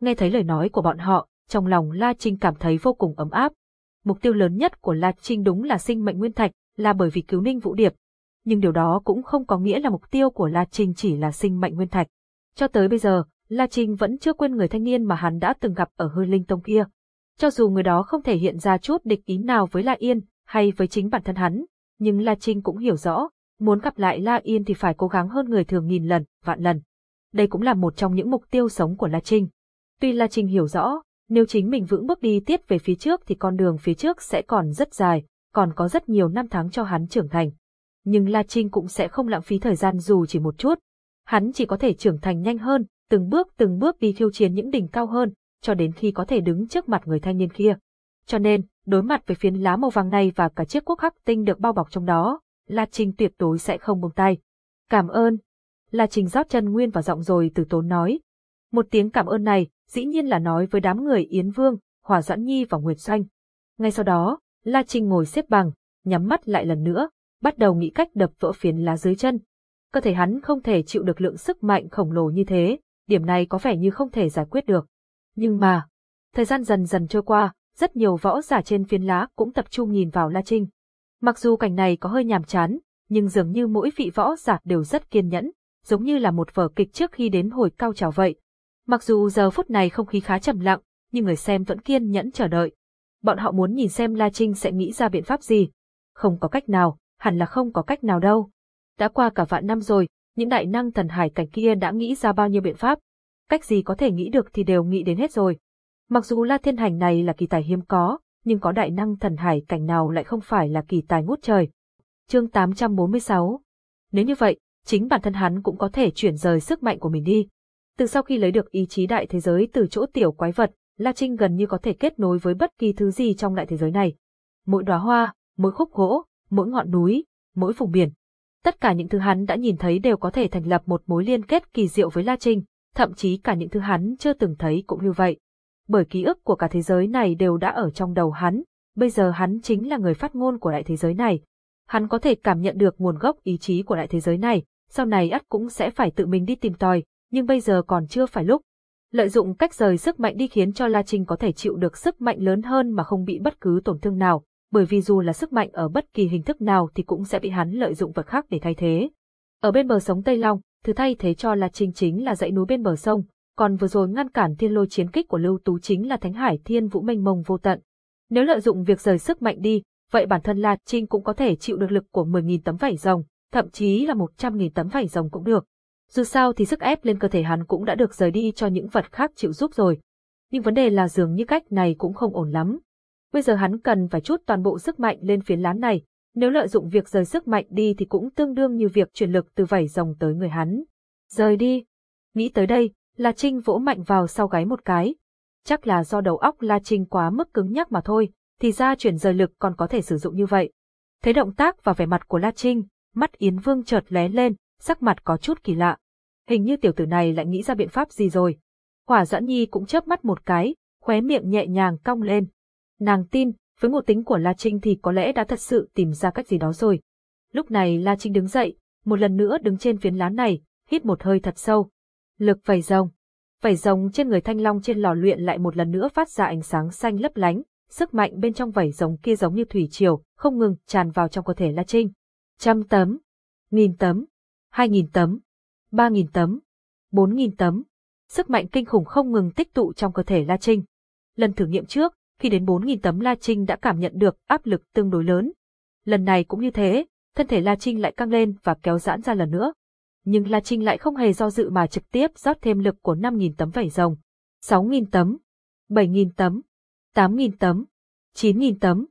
Nghe thấy lời nói của bọn họ, trong lòng La Trinh cảm thấy vô cùng ấm áp. Mục tiêu lớn nhất của La Trinh đúng là sinh mệnh nguyên thạch, là bởi vì cứu Ninh Vũ Điệp, nhưng điều đó cũng không có nghĩa là mục tiêu của La Trinh chỉ là sinh mệnh nguyên thạch. Cho tới bây giờ, La Trinh vẫn chưa quên người thanh niên mà hắn đã từng gặp ở hư linh tông kia. Cho dù người đó không thể hiện ra chút địch ý nào với La Yên, hay với chính bản thân hắn, nhưng La Trinh cũng hiểu rõ, muốn gặp lại La Yên thì phải cố gắng hơn người thường nghìn lần, vạn lần. Đây cũng là một trong những mục tiêu sống của La Trinh. Tuy La Trinh hiểu rõ, nếu chính mình vững bước đi tiếp về phía trước thì con đường phía trước sẽ còn rất dài, còn có rất nhiều năm tháng cho hắn trưởng thành nhưng La Trinh cũng sẽ không lãng phí thời gian dù chỉ một chút. Hắn chỉ có thể trưởng thành nhanh hơn, từng bước từng bước đi thiêu chiến những đỉnh cao hơn, cho đến khi có thể đứng trước mặt người thanh niên kia. Cho nên, đối mặt với phiến lá màu vàng này và cả chiếc quốc hắc tinh được bao bọc trong đó, La Trinh tuyệt đối sẽ không buông tay. Cảm ơn. La Trinh rót chân nguyên vào giọng rồi từ tốn nói. Một tiếng cảm ơn này, dĩ nhiên là nói với đám người Yến Vương, hòa Doãn Nhi và Nguyệt Xanh. Ngay sau đó, La Trinh ngồi xếp bằng, nhắm mắt lại lần nữa, bắt đầu nghĩ cách đập vỡ phiến lá dưới chân. Cơ thể hắn không thể chịu được lượng sức mạnh khổng lồ như thế, điểm này có vẻ như không thể giải quyết được. Nhưng mà, thời gian dần dần trôi qua, rất nhiều võ giả trên phiến lá cũng tập trung nhìn vào La Trinh. Mặc dù cảnh này có hơi nhàm chán, nhưng dường như mỗi vị võ giả đều rất kiên nhẫn, giống như là một vở kịch trước khi đến hồi cao trào vậy. Mặc dù giờ phút này không khí khá trầm lặng, nhưng người xem vẫn kiên nhẫn chờ đợi. Bọn họ muốn nhìn xem La Trinh sẽ nghĩ ra biện pháp gì. Không có cách nào, hẳn là không có cách nào đâu. Đã qua cả vạn năm rồi, những đại năng thần hải cảnh kia đã nghĩ ra bao nhiêu biện pháp. Cách gì có thể nghĩ được thì đều nghĩ đến hết rồi. Mặc dù La Thiên Hành này là kỳ tài hiếm có, nhưng có đại năng thần hải cảnh nào lại không phải là kỳ tài ngút trời. Chương 846 Nếu như vậy, chính bản thân hắn cũng có thể chuyển rời sức mạnh của mình đi. Từ sau khi lấy được ý chí đại thế giới từ chỗ tiểu quái vật, La Trinh gần như có thể kết nối với bất kỳ thứ gì trong đại thế giới này. Mỗi đóa hoa, mỗi khúc gỗ, mỗi ngọn núi, mỗi vùng biển. Tất cả những thứ hắn đã nhìn thấy đều có thể thành lập một mối liên kết kỳ diệu với La Trinh, thậm chí cả những thứ hắn chưa từng thấy cũng như vậy. Bởi ký ức của cả thế giới này đều đã ở trong đầu hắn, bây giờ hắn chính là người phát ngôn của đại thế giới này. Hắn có thể cảm nhận được nguồn gốc ý chí của đại thế giới này, sau này ắt cũng sẽ phải tự mình đi tìm tòi, nhưng bây giờ còn chưa phải lúc. Lợi dụng cách rời sức mạnh đi khiến cho La Trinh có thể chịu được sức mạnh lớn hơn mà không bị bất cứ tổn thương nào, bởi vì dù là sức mạnh ở bất kỳ hình thức nào thì cũng sẽ bị hắn lợi dụng vật khác để thay thế. Ở bên bờ sống Tây Long, thứ thay thế cho La Trinh chính là dãy núi bên bờ sông, còn vừa rồi ngăn cản thiên lôi chiến kích của Lưu Tú chính là Thánh Hải Thiên Vũ mênh mông vô tận. Nếu lợi dụng việc rời sức mạnh đi, vậy bản thân La Trinh cũng có thể chịu được lực của 10.000 tấm vảy rồng, thậm chí là 100.000 tấm vảy rồng cũng được. Dù sao thì sức ép lên cơ thể hắn cũng đã được rời đi cho những vật khác chịu giúp rồi. Nhưng vấn đề là dường như cách này cũng không ổn lắm. Bây giờ hắn cần phải chút toàn bộ sức mạnh lên phiến lán này, nếu lợi dụng việc rời sức mạnh đi thì cũng tương đương như việc chuyển lực từ vảy rồng tới người hắn. Rời đi. Nghĩ tới đây, La Trinh vỗ mạnh vào sau gáy một cái. Chắc là do đầu óc La Trinh quá mức cứng nhắc mà thôi, thì ra chuyển rời lực còn có thể sử dụng như vậy. Thấy động tác và vẻ mặt của La Trinh, mắt Yến Vương chợt lé lên, sắc mặt có chút kỳ lạ. Hình như tiểu tử này lại nghĩ ra biện pháp gì rồi. Hỏa Doãn Nhi cũng chớp mắt một cái, khóe miệng nhẹ nhàng cong lên. Nàng tin, với ngộ tính của La Trinh thì có lẽ đã thật sự tìm ra cách gì đó rồi. Lúc này La Trinh đứng dậy, một lần nữa đứng trên phiến lá này, hít một hơi thật sâu. Lực vầy rồng. Vảy rồng trên người thanh long trên lò luyện lại một lần nữa phát ra ánh sáng xanh lấp lánh, sức mạnh bên trong vảy rồng kia giống như thủy triều, không ngừng tràn vào trong cơ thể La Trinh. Trăm tấm, nghìn tấm, hai nghìn tấm, 3 nghìn tấm, bốn nghìn tấm. Sức mạnh kinh khủng không ngừng tích tụ trong cơ thể La Trinh. Lần thử nghiệm trước, khi đến bốn nghìn tấm La Trinh đã cảm nhận được áp lực tương đối lớn. Lần này cũng như thế, thân thể La Trinh lại căng lên và kéo giãn ra lần nữa. Nhưng La Trinh lại không hề do dự mà trực tiếp rót thêm lực của 5.000 tấm vảy rồng, 6.000 tấm, 7.000 tấm, 8.000 tấm, 9.000 tấm.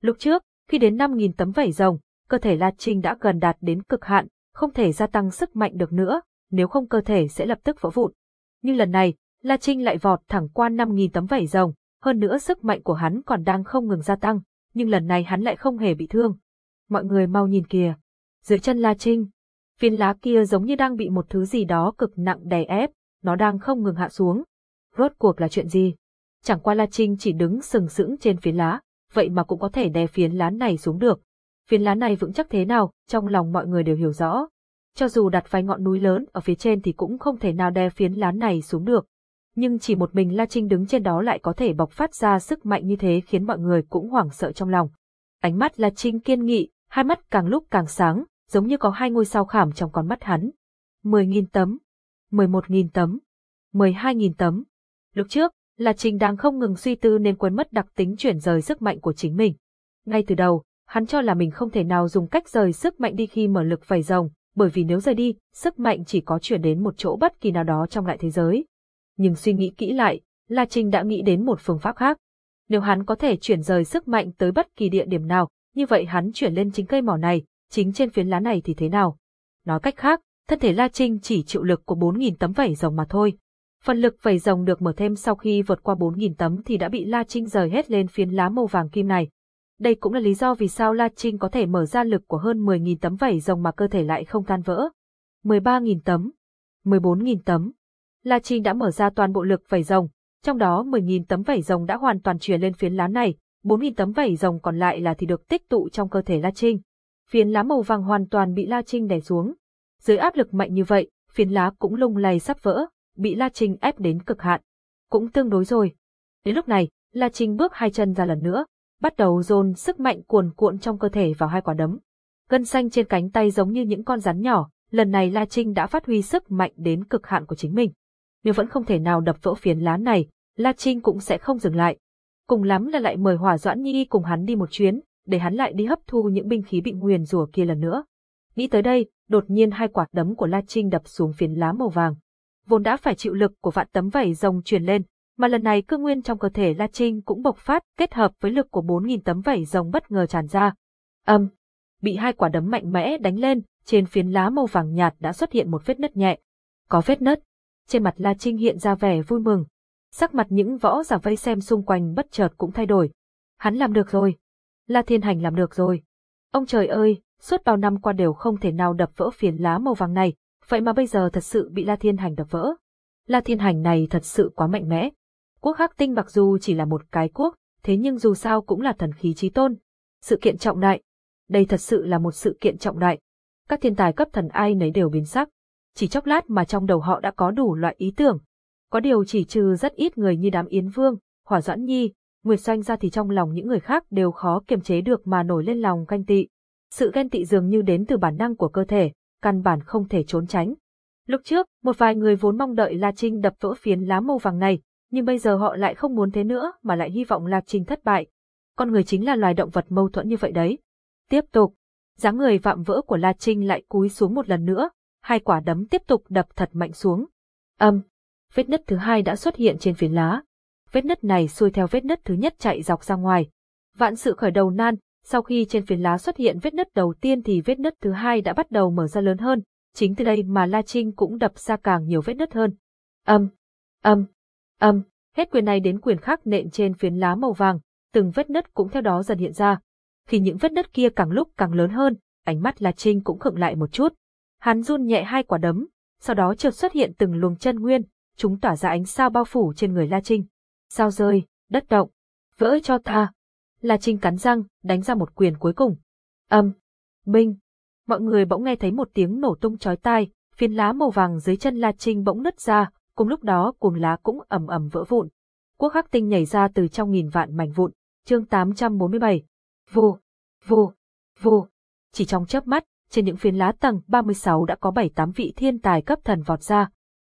Lúc trước, khi đến 5.000 tấm vảy rồng, cơ thể La Trinh đã gần đạt đến cực hạn, không thể gia tăng sức mạnh được nữa, nếu không cơ thể sẽ lập tức vỡ vụn. Nhưng lần này, La Trinh lại vọt thẳng qua 5.000 tấm vảy rồng, hơn nữa sức mạnh của hắn còn đang không ngừng gia tăng, nhưng lần này hắn lại không hề bị thương. Mọi người mau nhìn kìa. Dưới chân La Trinh, phiến lá kia giống như đang bị một thứ gì đó cực nặng đè ép, nó đang không ngừng hạ xuống. Rốt cuộc là chuyện gì? Chẳng qua La Trinh chỉ đứng sừng sững trên phiến lá, vậy mà cũng có thể đè phiến lá này xuống được. Phiến lá này vững chắc thế nào, trong lòng mọi người đều hiểu rõ. Cho dù đặt vài ngọn núi lớn ở phía trên thì cũng không thể nào đè phiến lá này xuống được. Nhưng chỉ một mình La Trinh đứng trên đó lại có thể bộc phát ra sức mạnh như thế khiến mọi người cũng hoảng sợ trong lòng. Ánh mắt La Trinh kiên nghị, hai mắt càng lúc càng sáng, giống như có hai ngôi sao khảm trong con mắt hắn. 10.000 tấm, 11.000 tấm, 12.000 tấm. Lúc trước, La Trinh đang không ngừng suy tư nên quên mất đặc tính chuyển rời sức mạnh của chính mình. Ngay từ đầu, hắn cho là mình không thể nào dùng cách rời sức mạnh đi khi mở lực vẩy rồng, bởi vì nếu rời đi, sức mạnh chỉ có chuyển đến một chỗ bất kỳ nào đó trong đại thế giới. Nhưng suy nghĩ kỹ lại, La Trinh đã nghĩ đến một phương pháp khác. Nếu hắn có thể chuyển rời sức mạnh tới bất kỳ địa điểm nào, như vậy hắn chuyển lên chính cây mỏ này, chính trên phiến lá này thì thế nào? Nói cách khác, thân thể La Trinh chỉ chịu lực của 4.000 tấm vảy rồng mà thôi. Phần lực vảy rồng được mở thêm sau khi vượt qua 4.000 tấm thì đã bị La Trinh rời hết lên phiến lá màu vàng kim này. Đây cũng là lý do vì sao La Trinh có thể mở ra lực của hơn 10.000 tấm vảy rồng mà cơ thể lại không tan vỡ. 13.000 tấm, 14.000 tấm. La Trinh đã mở ra toàn bộ lực vảy rồng, trong đó 10.000 tấm vảy rồng đã hoàn toàn truyền lên phiến lá này, 4.000 tấm vảy rồng còn lại là thì được tích tụ trong cơ thể La Trinh. Phiến lá màu vàng hoàn toàn bị La Trinh đè xuống. Dưới áp lực mạnh như vậy, phiến lá cũng lung lay sắp vỡ, bị La Trinh ép đến cực hạn. Cũng tương đối rồi. Đến lúc này, La Trinh bước hai chân ra lần nữa, bắt đầu dồn sức mạnh cuồn cuộn trong cơ thể vào hai quả đấm. Gân xanh trên cánh tay giống như những con rắn nhỏ, lần này La Trinh đã phát huy sức mạnh đến cực hạn của chính mình. Nếu vẫn không thể nào đập vỡ phiến lá này, La Trinh cũng sẽ không dừng lại. Cùng lắm là lại mời Hỏa Doãn Nhi cùng hắn đi một chuyến, để hắn lại đi hấp thu những binh khí bị nguyền rủa kia lần nữa. Nghĩ tới đây, đột nhiên hai quả đấm của La Trinh đập xuống phiến lá màu vàng. Vốn đã phải chịu lực của vạn tấm vảy rồng truyền lên, mà lần này cương nguyên trong cơ thể La Trinh cũng bộc phát kết hợp với lực của 4.000 tấm vảy rồng bất ngờ tràn ra. Âm, bị hai quả đấm mạnh mẽ đánh lên, trên phiến lá màu vàng nhạt đã xuất hiện một vết nứt nhẹ. Có vết nứt, trên mặt La Trinh hiện ra vẻ vui mừng. Sắc mặt những võ giả vây xem xung quanh bất chợt cũng thay đổi. Hắn làm được rồi. La Thiên Hành làm được rồi. Ông trời ơi, suốt bao năm qua đều không thể nào đập vỡ phiến lá màu vàng này, vậy mà bây giờ thật sự bị La Thiên Hành đập vỡ. La Thiên Hành này thật sự quá mạnh mẽ. Quốc Hắc Tinh mặc dù chỉ là một cái quốc, thế nhưng dù sao cũng là thần khí chí tôn. Sự kiện trọng đại. Đây thật sự là một sự kiện trọng đại. Các thiên tài cấp thần ai nấy đều biến sắc. Chỉ chốc lát mà trong đầu họ đã có đủ loại ý tưởng. Có điều chỉ trừ rất ít người như đám Yến Vương, Hỏa Doãn Nhi, Nguyệt Doanh ra thì trong lòng những người khác đều khó kiềm chế được mà nổi lên lòng ganh tị. Sự ghen tị dường như đến từ bản năng của cơ thể, căn bản không thể trốn tránh. Lúc trước, một vài người vốn mong đợi La Trinh đập vỡ phiến lá màu vàng này, nhưng bây giờ họ lại không muốn thế nữa mà lại hy vọng La Trinh thất bại. Con người chính là loài động vật mâu thuẫn như vậy đấy. Tiếp tục, dáng người vạm vỡ của La Trinh lại cúi xuống một lần nữa, hai quả đấm tiếp tục đập thật mạnh xuống. Âm, vết nứt thứ hai đã xuất hiện trên phiến lá. Vết nứt này xuôi theo vết nứt thứ nhất chạy dọc ra ngoài. Vạn sự khởi đầu nan, sau khi trên phiến lá xuất hiện vết nứt đầu tiên thì vết nứt thứ hai đã bắt đầu mở ra lớn hơn, chính từ đây mà La Trinh cũng đập ra càng nhiều vết nứt hơn. Âm, âm, âm, hết quyền này đến quyền khác nện trên phiến lá màu vàng, từng vết nứt cũng theo đó dần hiện ra. Khi những vết nứt kia càng lúc càng lớn hơn, ánh mắt La Trinh cũng khựng lại một chút. Hắn run nhẹ hai quả đấm, sau đó chợt xuất hiện từng luồng chân nguyên, chúng tỏa ra ánh sao bao phủ trên người La Trinh. Sao rơi, đất động, vỡ cho ta. La Trinh cắn răng, đánh ra một quyền cuối cùng. Âm, binh. Mọi người bỗng nghe thấy một tiếng nổ tung chói tai, phiến lá màu vàng dưới chân La Trinh bỗng nứt ra, cùng lúc đó cuồng lá cũng ầm ầm vỡ vụn. Quốc khắc Tinh nhảy ra từ trong nghìn vạn mảnh vụn. Chương 847. Vù, vù, vù. Chỉ trong chớp mắt, trên những phiến lá tầng 36 đã có 7-8 vị thiên tài cấp thần vọt ra.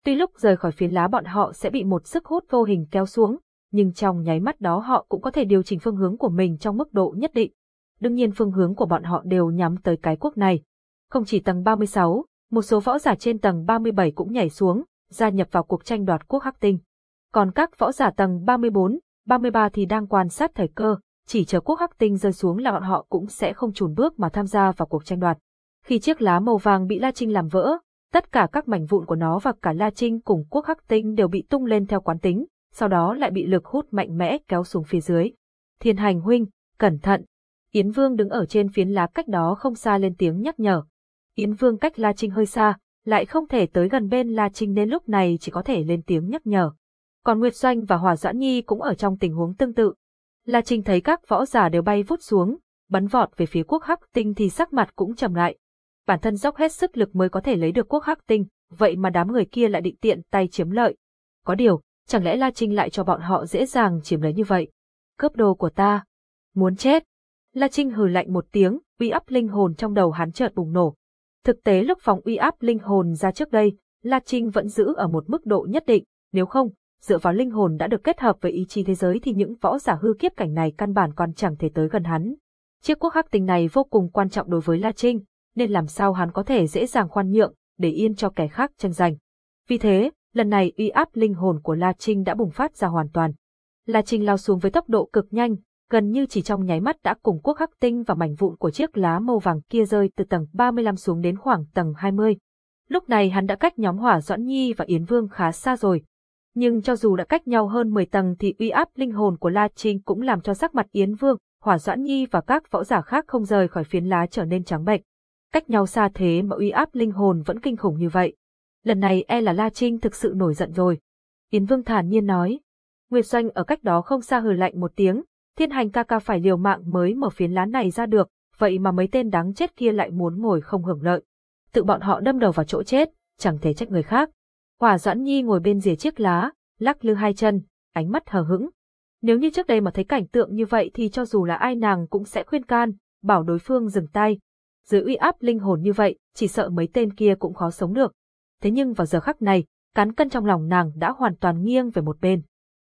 Tuy lúc rời khỏi phiến lá bọn họ sẽ bị một sức hút vô hình kéo xuống, nhưng trong nháy mắt đó họ cũng có thể điều chỉnh phương hướng của mình trong mức độ nhất định. Đương nhiên phương hướng của bọn họ đều nhắm tới cái quốc này. Không chỉ tầng 36, một số võ giả trên tầng 37 cũng nhảy xuống, gia nhập vào cuộc tranh đoạt quốc hắc tinh. Còn các võ giả tầng 34, 33 thì đang quan sát thời cơ, chỉ chờ quốc hắc tinh rơi xuống là bọn họ cũng sẽ không chùn bước mà tham gia vào cuộc tranh đoạt. Khi chiếc lá màu vàng bị La Trinh làm vỡ, tất cả các mảnh vụn của nó và cả La Trinh cùng quốc hắc tinh đều bị tung lên theo quán tính, sau đó lại bị lực hút mạnh mẽ kéo xuống phía dưới. Thiên hành huynh, cẩn thận. Yến Vương đứng ở trên phiến lá cách đó không xa lên tiếng nhắc nhở. Yến Vương cách La Trinh hơi xa, lại không thể tới gần bên La Trinh nên lúc này chỉ có thể lên tiếng nhắc nhở. Còn Nguyệt Doanh và Hòa Doãn Nhi cũng ở trong tình huống tương tự. La Trinh thấy các võ giả đều bay vút xuống, bắn vọt về phía quốc hắc tinh thì sắc mặt cũng trầm lại. Bản thân dốc hết sức lực mới có thể lấy được quốc hắc tinh, vậy mà đám người kia lại định tiện tay chiếm lợi. Có điều, chẳng lẽ La Trinh lại cho bọn họ dễ dàng chiếm lấy như vậy? Cướp đồ của ta. Muốn chết. La Trinh hừ lạnh một tiếng, uy áp linh hồn trong đầu hắn chợt bùng nổ. Thực tế lúc phòng uy áp linh hồn ra trước đây, La Trinh vẫn giữ ở một mức độ nhất định, nếu không, dựa vào linh hồn đã được kết hợp với ý chí thế giới thì những võ giả hư kiếp cảnh này căn bản còn chẳng thể tới gần hắn. Chiếc quốc hắc tình này vô cùng quan trọng đối với La Trinh, nên làm sao hắn có thể dễ dàng khoan nhượng, để yên cho kẻ khác tranh giành. Vì thế, lần này uy áp linh hồn của La Trinh đã bùng phát ra hoàn toàn. La Trinh lao xuống với tốc độ cực nhanh, gần như chỉ trong nháy mắt đã cùng quốc hắc tinh và mảnh vụn của chiếc lá màu vàng kia rơi từ tầng 35 xuống đến khoảng tầng 20. Lúc này hắn đã cách nhóm Hỏa Doãn Nhi và Yến Vương khá xa rồi. Nhưng cho dù đã cách nhau hơn 10 tầng thì uy áp linh hồn của La Trinh cũng làm cho sắc mặt Yến Vương, Hỏa Doãn Nhi và các võ giả khác không rời khỏi phiến lá trở nên trắng bệch. Cách nhau xa thế mà uy áp linh hồn vẫn kinh khủng như vậy. Lần này e là La Trinh thực sự nổi giận rồi. Yến Vương thản nhiên nói. Nguyệt Doanh ở cách đó không xa hừ lạnh một tiếng, thiên hành ca ca phải liều mạng mới mở phiến lá này ra được, vậy mà mấy tên đáng chết kia lại muốn ngồi không hưởng lợi. Tự bọn họ đâm đầu vào chỗ chết, chẳng thể trách người khác. Hỏa Doãn Nhi ngồi bên rìa chiếc lá, lắc lư hai chân, ánh mắt hờ hững. Nếu như trước đây mà thấy cảnh tượng như vậy thì cho dù là ai nàng cũng sẽ khuyên can, bảo đối phương dừng tay. Dưới uy áp linh hồn như vậy, chỉ sợ mấy tên kia cũng khó sống được. Thế nhưng vào giờ khắc này, cán cân trong lòng nàng đã hoàn toàn nghiêng về một bên.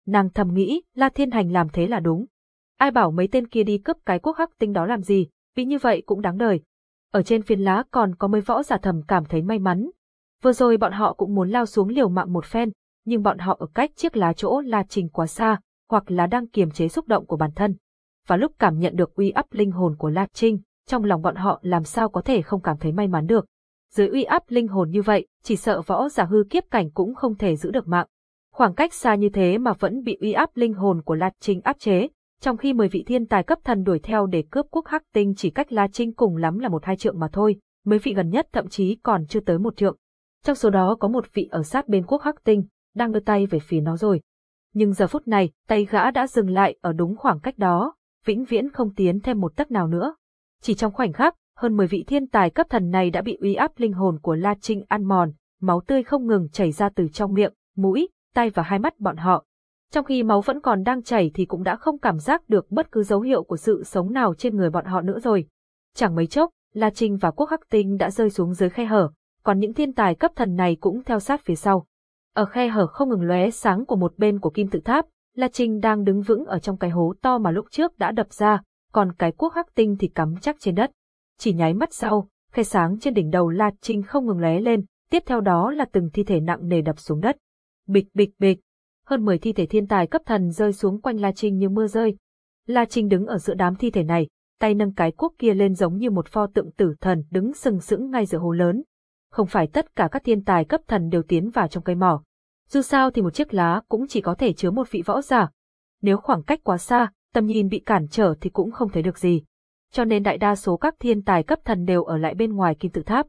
Nàng thầm nghĩ, La Thiên Hành làm thế là đúng. Ai bảo mấy tên kia đi cướp cái quốc hắc tinh đó làm gì, vì như vậy cũng đáng đời. Ở trên phiến lá còn có mấy võ giả thầm cảm thấy may mắn. Vừa rồi bọn họ cũng muốn lao xuống liều mạng một phen, nhưng bọn họ ở cách chiếc lá chỗ La Trình quá xa, hoặc là đang kiềm chế xúc động của bản thân. Và lúc cảm nhận được uy áp linh hồn của La Trinh, trong lòng bọn họ làm sao có thể không cảm thấy may mắn được. Dưới uy áp linh hồn như vậy, chỉ sợ võ giả hư kiếp cảnh cũng không thể giữ được mạng. Khoảng cách xa như thế mà vẫn bị uy áp linh hồn của La Trinh áp chế, trong khi 10 vị thiên tài cấp thần đuổi theo để cướp quốc hắc tinh chỉ cách La Trinh cùng lắm là một hai trượng mà thôi, mấy vị gần nhất thậm chí còn chưa tới một trượng. Trong số đó có một vị ở sát bên quốc hắc tinh, đang đưa tay về phía nó rồi. Nhưng giờ phút này, tay gã đã dừng lại ở đúng khoảng cách đó, vĩnh viễn không tiến thêm một tấc nào nữa. Chỉ trong khoảnh khắc, hơn 10 vị thiên tài cấp thần này đã bị uy áp linh hồn của La Trinh ăn mòn, máu tươi không ngừng chảy ra từ trong miệng, mũi, tay và hai mắt bọn họ. Trong khi máu vẫn còn đang chảy thì cũng đã không cảm giác được bất cứ dấu hiệu của sự sống nào trên người bọn họ nữa rồi. Chẳng mấy chốc, La Trinh và Quốc Hắc Tinh đã rơi xuống dưới khe hở, còn những thiên tài cấp thần này cũng theo sát phía sau. Ở khe hở không ngừng lóe sáng của một bên của kim tự tháp, La Trinh đang đứng vững ở trong cái hố to mà lúc trước đã đập ra, còn cái quốc hắc tinh thì cắm chắc trên đất. Chỉ nháy mắt sau, khe sáng trên đỉnh đầu La Trinh không ngừng lóe lên, tiếp theo đó là từng thi thể nặng nề đập xuống đất. Bịch bịch bịch, hơn 10 thi thể thiên tài cấp thần rơi xuống quanh La Trinh như mưa rơi. La Trinh đứng ở giữa đám thi thể này, tay nâng cái cuốc kia lên giống như một pho tượng tử thần đứng sừng sững ngay giữa hồ lớn. Không phải tất cả các thiên tài cấp thần đều tiến vào trong cây mỏ. Dù sao thì một chiếc lá cũng chỉ có thể chứa một vị võ giả. Nếu khoảng cách quá xa, tầm nhìn bị cản trở thì cũng không thấy được gì. Cho nên đại đa số các thiên tài cấp thần đều ở lại bên ngoài kim tự tháp.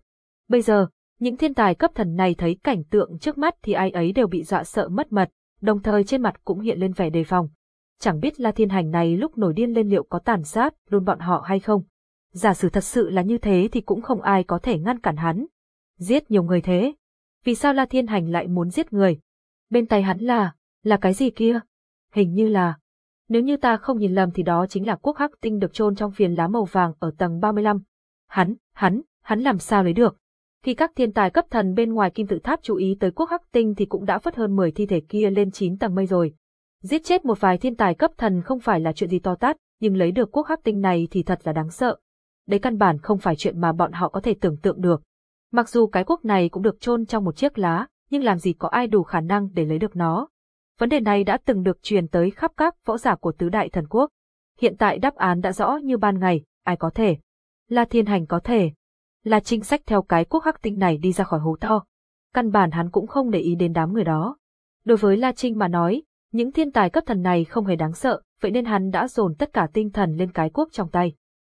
Bây giờ, những thiên tài cấp thần này thấy cảnh tượng trước mắt thì ai ấy đều bị dọa sợ mất mật, đồng thời trên mặt cũng hiện lên vẻ đề phòng. Chẳng biết La Thiên Hành này lúc nổi điên lên liệu có tàn sát luôn bọn họ hay không. Giả sử thật sự là như thế thì cũng không ai có thể ngăn cản hắn. Giết nhiều người thế. Vì sao La Thiên Hành lại muốn giết người? Bên tay hắn là, là cái gì kia? Hình như là, nếu như ta không nhìn lầm thì đó chính là quốc hắc tinh được chôn trong phiền lá màu vàng ở tầng 35. Hắn, hắn, hắn làm sao lấy được? Khi các thiên tài cấp thần bên ngoài kim tự tháp chú ý tới quốc hắc tinh thì cũng đã phất hơn 10 thi thể kia lên 9 tầng mây rồi. Giết chết một vài thiên tài cấp thần không phải là chuyện gì to tát, nhưng lấy được quốc hắc tinh này thì thật là đáng sợ. Đấy căn bản không phải chuyện mà bọn họ có thể tưởng tượng được. Mặc dù cái quốc này cũng được chôn trong một chiếc lá, nhưng làm gì có ai đủ khả năng để lấy được nó. Vấn đề này đã từng được truyền tới khắp các võ giả của tứ đại thần quốc. Hiện tại đáp án đã rõ như ban ngày, ai có thể. La Thiên Hành có thể. La Trinh sách theo cái quốc hắc tinh này đi ra khỏi hố to. Căn bản hắn cũng không để ý đến đám người đó. Đối với La Trinh mà nói, những thiên tài cấp thần này không hề đáng sợ, vậy nên hắn đã dồn tất cả tinh thần lên cái quốc trong tay.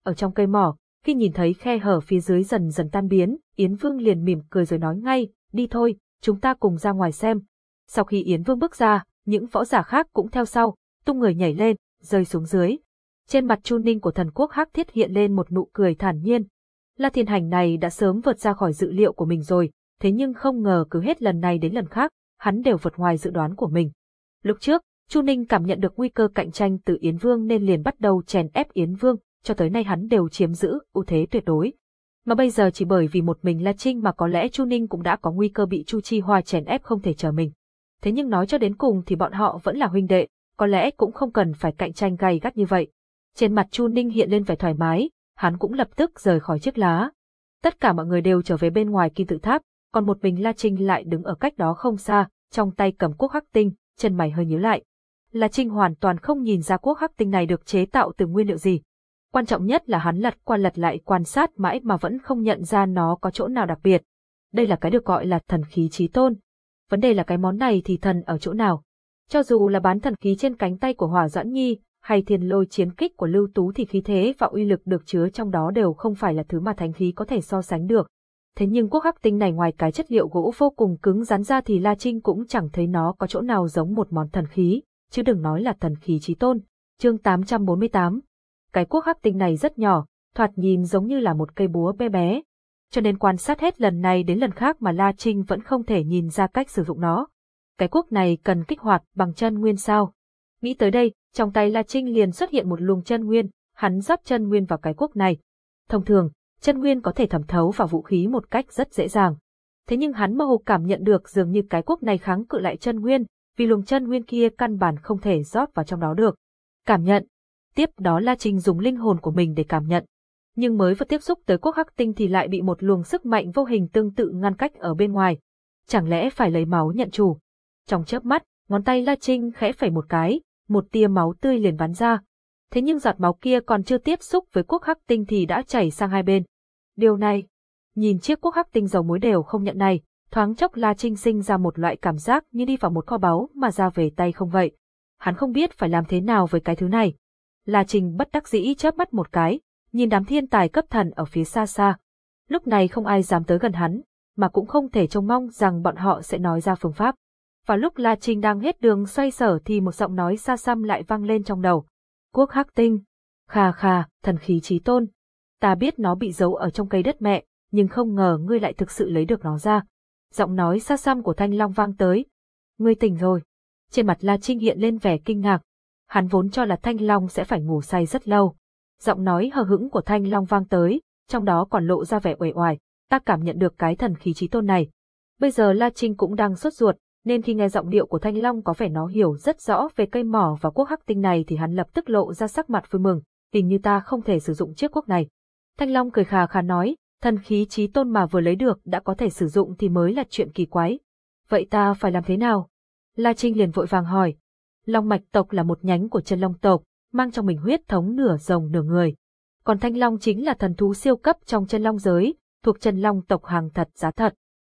Ở trong cây mỏ, khi nhìn thấy khe hở phía dưới dần dần tan biến, Yến Vương liền mỉm cười rồi nói ngay, đi thôi, chúng ta cùng ra ngoài xem. Sau khi Yến Vương bước ra, những võ giả khác cũng theo sau, tung người nhảy lên, rơi xuống dưới. Trên mặt Chu Ninh của thần quốc Hắc Thiết hiện lên một nụ cười thản nhiên. La Thiên Hành này đã sớm vượt ra khỏi dự liệu của mình rồi, thế nhưng không ngờ cứ hết lần này đến lần khác, hắn đều vượt ngoài dự đoán của mình. Lúc trước, Chu Ninh cảm nhận được nguy cơ cạnh tranh từ Yến Vương nên liền bắt đầu chèn ép Yến Vương, cho tới nay hắn đều chiếm giữ ưu thế tuyệt đối. Mà bây giờ chỉ bởi vì một mình La Trinh mà có lẽ Chu Ninh cũng đã có nguy cơ bị Chu Chi Hoa chèn ép không thể chờ mình. Thế nhưng nói cho đến cùng thì bọn họ vẫn là huynh đệ, có lẽ cũng không cần phải cạnh tranh gay gắt như vậy. Trên mặt Chu Ninh hiện lên vẻ thoải mái, hắn cũng lập tức rời khỏi chiếc lá. Tất cả mọi người đều trở về bên ngoài kim tự tháp, còn một mình La Trinh lại đứng ở cách đó không xa, trong tay cầm quốc hắc tinh, chân mày hơi nhíu lại. La Trinh hoàn toàn không nhìn ra quốc hắc tinh này được chế tạo từ nguyên liệu gì. Quan trọng nhất là hắn lật qua lật lại quan sát mãi mà vẫn không nhận ra nó có chỗ nào đặc biệt. Đây là cái được gọi là thần khí trí tôn. Vấn đề là cái món này thì thần ở chỗ nào? Cho dù là bán thần khí trên cánh tay của Hỏa Doãn Nhi, hay thiên lôi chiến kích của Lưu Tú thì khí thế và uy lực được chứa trong đó đều không phải là thứ mà thánh khí có thể so sánh được. Thế nhưng quốc hắc tinh này ngoài cái chất liệu gỗ vô cùng cứng rắn ra thì La Trinh cũng chẳng thấy nó có chỗ nào giống một món thần khí, chứ đừng nói là thần khí trí tôn. Chương 848 Cái quốc hắc tinh này rất nhỏ, thoạt nhìn giống như là một cây búa bé bé. Cho nên quan sát hết lần này đến lần khác mà La Trinh vẫn không thể nhìn ra cách sử dụng nó. Cái quốc này cần kích hoạt bằng chân nguyên sao. Nghĩ tới đây, trong tay La Trinh liền xuất hiện một luồng chân nguyên, hắn rót chân nguyên vào cái quốc này. Thông thường, chân nguyên có thể thẩm thấu vào vũ khí một cách rất dễ dàng. Thế nhưng hắn mơ hồ cảm nhận được dường như cái quốc này kháng cự lại chân nguyên, vì luồng chân nguyên kia căn bản không thể rót vào trong đó được. Cảm nhận. Tiếp đó La Trinh dùng linh hồn của mình để cảm nhận. Nhưng mới vừa tiếp xúc tới quốc hắc tinh thì lại bị một luồng sức mạnh vô hình tương tự ngăn cách ở bên ngoài. Chẳng lẽ phải lấy máu nhận chủ? Trong chớp mắt, ngón tay La Trinh khẽ phẩy một cái, một tia máu tươi liền bắn ra. Thế nhưng giọt máu kia còn chưa tiếp xúc với quốc hắc tinh thì đã chảy sang hai bên. Điều này, nhìn chiếc quốc hắc tinh dầu muối đều không nhận này, Thoáng chốc La Trinh sinh ra một loại cảm giác như đi vào một kho báu mà ra về tay không vậy. Hắn không biết phải làm thế nào với cái thứ này. La Trinh bất đắc dĩ chớp mắt một cái, nhìn đám thiên tài cấp thần ở phía xa xa. Lúc này không ai dám tới gần hắn, mà cũng không thể trông mong rằng bọn họ sẽ nói ra phương pháp và lúc La Trinh đang hết đường xoay sở thì một giọng nói xa xăm lại vang lên trong đầu. Quốc hắc tinh. Khà khà, thần khí trí tôn. Ta biết nó bị giấu ở trong cây đất mẹ, nhưng không ngờ ngươi lại thực sự lấy được nó ra. Giọng nói xa xăm của Thanh Long vang tới. Ngươi tỉnh rồi. Trên mặt La Trinh hiện lên vẻ kinh ngạc. Hắn vốn cho là Thanh Long sẽ phải ngủ say rất lâu. Giọng nói hờ hững của Thanh Long vang tới, trong đó còn lộ ra vẻ uể oải. Ta cảm nhận được cái thần khí trí tôn này. Bây giờ La Trinh cũng đang sốt ruột, nên khi nghe giọng điệu của Thanh Long có vẻ nó hiểu rất rõ về cây mỏ và quốc hắc tinh này thì hắn lập tức lộ ra sắc mặt vui mừng, hình như ta không thể sử dụng chiếc quốc này. Thanh Long cười khà khà nói, thần khí trí tôn mà vừa lấy được đã có thể sử dụng thì mới là chuyện kỳ quái. Vậy ta phải làm thế nào? La Trinh liền vội vàng hỏi. Long mạch tộc là một nhánh của chân long tộc, mang trong mình huyết thống nửa rồng nửa người. Còn Thanh Long chính là thần thú siêu cấp trong chân long giới, thuộc chân long tộc hàng thật giá thật.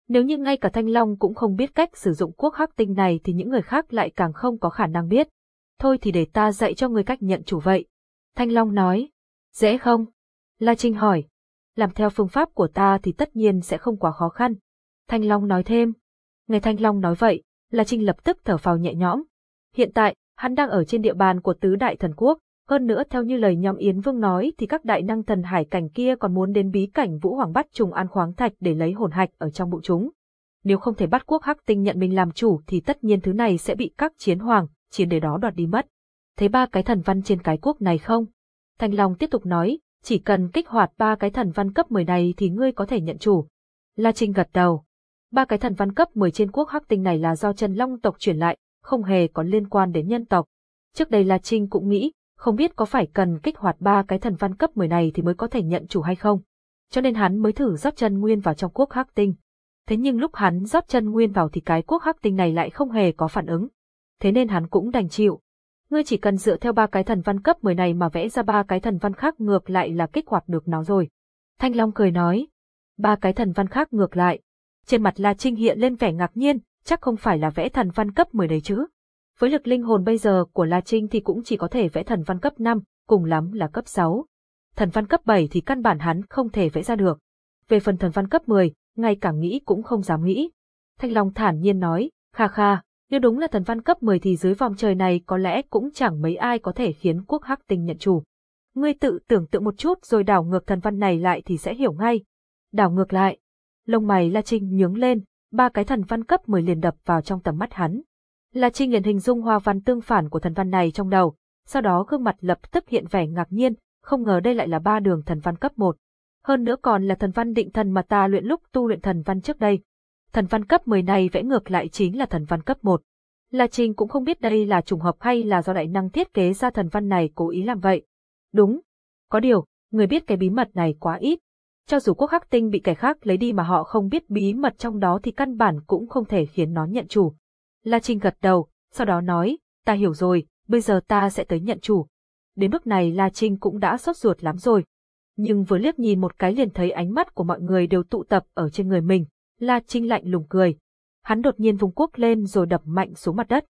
Nếu như ngay cả Thanh Long cũng không biết cách sử dụng quốc hắc tinh này thì những người khác lại càng không có khả năng biết. Thôi thì để ta dạy cho người cách nhận chủ vậy. Thanh Long nói. Dễ không? La Trinh hỏi. Làm theo phương pháp của ta thì tất nhiên sẽ không quá khó khăn. Thanh Long nói thêm. Nghe Thanh Long nói vậy, La Trinh lập tức thở phào nhẹ nhõm. Hiện tại, hắn đang ở trên địa bàn của tứ đại thần quốc, hơn nữa theo như lời nhóm Yến Vương nói thì các đại năng thần hải cảnh kia còn muốn đến bí cảnh Vũ Hoàng bắt trùng an khoáng thạch để lấy hồn hạch ở trong bụng chúng. Nếu không thể bắt quốc hắc tinh nhận mình làm chủ thì tất nhiên thứ này sẽ bị các chiến hoàng, chiến đế đó đoạt đi mất. Thấy ba cái thần văn trên cái quốc này không? Thanh Long tiếp tục nói, chỉ cần kích hoạt ba cái thần văn cấp 10 này thì ngươi có thể nhận chủ. La Trinh gật đầu. Ba cái thần văn cấp 10 trên quốc hắc tinh này là do chân long tộc chuyển lại, không hề có liên quan đến nhân tộc. Trước đây La Trinh cũng nghĩ, không biết có phải cần kích hoạt ba cái thần văn cấp 10 này thì mới có thể nhận chủ hay không. Cho nên hắn mới thử rót chân nguyên vào trong quốc hắc tinh. Thế nhưng lúc hắn rót chân nguyên vào thì cái quốc hắc tinh này lại không hề có phản ứng. Thế nên hắn cũng đành chịu. Ngươi chỉ cần dựa theo ba cái thần văn cấp 10 này mà vẽ ra ba cái thần văn khác ngược lại là kích hoạt được nó rồi. Thanh Long cười nói. Ba cái thần văn khác ngược lại. Trên mặt La Trinh hiện lên vẻ ngạc nhiên, chắc không phải là vẽ thần văn cấp 10 đấy chứ. Với lực linh hồn bây giờ của La Trinh thì cũng chỉ có thể vẽ thần văn cấp 5, cùng lắm là cấp 6. Thần văn cấp 7 thì căn bản hắn không thể vẽ ra được. Về phần thần văn cấp 10, ngay cả nghĩ cũng không dám nghĩ. Thanh Long thản nhiên nói, kha kha, nếu đúng là thần văn cấp 10 thì dưới vòng trời này có lẽ cũng chẳng mấy ai có thể khiến quốc hắc tinh nhận chủ. Ngươi tự tưởng tượng một chút rồi đảo ngược thần văn này lại thì sẽ hiểu ngay. Đảo ngược lại. Lông mày La Trinh nhướng lên, ba cái thần văn cấp 10 liền đập vào trong tầm mắt hắn. La Trinh liền hình dung hoa văn tương phản của thần văn này trong đầu, sau đó gương mặt lập tức hiện vẻ ngạc nhiên, không ngờ đây lại là ba đường thần văn cấp 1. Hơn nữa còn là thần văn định thần mà ta luyện lúc tu luyện thần văn trước đây. Thần văn cấp 10 này vẽ ngược lại chính là thần văn cấp 1. La Trinh cũng không biết đây là trùng hợp hay là do đại năng thiết kế ra thần văn này cố ý làm vậy. Đúng. Có điều, người biết cái bí mật này quá ít. Cho dù quốc hắc tinh bị kẻ khác lấy đi mà họ không biết bí mật trong đó thì căn bản cũng không thể khiến nó nhận chủ. La Trinh gật đầu, sau đó nói, ta hiểu rồi, bây giờ ta sẽ tới nhận chủ. Đến bước này La Trinh cũng đã sốt ruột lắm rồi. Nhưng vừa liếc nhìn một cái liền thấy ánh mắt của mọi người đều tụ tập ở trên người mình, La Trinh lạnh lùng cười. Hắn đột nhiên vùng quốc lên rồi đập mạnh xuống mặt đất.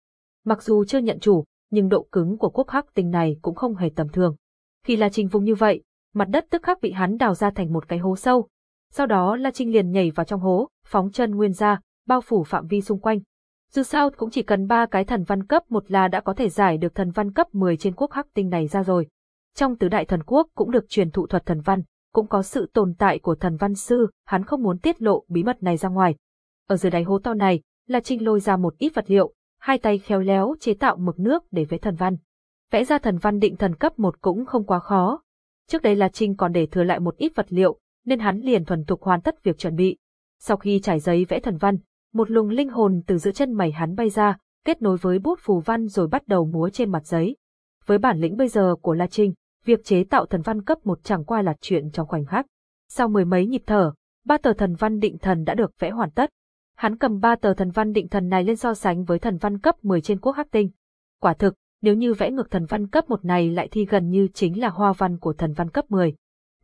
Mặc dù chưa nhận chủ, nhưng độ cứng của quốc hắc tinh này cũng không hề tầm thường. Khi La Trinh vùng như vậy, mặt đất tức khắc bị hắn đào ra thành một cái hố sâu. Sau đó La Trinh liền nhảy vào trong hố, phóng chân nguyên ra, bao phủ phạm vi xung quanh. Dù sao cũng chỉ cần ba cái thần văn cấp một là đã có thể giải được thần văn cấp 10 trên quốc hắc tinh này ra rồi. Trong tứ đại thần quốc cũng được truyền thụ thuật thần văn, cũng có sự tồn tại của thần văn sư, hắn không muốn tiết lộ bí mật này ra ngoài. Ở dưới đáy hố to này, là Trinh lôi ra một ít vật liệu, hai tay khéo léo chế tạo mực nước để vẽ thần văn. Vẽ ra thần văn định thần cấp một cũng không quá khó. Trước đây là Trinh còn để thừa lại một ít vật liệu, nên hắn liền thuần thục hoàn tất việc chuẩn bị. Sau khi trải giấy vẽ thần văn, một luồng linh hồn từ giữa chân mày hắn bay ra, kết nối với bút phù văn rồi bắt đầu múa trên mặt giấy. Với bản lĩnh bây giờ của La Trinh, việc chế tạo thần văn cấp một chẳng qua là chuyện trong khoảnh khắc. Sau mười mấy nhịp thở, ba tờ thần văn định thần đã được vẽ hoàn tất. Hắn cầm ba tờ thần văn định thần này lên so sánh với thần văn cấp 10 trên quốc hắc tinh. Quả thực, nếu như vẽ ngược thần văn cấp 1 này lại thì gần như chính là hoa văn của thần văn cấp 10.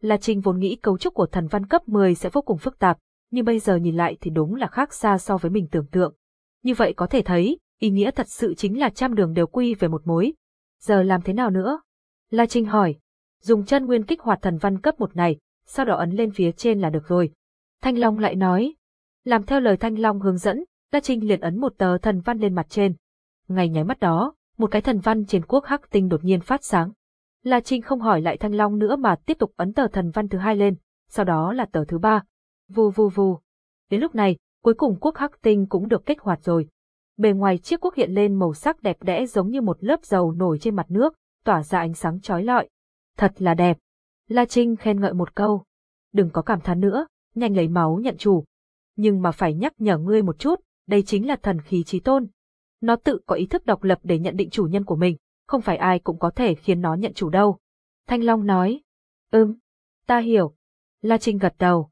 La Trinh vốn nghĩ cấu trúc của thần văn cấp 10 sẽ vô cùng phức tạp, nhưng bây giờ nhìn lại thì đúng là khác xa so với mình tưởng tượng. Như vậy có thể thấy, ý nghĩa thật sự chính là trăm đường đều quy về một mối. Giờ làm thế nào nữa? La Trinh hỏi. Dùng chân nguyên kích hoạt thần văn cấp một này, sau đó ấn lên phía trên là được rồi. Thanh Long lại nói. Làm theo lời Thanh Long hướng dẫn, La Trinh liền ấn một tờ thần văn lên mặt trên. Ngay nháy mắt đó, một cái thần văn trên quốc hắc tinh đột nhiên phát sáng. La Trinh không hỏi lại Thanh Long nữa mà tiếp tục ấn tờ thần văn thứ hai lên, sau đó là tờ thứ ba. Vù vù vù. Đến lúc này, cuối cùng quốc hắc tinh cũng được kích hoạt rồi. Bề ngoài chiếc quốc hiện lên màu sắc đẹp đẽ giống như một lớp dầu nổi trên mặt nước, tỏa ra ánh sáng chói lọi. Thật là đẹp. La Trinh khen ngợi một câu. Đừng có cảm thán nữa, nhanh lấy máu nhận chủ. Nhưng mà phải nhắc nhở ngươi một chút, đây chính là thần khí trí tôn. Nó tự có ý thức độc lập để nhận định chủ nhân của mình, không phải ai cũng có thể khiến nó nhận chủ đâu. Thanh Long nói. Ừm, ta hiểu. La Trinh gật đầu.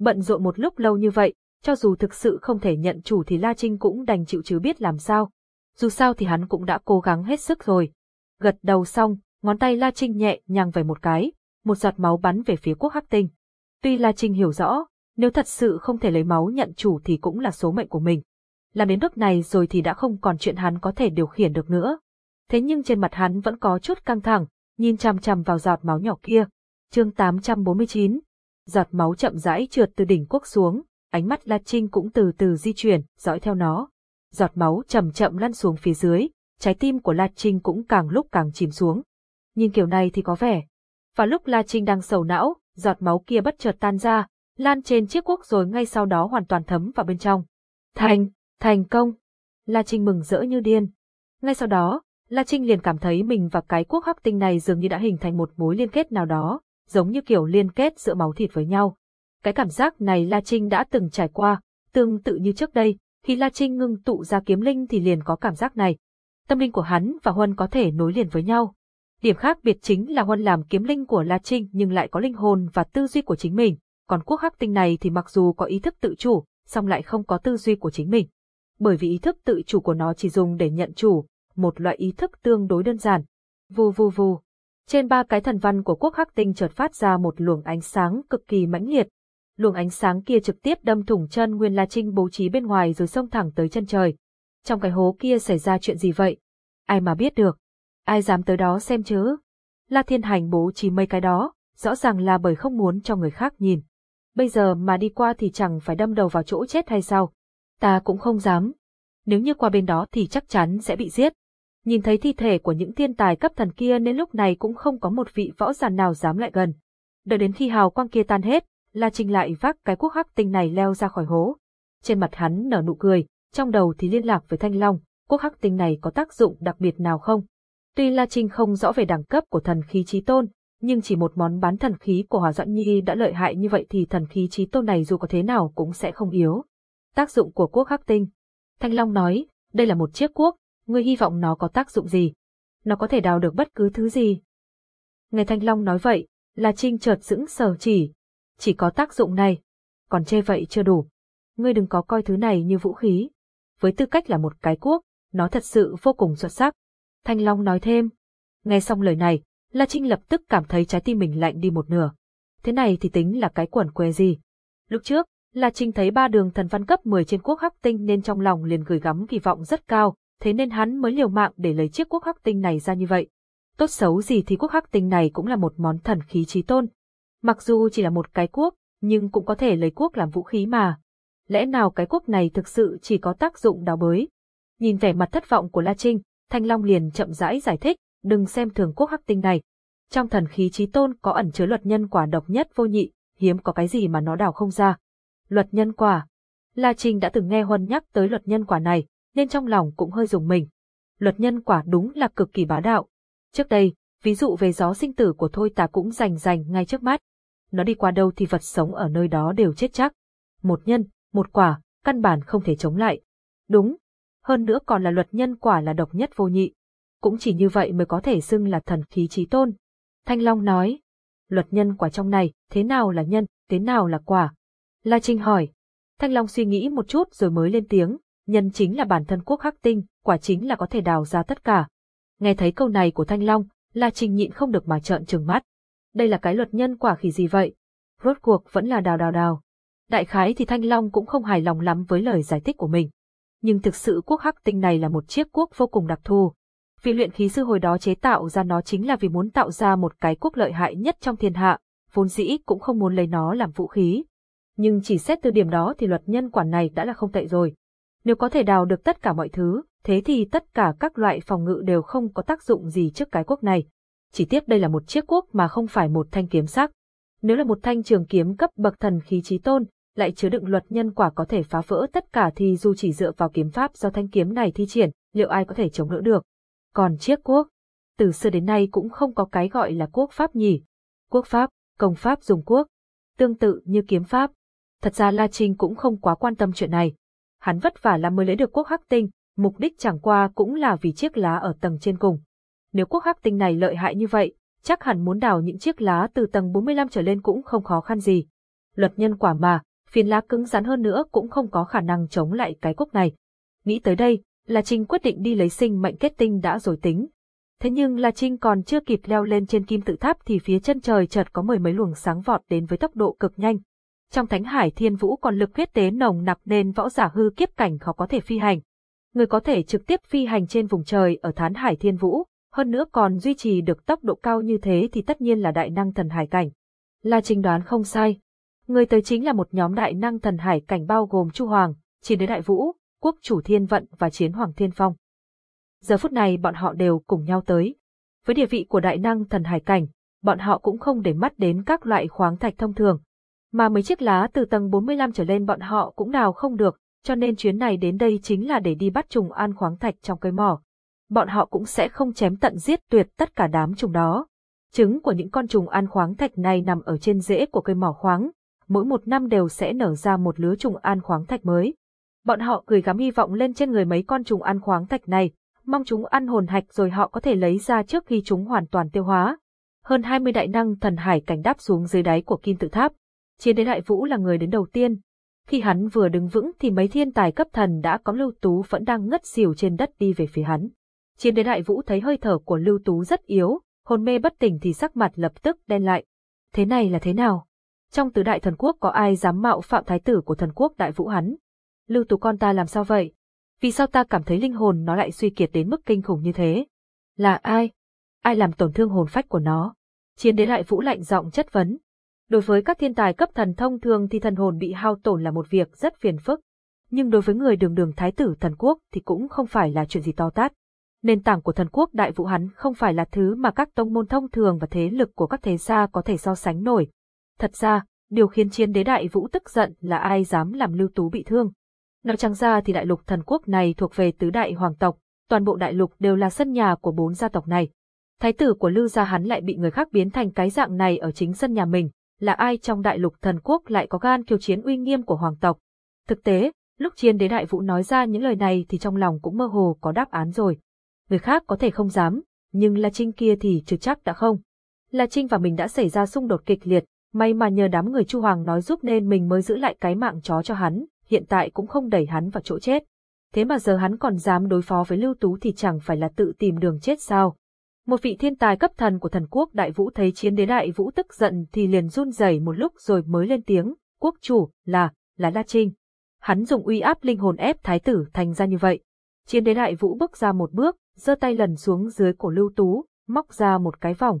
Bận rộn một lúc lâu như vậy, cho dù thực sự không thể nhận chủ thì La Trinh cũng đành chịu chứ biết làm sao. Dù sao thì hắn cũng đã cố gắng hết sức rồi. Gật đầu xong, ngón tay La Trinh nhẹ nhàng về một cái, một giọt máu bắn về phía quốc hắc tinh. Tuy La Trinh hiểu rõ, nếu thật sự không thể lấy máu nhận chủ thì cũng là số mệnh của mình. Làm đến lúc này rồi thì đã không còn chuyện hắn có thể điều khiển được nữa. Thế nhưng trên mặt hắn vẫn có chút căng thẳng, nhìn chằm chằm vào giọt máu nhỏ kia. Chương 849 Giọt máu chậm rãi trượt từ đỉnh quốc xuống, ánh mắt La Trinh cũng từ từ di chuyển, dõi theo nó. Giọt máu chậm chậm lăn xuống phía dưới, trái tim của La Trinh cũng càng lúc càng chìm xuống. Nhìn kiểu này thì có vẻ. Và lúc La Trinh đang sầu não, giọt máu kia bất chợt tan ra, lan trên chiếc quốc rồi ngay sau đó hoàn toàn thấm vào bên trong. Thành, thành công! La Trinh mừng rỡ như điên. Ngay sau đó, La Trinh liền cảm thấy mình và cái quốc hắc tinh này dường như đã hình thành một mối liên kết nào đó, giống như kiểu liên kết giữa máu thịt với nhau. Cái cảm giác này La Trinh đã từng trải qua, tương tự như trước đây, khi La Trinh ngưng tụ ra kiếm linh thì liền có cảm giác này. Tâm linh của hắn và Huân có thể nối liền với nhau. Điểm khác biệt chính là Huân làm kiếm linh của La Trinh nhưng lại có linh hồn và tư duy của chính mình, còn quốc hắc tinh này thì mặc dù có ý thức tự chủ, song lại không có tư duy của chính mình. Bởi vì ý thức tự chủ của nó chỉ dùng để nhận chủ, một loại ý thức tương đối đơn giản. Vù vù vù. Trên ba cái thần văn của quốc hắc tinh chợt phát ra một luồng ánh sáng cực kỳ mãnh liệt. Luồng ánh sáng kia trực tiếp đâm thủng chân Nguyên La Trinh bố trí bên ngoài rồi xông thẳng tới chân trời. Trong cái hố kia xảy ra chuyện gì vậy? Ai mà biết được? Ai dám tới đó xem chứ? La Thiên Hành bố trí mấy cái đó, rõ ràng là bởi không muốn cho người khác nhìn. Bây giờ mà đi qua thì chẳng phải đâm đầu vào chỗ chết hay sao? Ta cũng không dám. Nếu như qua bên đó thì chắc chắn sẽ bị giết. Nhìn thấy thi thể của những thiên tài cấp thần kia nên lúc này cũng không có một vị võ giả nào dám lại gần. Đợi đến khi hào quang kia tan hết, La Trinh lại vác cái quốc hắc tinh này leo ra khỏi hố. Trên mặt hắn nở nụ cười, trong đầu thì liên lạc với Thanh Long, quốc hắc tinh này có tác dụng đặc biệt nào không? Tuy La Trinh không rõ về đẳng cấp của thần khí trí tôn, nhưng chỉ một món bán thần khí của Hòa Doãn Nhi đã lợi hại như vậy thì thần khí trí tôn này dù có thế nào cũng sẽ không yếu. Tác dụng của quốc hắc tinh. Thanh Long nói, đây là một chiếc quốc, ngươi hy vọng nó có tác dụng gì? Nó có thể đào được bất cứ thứ gì. Nghe Thanh Long nói vậy, là Trinh chợt dững sờ chỉ. Chỉ có tác dụng này. Còn chê vậy chưa đủ. Ngươi đừng có coi thứ này như vũ khí. Với tư cách là một cái quốc, nó thật sự vô cùng xuất sắc. Thanh Long nói thêm. Nghe xong lời này, La Trinh lập tức cảm thấy trái tim mình lạnh đi một nửa. Thế này thì tính là cái quẩn què gì? Lúc trước, La Trinh thấy ba đường thần văn cấp 10 trên quốc hắc tinh nên trong lòng liền gửi gắm kỳ vọng rất cao, thế nên hắn mới liều mạng để lấy chiếc quốc hắc tinh này ra như vậy. Tốt xấu gì thì quốc hắc tinh này cũng là một món thần khí trí tôn. Mặc dù chỉ là một cái quốc, nhưng cũng có thể lấy quốc làm vũ khí mà. Lẽ nào cái quốc này thực sự chỉ có tác dụng đào bới? Nhìn vẻ mặt thất vọng của La Trinh, Thanh Long liền chậm rãi giải thích, đừng xem thường quốc hắc tinh này. Trong thần khí trí tôn có ẩn chứa luật nhân quả độc nhất vô nhị, hiếm có cái gì mà nó đào không ra. Luật nhân quả. La Trinh đã từng nghe Huân nhắc tới luật nhân quả này, nên trong lòng cũng hơi dùng mình. Luật nhân quả đúng là cực kỳ bá đạo. Trước đây, ví dụ về gió sinh tử của Thôi ta cũng rành rành ngay trước mắt. Nó đi qua đâu thì vật sống ở nơi đó đều chết chắc. Một nhân, một quả, căn bản không thể chống lại. Đúng. Hơn nữa còn là luật nhân quả là độc nhất vô nhị. Cũng chỉ như vậy mới có thể xưng là thần khí trí tôn. Thanh Long nói. Luật nhân quả trong này, thế nào là nhân, thế nào là quả? La Trinh hỏi. Thanh Long suy nghĩ một chút rồi mới lên tiếng, nhân chính là bản thân quốc hắc tinh, quả chính là có thể đào ra tất cả. Nghe thấy câu này của Thanh Long, La Trinh nhịn không được mà trợn trừng mắt. Đây là cái luật nhân quả khỉ gì vậy? Rốt cuộc vẫn là đào đào đào. Đại khái thì Thanh Long cũng không hài lòng lắm với lời giải thích của mình. Nhưng thực sự quốc hắc tinh này là một chiếc quốc vô cùng đặc thù. vì luyện khí sư hồi đó chế tạo ra nó chính là vì muốn tạo ra một cái quốc lợi hại nhất trong thiên hạ, vốn dĩ cũng không muốn lấy nó làm vũ khí. Nhưng chỉ xét từ điểm đó thì luật nhân quả này đã là không tệ rồi. Nếu có thể đào được tất cả mọi thứ, thế thì tất cả các loại phòng ngự đều không có tác dụng gì trước cái quốc này. Chỉ tiếp đây là một chiếc quốc mà không phải một thanh kiếm sắc. Nếu là một thanh trường kiếm cấp bậc thần khí trí tôn, lại chứa đựng luật nhân quả có thể phá vỡ tất cả thì dù chỉ dựa vào kiếm pháp do thanh kiếm này thi triển, liệu ai có thể chống đỡ được. Còn chiếc quốc, từ xưa đến nay cũng không có cái gọi là quốc pháp nhỉ. Quốc pháp, công pháp dùng quốc, tương tự như kiếm pháp. Thật ra La Trinh cũng không quá quan tâm chuyện này. Hắn vất vả lắm mới lấy được quốc hắc tinh, mục đích chẳng qua cũng là vì chiếc lá ở tầng trên cùng. Nếu quốc hắc tinh này lợi hại như vậy, chắc hẳn muốn đào những chiếc lá từ tầng 45 trở lên cũng không khó khăn gì. Luật nhân quả mà, phiến lá cứng rắn hơn nữa cũng không có khả năng chống lại cái quốc này. Nghĩ tới đây, La Trinh quyết định đi lấy sinh mệnh kết tinh đã rồi tính. Thế nhưng La Trinh còn chưa kịp leo lên trên kim tự tháp thì phía chân trời chợt có mười mấy luồng sáng vọt đến với tốc độ cực nhanh. Trong thánh hải thiên vũ còn lực huyết tế nồng nặc nên võ giả hư kiếp cảnh khó có thể phi hành. Người có thể trực tiếp phi hành trên vùng trời ở thán hải thiên vũ, hơn nữa còn duy trì được tốc độ cao như thế thì tất nhiên là đại năng thần hải cảnh. La trình đoán không sai. Người tới chính là một nhóm đại năng thần hải cảnh bao gồm Chu Hoàng, Chiến đế đại vũ, quốc chủ thiên vận và chiến hoàng thiên phong. Giờ phút này bọn họ đều cùng nhau tới. Với địa vị của đại năng thần hải cảnh, bọn họ cũng không để mắt đến các loại khoáng thạch thông thường. Mà mấy chiếc lá từ tầng 45 trở lên bọn họ cũng đào không được, cho nên chuyến này đến đây chính là để đi bắt trùng ăn khoáng thạch trong cây mỏ. Bọn họ cũng sẽ không chém tận giết tuyệt tất cả đám trùng đó. Trứng của những con trùng ăn khoáng thạch này nằm ở trên rễ của cây mỏ khoáng, mỗi một năm đều sẽ nở ra một lứa trùng ăn khoáng thạch mới. Bọn họ gửi gắm hy vọng lên trên người mấy con trùng ăn khoáng thạch này, mong chúng ăn hồn hạch rồi họ có thể lấy ra trước khi chúng hoàn toàn tiêu hóa. Hơn 20 đại năng thần hải cảnh đáp xuống dưới đáy của kim tự tháp. Chiến đế đại vũ là người đến đầu tiên. Khi hắn vừa đứng vững thì mấy thiên tài cấp thần đã có lưu tú vẫn đang ngất xỉu trên đất đi về phía hắn. Chiến đế đại vũ thấy hơi thở của lưu tú rất yếu, hôn mê bất tỉnh thì sắc mặt lập tức đen lại. Thế này là thế nào? Trong tứ đại thần quốc có ai dám mạo phạm thái tử của thần quốc đại vũ hắn? Lưu tú con ta làm sao vậy? Vì sao ta cảm thấy linh hồn nó lại suy kiệt đến mức kinh khủng như thế? Là ai? Ai làm tổn thương hồn phách của nó? Chiến đế đại vũ lạnh giọng chất vấn. Đối với các thiên tài cấp thần thông thường thì thần hồn bị hao tổn là một việc rất phiền phức. Nhưng đối với người đường đường thái tử thần quốc thì cũng không phải là chuyện gì to tát. Nền tảng của thần quốc đại vũ hắn không phải là thứ mà các tông môn thông thường và thế lực của các thế gia có thể so sánh nổi. Thật ra, điều khiến chiến đế đại vũ tức giận là ai dám làm lưu tú bị thương. Nói chẳng ra thì đại lục thần quốc này thuộc về tứ đại hoàng tộc, toàn bộ đại lục đều là sân nhà của bốn gia tộc này. Thái tử của Lưu gia hắn lại bị người khác biến thành cái dạng này ở chính sân nhà mình, là ai trong đại lục thần quốc lại có gan kiêu chiến uy nghiêm của hoàng tộc. Thực tế, lúc chiến đế đại vũ nói ra những lời này thì trong lòng cũng mơ hồ có đáp án rồi. Người khác có thể không dám, nhưng La Trinh kia thì chưa chắc đã không. La Trinh và mình đã xảy ra xung đột kịch liệt, may mà nhờ đám người Chu Hoàng nói giúp nên mình mới giữ lại cái mạng chó cho hắn, hiện tại cũng không đẩy hắn vào chỗ chết. Thế mà giờ hắn còn dám đối phó với Lưu Tú thì chẳng phải là tự tìm đường chết sao. Một vị thiên tài cấp thần của thần quốc đại vũ thấy chiến đế đại vũ tức giận thì liền run rẩy một lúc rồi mới lên tiếng, quốc chủ, là, là La Trinh. Hắn dùng uy áp linh hồn ép thái tử thành ra như vậy. Chiến đế đại vũ bước ra một bước, giơ tay lần xuống dưới cổ lưu tú, móc ra một cái vòng.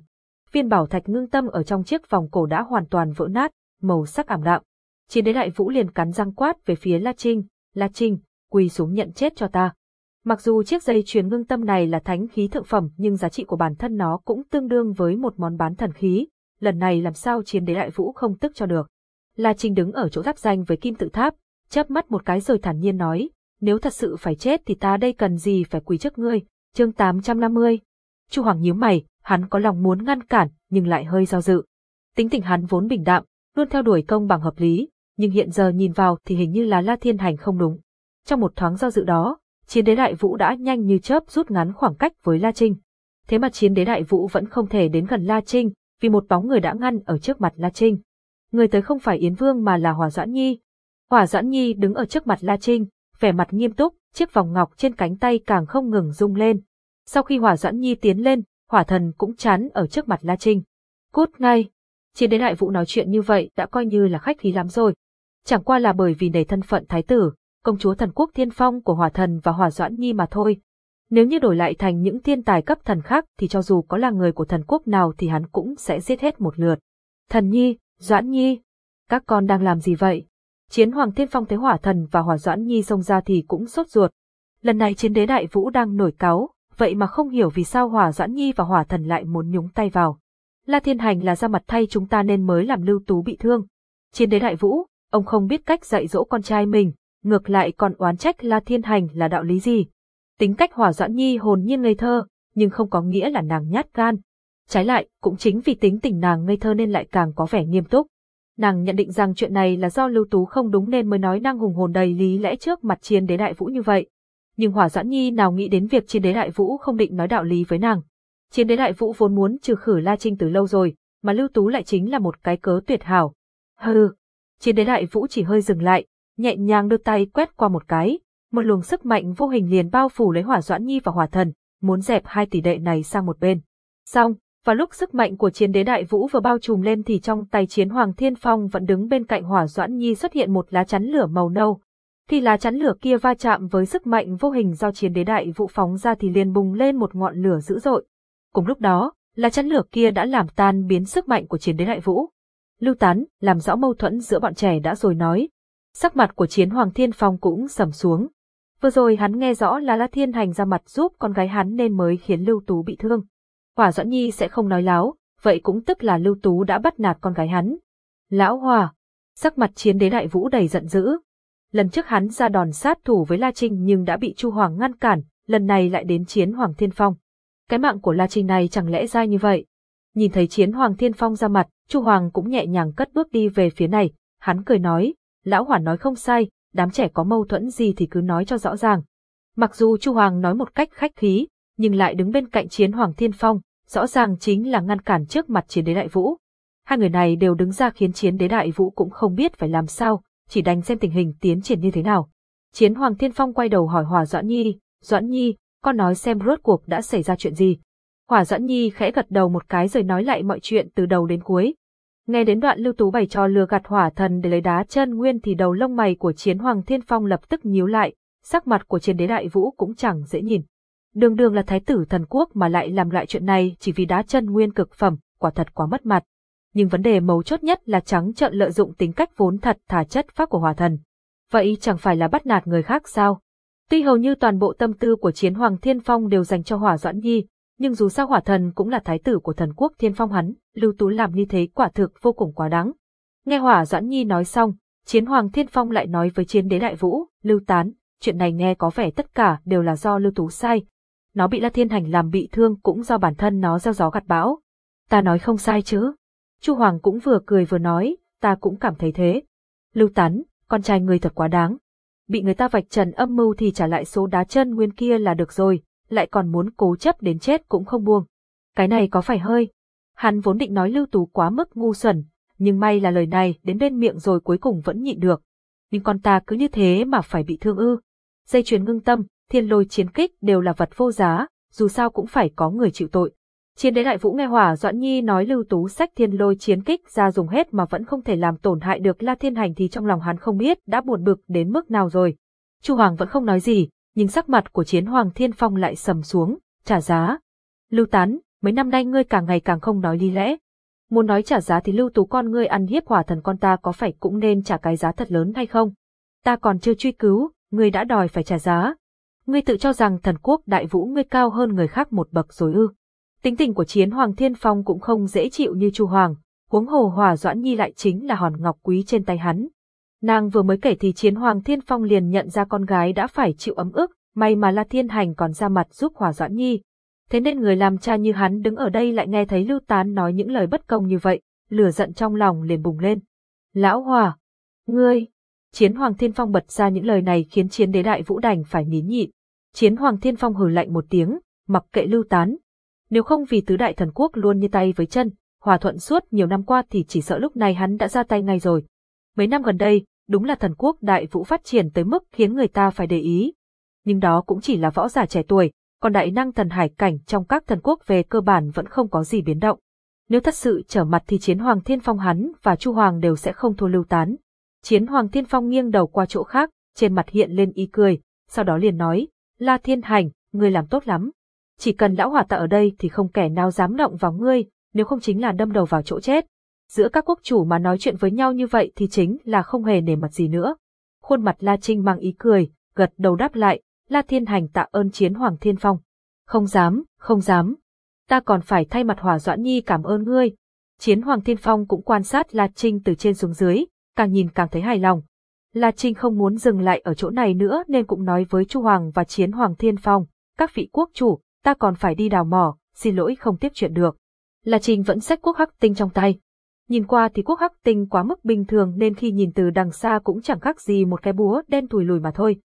Viên bảo thạch ngưng tâm ở trong chiếc vòng cổ đã hoàn toàn vỡ nát, màu sắc ảm đạm. Chiến đế đại vũ liền cắn răng quát về phía La Trinh, La Trinh, quỳ xuống nhận chết cho ta. Mặc dù chiếc dây chuyền ngưng tâm này là thánh khí thượng phẩm nhưng giá trị của bản thân nó cũng tương đương với một món bán thần khí, lần này làm sao chiến đế đại vũ không tức cho được. La Trinh đứng ở chỗ giáp danh với kim tự tháp, chớp mắt một cái rồi thản nhiên nói, nếu thật sự phải chết thì ta đây cần gì phải quỳ trước ngươi, chương 850. Chu Hoàng nhíu mày, hắn có lòng muốn ngăn cản, nhưng lại hơi do dự. Tính tình hắn vốn bình đạm, luôn theo đuổi công bằng hợp lý, nhưng hiện giờ nhìn vào thì hình như là La Thiên Hành không đúng. Trong một thoáng do dự đó, chiến đế đại vũ đã nhanh như chớp rút ngắn khoảng cách với La Trinh. Thế mà chiến đế đại vũ vẫn không thể đến gần La Trinh, vì một bóng người đã ngăn ở trước mặt La Trinh. Người tới không phải Yến Vương mà là Hòa Doãn Nhi. Hòa Doãn Nhi đứng ở trước mặt La Trinh, vẻ mặt nghiêm túc, chiếc vòng ngọc trên cánh tay càng không ngừng rung lên. Sau khi Hòa Doãn Nhi tiến lên, Hỏa Thần cũng chán ở trước mặt La Trinh. Cút ngay! Chiến đế đại vũ nói chuyện như vậy đã coi như là khách khí lắm rồi. Chẳng qua là bởi vì nể thân phận thái tử, công chúa thần quốc thiên phong của hỏa thần và hỏa doãn nhi mà thôi. Nếu như đổi lại thành những thiên tài cấp thần khác thì cho dù có là người của thần quốc nào thì hắn cũng sẽ giết hết một lượt. Thần nhi, doãn nhi, các con đang làm gì vậy? Chiến hoàng thiên phong thấy hỏa thần và hỏa doãn nhi xông ra thì cũng sốt ruột. Lần này chiến đế đại vũ đang nổi cáu, vậy mà không hiểu vì sao hỏa doãn nhi và hỏa thần lại muốn nhúng tay vào. La Thiên Hành là ra mặt thay chúng ta nên mới làm lưu tú bị thương. Chiến đế đại vũ, ông không biết cách dạy dỗ con trai mình, ngược lại còn oán trách La Thiên Hành là đạo lý gì. Tính cách hỏa doãn nhi hồn nhiên ngây thơ, nhưng không có nghĩa là nàng nhát gan. Trái lại, cũng chính vì tính tình nàng ngây thơ nên lại càng có vẻ nghiêm túc. Nàng nhận định rằng chuyện này là do Lưu Tú không đúng nên mới nói năng hùng hồn đầy lý lẽ trước mặt chiến đế đại vũ như vậy. Nhưng hỏa doãn nhi nào nghĩ đến việc chiến đế đại vũ không định nói đạo lý với nàng. Chiến đế đại vũ vốn muốn trừ khử La Trinh từ lâu rồi, mà Lưu Tú lại chính là một cái cớ tuyệt hảo. Hừ, chiến đế đại vũ chỉ hơi dừng lại, nhẹ nhàng đưa tay quét qua một cái, một luồng sức mạnh vô hình liền bao phủ lấy hỏa doãn nhi và hỏa thần, muốn dẹp hai tỷ đệ này sang một bên. Xong, và lúc sức mạnh của chiến đế đại vũ vừa bao trùm lên thì trong tay chiến hoàng thiên phong vẫn đứng bên cạnh hỏa doãn nhi xuất hiện một lá chắn lửa màu nâu. Thì lá chắn lửa kia va chạm với sức mạnh vô hình do chiến đế đại vũ phóng ra thì liền bùng lên một ngọn lửa dữ dội. Cùng lúc đó, lá chắn lửa kia đã làm tan biến sức mạnh của chiến đế đại vũ. Lưu tán, làm rõ mâu thuẫn giữa bọn trẻ đã rồi nói. Sắc mặt của chiến hoàng thiên phong cũng sầm xuống. Vừa rồi hắn nghe rõ là La Thiên Hành ra mặt giúp con gái hắn nên mới khiến Lưu Tú bị thương. Hỏa Doãn Nhi sẽ không nói láo, vậy cũng tức là Lưu Tú đã bắt nạt con gái hắn. Lão Hòa, sắc mặt chiến đế đại vũ đầy giận dữ. Lần trước hắn ra đòn sát thủ với La Trinh nhưng đã bị Chu Hoàng ngăn cản, lần này lại đến chiến Hoàng Thiên Phong. Cái mạng của La Trinh này chẳng lẽ dai như vậy? Nhìn thấy chiến Hoàng Thiên Phong ra mặt, Chu Hoàng cũng nhẹ nhàng cất bước đi về phía này, hắn cười nói, lão hoàn nói không sai, đám trẻ có mâu thuẫn gì thì cứ nói cho rõ ràng. Mặc dù Chu Hoàng nói một cách khách khí, nhưng lại đứng bên cạnh chiến Hoàng Thiên Phong, rõ ràng chính là ngăn cản trước mặt chiến đế đại vũ. Hai người này đều đứng ra khiến chiến đế đại vũ cũng không biết phải làm sao, chỉ đánh xem tình hình tiến triển như thế nào. Chiến Hoàng Thiên Phong quay đầu hỏi Hòa Doãn Nhi, Doãn Nhi, con nói xem rốt cuộc đã xảy ra chuyện gì. Hòa Doãn Nhi khẽ gật đầu một cái rồi nói lại mọi chuyện từ đầu đến cuối. Nghe đến đoạn Lưu Tú bày cho lừa gạt hỏa thần để lấy đá chân nguyên thì đầu lông mày của chiến Hoàng Thiên Phong lập tức nhíu lại, sắc mặt của chiến đế đại vũ cũng chẳng dễ nhìn. Đường đường là thái tử thần quốc mà lại làm loại chuyện này chỉ vì đá chân nguyên cực phẩm, quả thật quá mất mặt. Nhưng vấn đề mấu chốt nhất là trắng trợn lợi dụng tính cách vốn thật thả chất pháp của hỏa thần. Vậy chẳng phải là bắt nạt người khác sao? Tuy hầu như toàn bộ tâm tư của chiến hoàng thiên phong đều dành cho hỏa doãn nhi, nhưng dù sao hỏa thần cũng là thái tử của thần quốc thiên phong hắn, lưu tú làm như thế quả thực vô cùng quá đáng. Nghe hỏa doãn nhi nói xong, chiến hoàng thiên phong lại nói với chiến đế đại vũ, lưu tán, chuyện này nghe có vẻ tất cả đều là do lưu tú sai, nó bị La Thiên Hành làm bị thương cũng do bản thân nó gieo gió gặt bão. Ta nói không sai chứ. Chu Hoàng cũng vừa cười vừa nói, ta cũng cảm thấy thế. Lưu Tán, con trai ngươi thật quá đáng. Bị người ta vạch trần âm mưu thì trả lại số đá chân nguyên kia là được rồi, lại còn muốn cố chấp đến chết cũng không buông. Cái này có phải hơi. Hắn vốn định nói Lưu Tú quá mức ngu xuẩn, nhưng may là lời này đến bên miệng rồi cuối cùng vẫn nhịn được. Nhưng con ta cứ như thế mà phải bị thương ư. Dây chuyền ngưng tâm, thiên lôi chiến kích đều là vật vô giá, dù sao cũng phải có người chịu tội. Chiến đế đại vũ nghe hỏa doãn nhi nói lưu tú sách thiên lôi chiến kích ra dùng hết mà vẫn không thể làm tổn hại được la thiên hành thì trong lòng hắn không biết đã buồn bực đến mức nào rồi. Chu Hoàng vẫn không nói gì, nhưng sắc mặt của chiến hoàng thiên phong lại sầm xuống, trả giá. Lưu tán, mấy năm nay ngươi càng ngày càng không nói lý lẽ. Muốn nói trả giá thì lưu tú con ngươi ăn hiếp hỏa thần con ta có phải cũng nên trả cái giá thật lớn hay không? Ta còn chưa truy cứu, ngươi đã đòi phải trả giá, Ngươi tự cho rằng thần quốc đại vũ ngươi cao hơn người khác một bậc rồi ư. Tính tình của chiến hoàng thiên phong cũng không dễ chịu như chu hoàng, huống hồ hòa doãn nhi lại chính là hòn ngọc quý trên tay hắn. Nàng vừa mới kể thì chiến hoàng thiên phong liền nhận ra con gái đã phải chịu ấm ức, may mà la thiên hành còn ra mặt giúp hòa doãn nhi. Thế nên người làm cha như hắn đứng ở đây lại nghe thấy lưu tán nói những lời bất công như vậy, lửa giận trong lòng liền bùng lên. Lão hòa, ngươi, chiến hoàng thiên phong bật ra những lời này khiến chiến đế đại vũ đành phải nín nhịn. Chiến Hoàng Thiên Phong hừ lạnh một tiếng, mặc kệ lưu tán. Nếu không vì tứ đại thần quốc luôn như tay với chân, hòa thuận suốt nhiều năm qua thì chỉ sợ lúc này hắn đã ra tay ngay rồi. Mấy năm gần đây, đúng là thần quốc đại vũ phát triển tới mức khiến người ta phải để ý. Nhưng đó cũng chỉ là võ giả trẻ tuổi, còn đại năng thần hải cảnh trong các thần quốc về cơ bản vẫn không có gì biến động. Nếu thật sự trở mặt thì chiến hoàng thiên phong hắn và chu hoàng đều sẽ không thua lưu tán. Chiến Hoàng Thiên Phong nghiêng đầu qua chỗ khác, trên mặt hiện lên ý cười, sau đó liền nói, La Thiên Hành, ngươi làm tốt lắm. Chỉ cần lão hỏa tạ ở đây thì không kẻ nào dám động vào ngươi, nếu không chính là đâm đầu vào chỗ chết. Giữa các quốc chủ mà nói chuyện với nhau như vậy thì chính là không hề nề mặt gì nữa. Khuôn mặt La Trinh mang ý cười, gật đầu đáp lại, La Thiên Hành tạ ơn chiến Hoàng Thiên Phong. Không dám, không dám. Ta còn phải thay mặt Hỏa Doãn Nhi cảm ơn ngươi. Chiến Hoàng Thiên Phong cũng quan sát La Trinh từ trên xuống dưới, càng nhìn càng thấy hài lòng. La Trinh không muốn dừng lại ở chỗ này nữa nên cũng nói với Chu Hoàng và Chiến Hoàng Thiên Phong, các vị quốc chủ, ta còn phải đi đào mỏ, xin lỗi không tiếp chuyện được. La Trinh vẫn xách quốc hắc tinh trong tay. Nhìn qua thì quốc hắc tinh quá mức bình thường nên khi nhìn từ đằng xa cũng chẳng khác gì một cái búa đen thùi lùi mà thôi.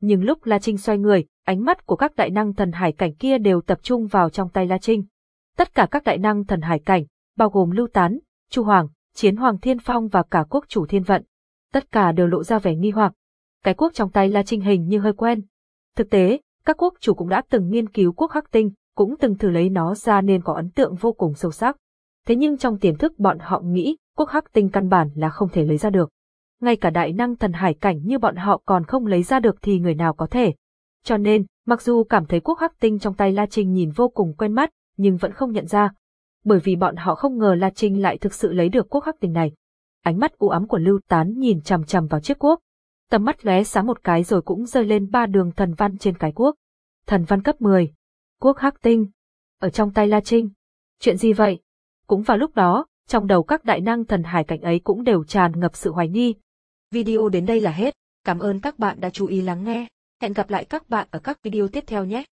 Nhưng lúc La Trinh xoay người, ánh mắt của các đại năng thần hải cảnh kia đều tập trung vào trong tay La Trinh. Tất cả các đại năng thần hải cảnh, bao gồm Lưu Tán, Chu Hoàng, Chiến Hoàng Thiên Phong và cả quốc chủ Thiên Vận. Tất cả đều lộ ra vẻ nghi hoặc. Cái quốc trong tay La Trinh hình như hơi quen. Thực tế, các quốc chủ cũng đã từng nghiên cứu quốc hắc tinh, cũng từng thử lấy nó ra nên có ấn tượng vô cùng sâu sắc. Thế nhưng trong tiềm thức bọn họ nghĩ, quốc hắc tinh căn bản là không thể lấy ra được. Ngay cả đại năng thần hải cảnh như bọn họ còn không lấy ra được thì người nào có thể. Cho nên, mặc dù cảm thấy quốc hắc tinh trong tay La Trinh nhìn vô cùng quen mắt, nhưng vẫn không nhận ra. Bởi vì bọn họ không ngờ La Trinh lại thực sự lấy được quốc hắc tinh này. Ánh mắt u ám của Lưu Tán nhìn chằm chằm vào chiếc quốc. Tầm mắt lóe sáng một cái rồi cũng rơi lên ba đường thần văn trên cái quốc. Thần văn cấp 10. Quốc hắc tinh. Ở trong tay La Trinh. Chuyện gì vậy? Cũng vào lúc đó, trong đầu các đại năng thần hải cảnh ấy cũng đều tràn ngập sự hoài nghi. Video đến đây là hết. Cảm ơn các bạn đã chú ý lắng nghe. Hẹn gặp lại các bạn ở các video tiếp theo nhé.